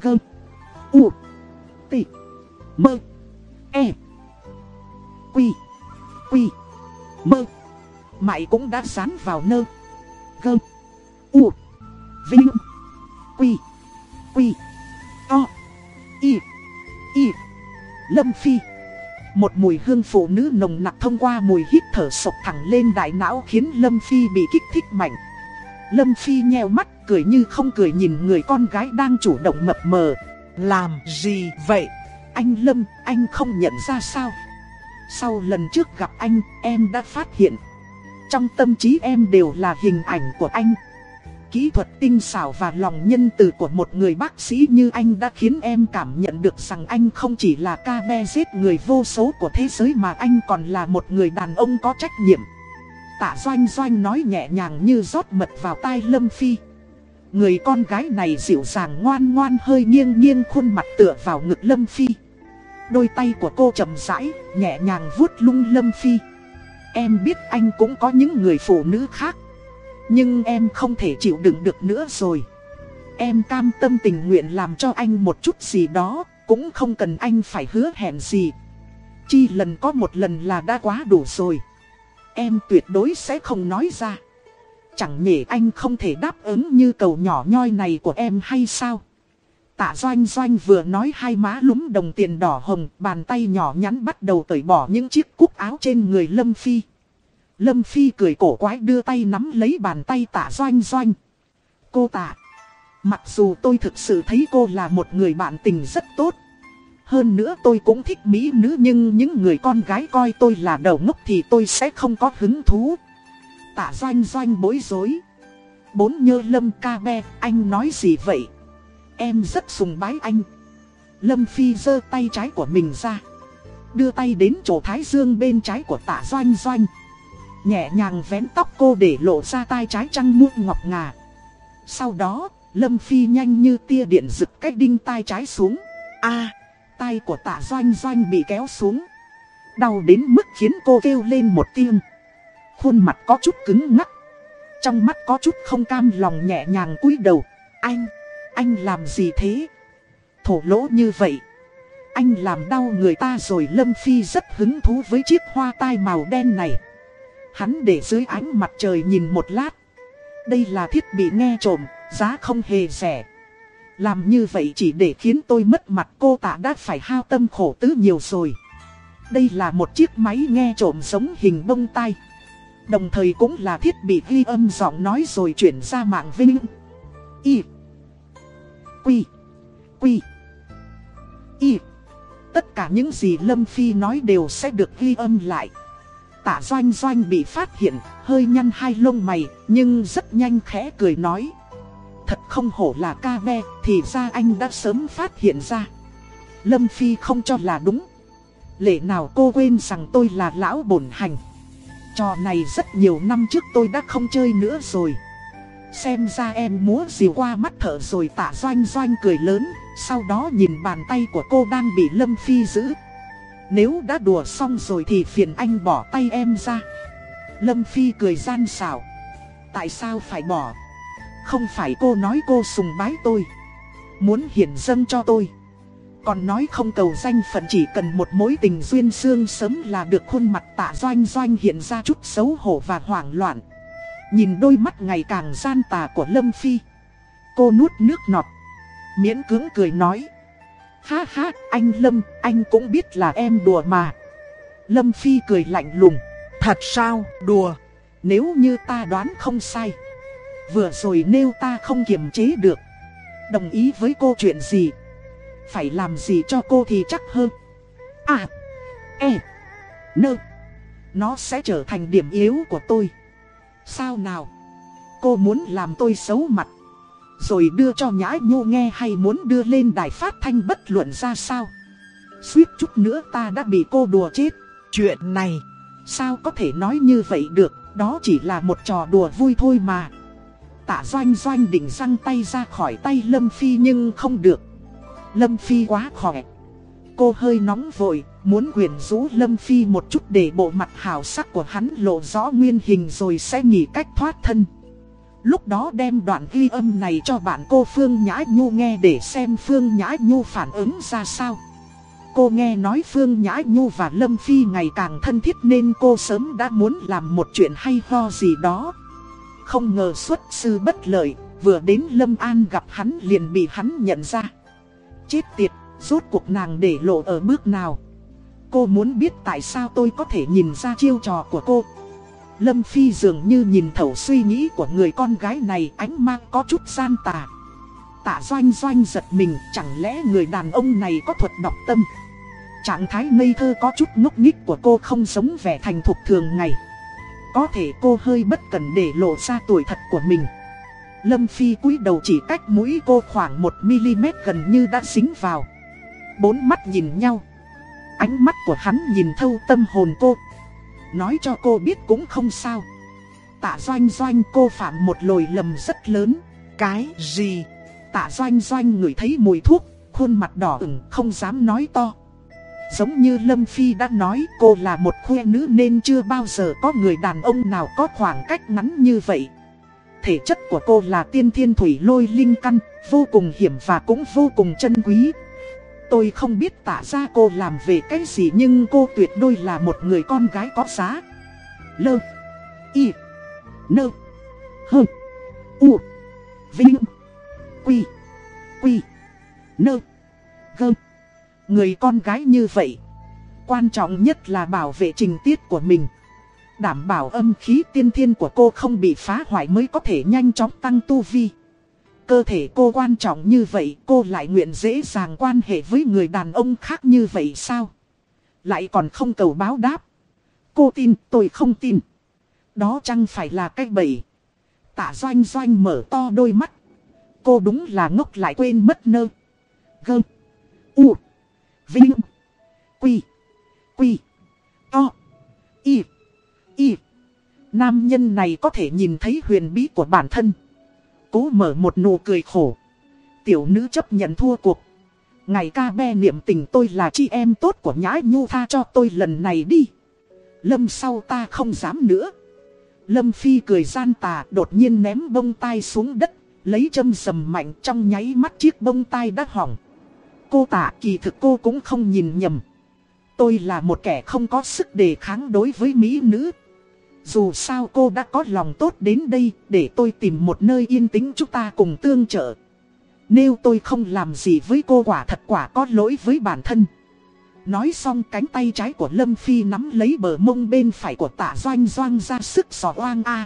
S1: Gơm. U. Tị. Mơ. E. Quy. Quy. Mơ. Mại cũng đã dán vào nơ. Gơm. U. Vinh. Quy. Quy. o Y. Y. Lâm Phi. Một mùi hương phụ nữ nồng nặc thông qua mùi hít thở sộc thẳng lên đại não khiến Lâm Phi bị kích thích mạnh. Lâm Phi nheo mắt cười như không cười nhìn người con gái đang chủ động mập mờ.
S2: Làm gì vậy?
S1: Anh Lâm, anh không nhận ra sao? Sau lần trước gặp anh, em đã phát hiện. Trong tâm trí em đều là hình ảnh của anh. Kỹ thuật tinh xảo và lòng nhân từ của một người bác sĩ như anh đã khiến em cảm nhận được rằng anh không chỉ là ca be giết người vô số của thế giới mà anh còn là một người đàn ông có trách nhiệm. Tạ Doanh Doanh nói nhẹ nhàng như rót mật vào tai Lâm Phi. Người con gái này dịu dàng ngoan ngoan hơi nghiêng nghiêng khuôn mặt tựa vào ngực Lâm Phi. Đôi tay của cô chậm rãi, nhẹ nhàng vuốt lung Lâm Phi. Em biết anh cũng có những người phụ nữ khác. Nhưng em không thể chịu đựng được nữa rồi. Em cam tâm tình nguyện làm cho anh một chút gì đó, cũng không cần anh phải hứa hẹn gì. Chi lần có một lần là đã quá đủ rồi. Em tuyệt đối sẽ không nói ra. Chẳng nhể anh không thể đáp ứng như cầu nhỏ nhoi này của em hay sao? Tạ Doanh Doanh vừa nói hai má lúm đồng tiền đỏ hồng, bàn tay nhỏ nhắn bắt đầu tẩy bỏ những chiếc cúc áo trên người Lâm Phi. Lâm Phi cười cổ quái đưa tay nắm lấy bàn tay tạ Doanh Doanh. Cô tạ, mặc dù tôi thực sự thấy cô là một người bạn tình rất tốt. Hơn nữa tôi cũng thích mỹ nữ nhưng những người con gái coi tôi là đầu ngốc thì tôi sẽ không có hứng thú. Tạ Doanh Doanh bối rối. Bốn nhơ lâm ca be, anh nói gì vậy? Em rất sùng bái anh. Lâm Phi giơ tay trái của mình ra. Đưa tay đến chỗ thái dương bên trái của tạ doanh doanh. Nhẹ nhàng vén tóc cô để lộ ra tai trái trăng muốt ngọc ngà. Sau đó, Lâm Phi nhanh như tia điện rực cách đinh tai trái xuống. a tay của tạ doanh doanh bị kéo xuống. Đau đến mức khiến cô kêu lên một tiếng. Khuôn mặt có chút cứng ngắc. Trong mắt có chút không cam lòng nhẹ nhàng cúi đầu. Anh, anh làm gì thế? Thổ lỗ như vậy. Anh làm đau người ta rồi Lâm Phi rất hứng thú với chiếc hoa tai màu đen này. Hắn để dưới ánh mặt trời nhìn một lát. Đây là thiết bị nghe trộm, giá không hề rẻ. Làm như vậy chỉ để khiến tôi mất mặt cô tạ đã phải hao tâm khổ tứ nhiều rồi. Đây là một chiếc máy nghe trộm giống hình bông tai. Đồng thời cũng là thiết bị ghi âm giọng nói rồi chuyển ra mạng Vinh. Y. Quy. Quy. Y. Tất cả những gì Lâm Phi nói đều sẽ được ghi âm lại. Tả doanh doanh bị phát hiện, hơi nhăn hai lông mày, nhưng rất nhanh khẽ cười nói. Thật không hổ là ca ve, thì ra anh đã sớm phát hiện ra. Lâm Phi không cho là đúng. Lệ nào cô quên rằng tôi là lão bổn hành. Trò này rất nhiều năm trước tôi đã không chơi nữa rồi. Xem ra em múa dìu qua mắt thở rồi tạ doanh doanh cười lớn, sau đó nhìn bàn tay của cô đang bị Lâm Phi giữ. Nếu đã đùa xong rồi thì phiền anh bỏ tay em ra. Lâm Phi cười gian xảo. Tại sao phải bỏ? Không phải cô nói cô sùng bái tôi. Muốn hiển dâng cho tôi. Còn nói không cầu danh phận chỉ cần một mối tình duyên xương sớm là được khuôn mặt tạ doanh doanh hiện ra chút xấu hổ và hoảng loạn. Nhìn đôi mắt ngày càng gian tà của Lâm Phi. Cô nuốt nước nọt. Miễn cưỡng cười nói. Ha ha, anh Lâm, anh cũng biết là em đùa mà. Lâm Phi cười lạnh lùng.
S2: Thật sao, đùa.
S1: Nếu như ta đoán không sai. Vừa rồi nêu ta không kiềm chế được. Đồng ý với cô chuyện gì? Phải làm gì cho cô thì chắc hơn. À, e, nơ. Nó sẽ trở thành điểm yếu của tôi. Sao nào? Cô muốn làm tôi xấu mặt. Rồi đưa cho nhã nhô nghe hay muốn đưa lên đài phát thanh bất luận ra sao Suýt chút nữa ta đã bị cô đùa chết
S2: Chuyện này
S1: Sao có thể nói như vậy được Đó chỉ là một trò đùa vui thôi mà Tạ doanh doanh định răng tay ra khỏi tay Lâm Phi nhưng không được Lâm Phi quá khỏe Cô hơi nóng vội Muốn quyển rũ Lâm Phi một chút để bộ mặt hào sắc của hắn lộ rõ nguyên hình rồi sẽ nghỉ cách thoát thân Lúc đó đem đoạn ghi âm này cho bạn cô Phương Nhã Nhu nghe để xem Phương Nhã Nhu phản ứng ra sao. Cô nghe nói Phương Nhã Nhu và Lâm Phi ngày càng thân thiết nên cô sớm đã muốn làm một chuyện hay ho gì đó. Không ngờ xuất sư bất lợi, vừa đến Lâm An gặp hắn liền bị hắn nhận ra. Chết tiệt, rốt cuộc nàng để lộ ở bước nào. Cô muốn biết tại sao tôi có thể nhìn ra chiêu trò của cô. Lâm Phi dường như nhìn thấu suy nghĩ của người con gái này ánh mang có chút gian tà. Tạ doanh doanh giật mình chẳng lẽ người đàn ông này có thuật đọc tâm. Trạng thái ngây thơ có chút ngốc nghích của cô không giống vẻ thành thục thường ngày. Có thể cô hơi bất cần để lộ ra tuổi thật của mình. Lâm Phi cúi đầu chỉ cách mũi cô khoảng 1mm gần như đã dính vào. Bốn mắt nhìn nhau. Ánh mắt của hắn nhìn thâu tâm hồn cô nói cho cô biết cũng không sao. Tạ doanh doanh cô phạm một lồi lầm rất lớn.
S2: Cái gì?
S1: Tạ doanh doanh ngửi thấy mùi thuốc, khuôn mặt đỏ ửng không dám nói to. Giống như Lâm Phi đã nói cô là một khuê nữ nên chưa bao giờ có người đàn ông nào có khoảng cách ngắn như vậy. Thể chất của cô là tiên thiên thủy lôi linh căn, vô cùng hiểm và cũng vô cùng chân quý. Tôi không biết tả ra cô làm về cái gì nhưng cô tuyệt đối là một người con gái có giá. Lơ. Y. Nơ. Hơ. U. Vinh. Quy. Quy. Nơ. Gơ. Người con gái như vậy. Quan trọng nhất là bảo vệ trình tiết của mình. Đảm bảo âm khí tiên thiên của cô không bị phá hoại mới có thể nhanh chóng tăng tu vi. Cơ thể cô quan trọng như vậy, cô lại nguyện dễ dàng quan hệ với người đàn ông khác như vậy sao? Lại còn không cầu báo đáp. Cô tin, tôi không tin. Đó chẳng phải là cách bẫy. Tạ doanh doanh mở to đôi mắt. Cô đúng là ngốc lại quên mất nơ. Gơ. U. Vinh. Quy. Quy. To. Y. Y. Nam nhân này có thể nhìn thấy huyền bí của bản thân. Cố mở một nụ cười khổ. Tiểu nữ chấp nhận thua cuộc. Ngày ca be niệm tình tôi là chị em tốt của nhã nhu tha cho tôi lần này đi. Lâm sau ta không dám nữa. Lâm Phi cười gian tà đột nhiên ném bông tai xuống đất, lấy châm sầm mạnh trong nháy mắt chiếc bông tai đã hỏng. Cô tạ kỳ thực cô cũng không nhìn nhầm. Tôi là một kẻ không có sức đề kháng đối với mỹ nữ. Dù sao cô đã có lòng tốt đến đây, để tôi tìm một nơi yên tĩnh chúng ta cùng tương trợ. Nếu tôi không làm gì với cô quả thật quả có lỗi với bản thân. Nói xong cánh tay trái của Lâm Phi nắm lấy bờ mông bên phải của tạ doanh doanh ra sức sò oang a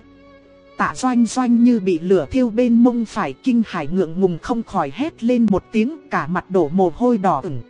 S1: Tạ doanh doanh như bị lửa thiêu bên mông phải kinh hải ngượng ngùng không khỏi hét lên một tiếng, cả mặt đổ mồ hôi đỏ ửng.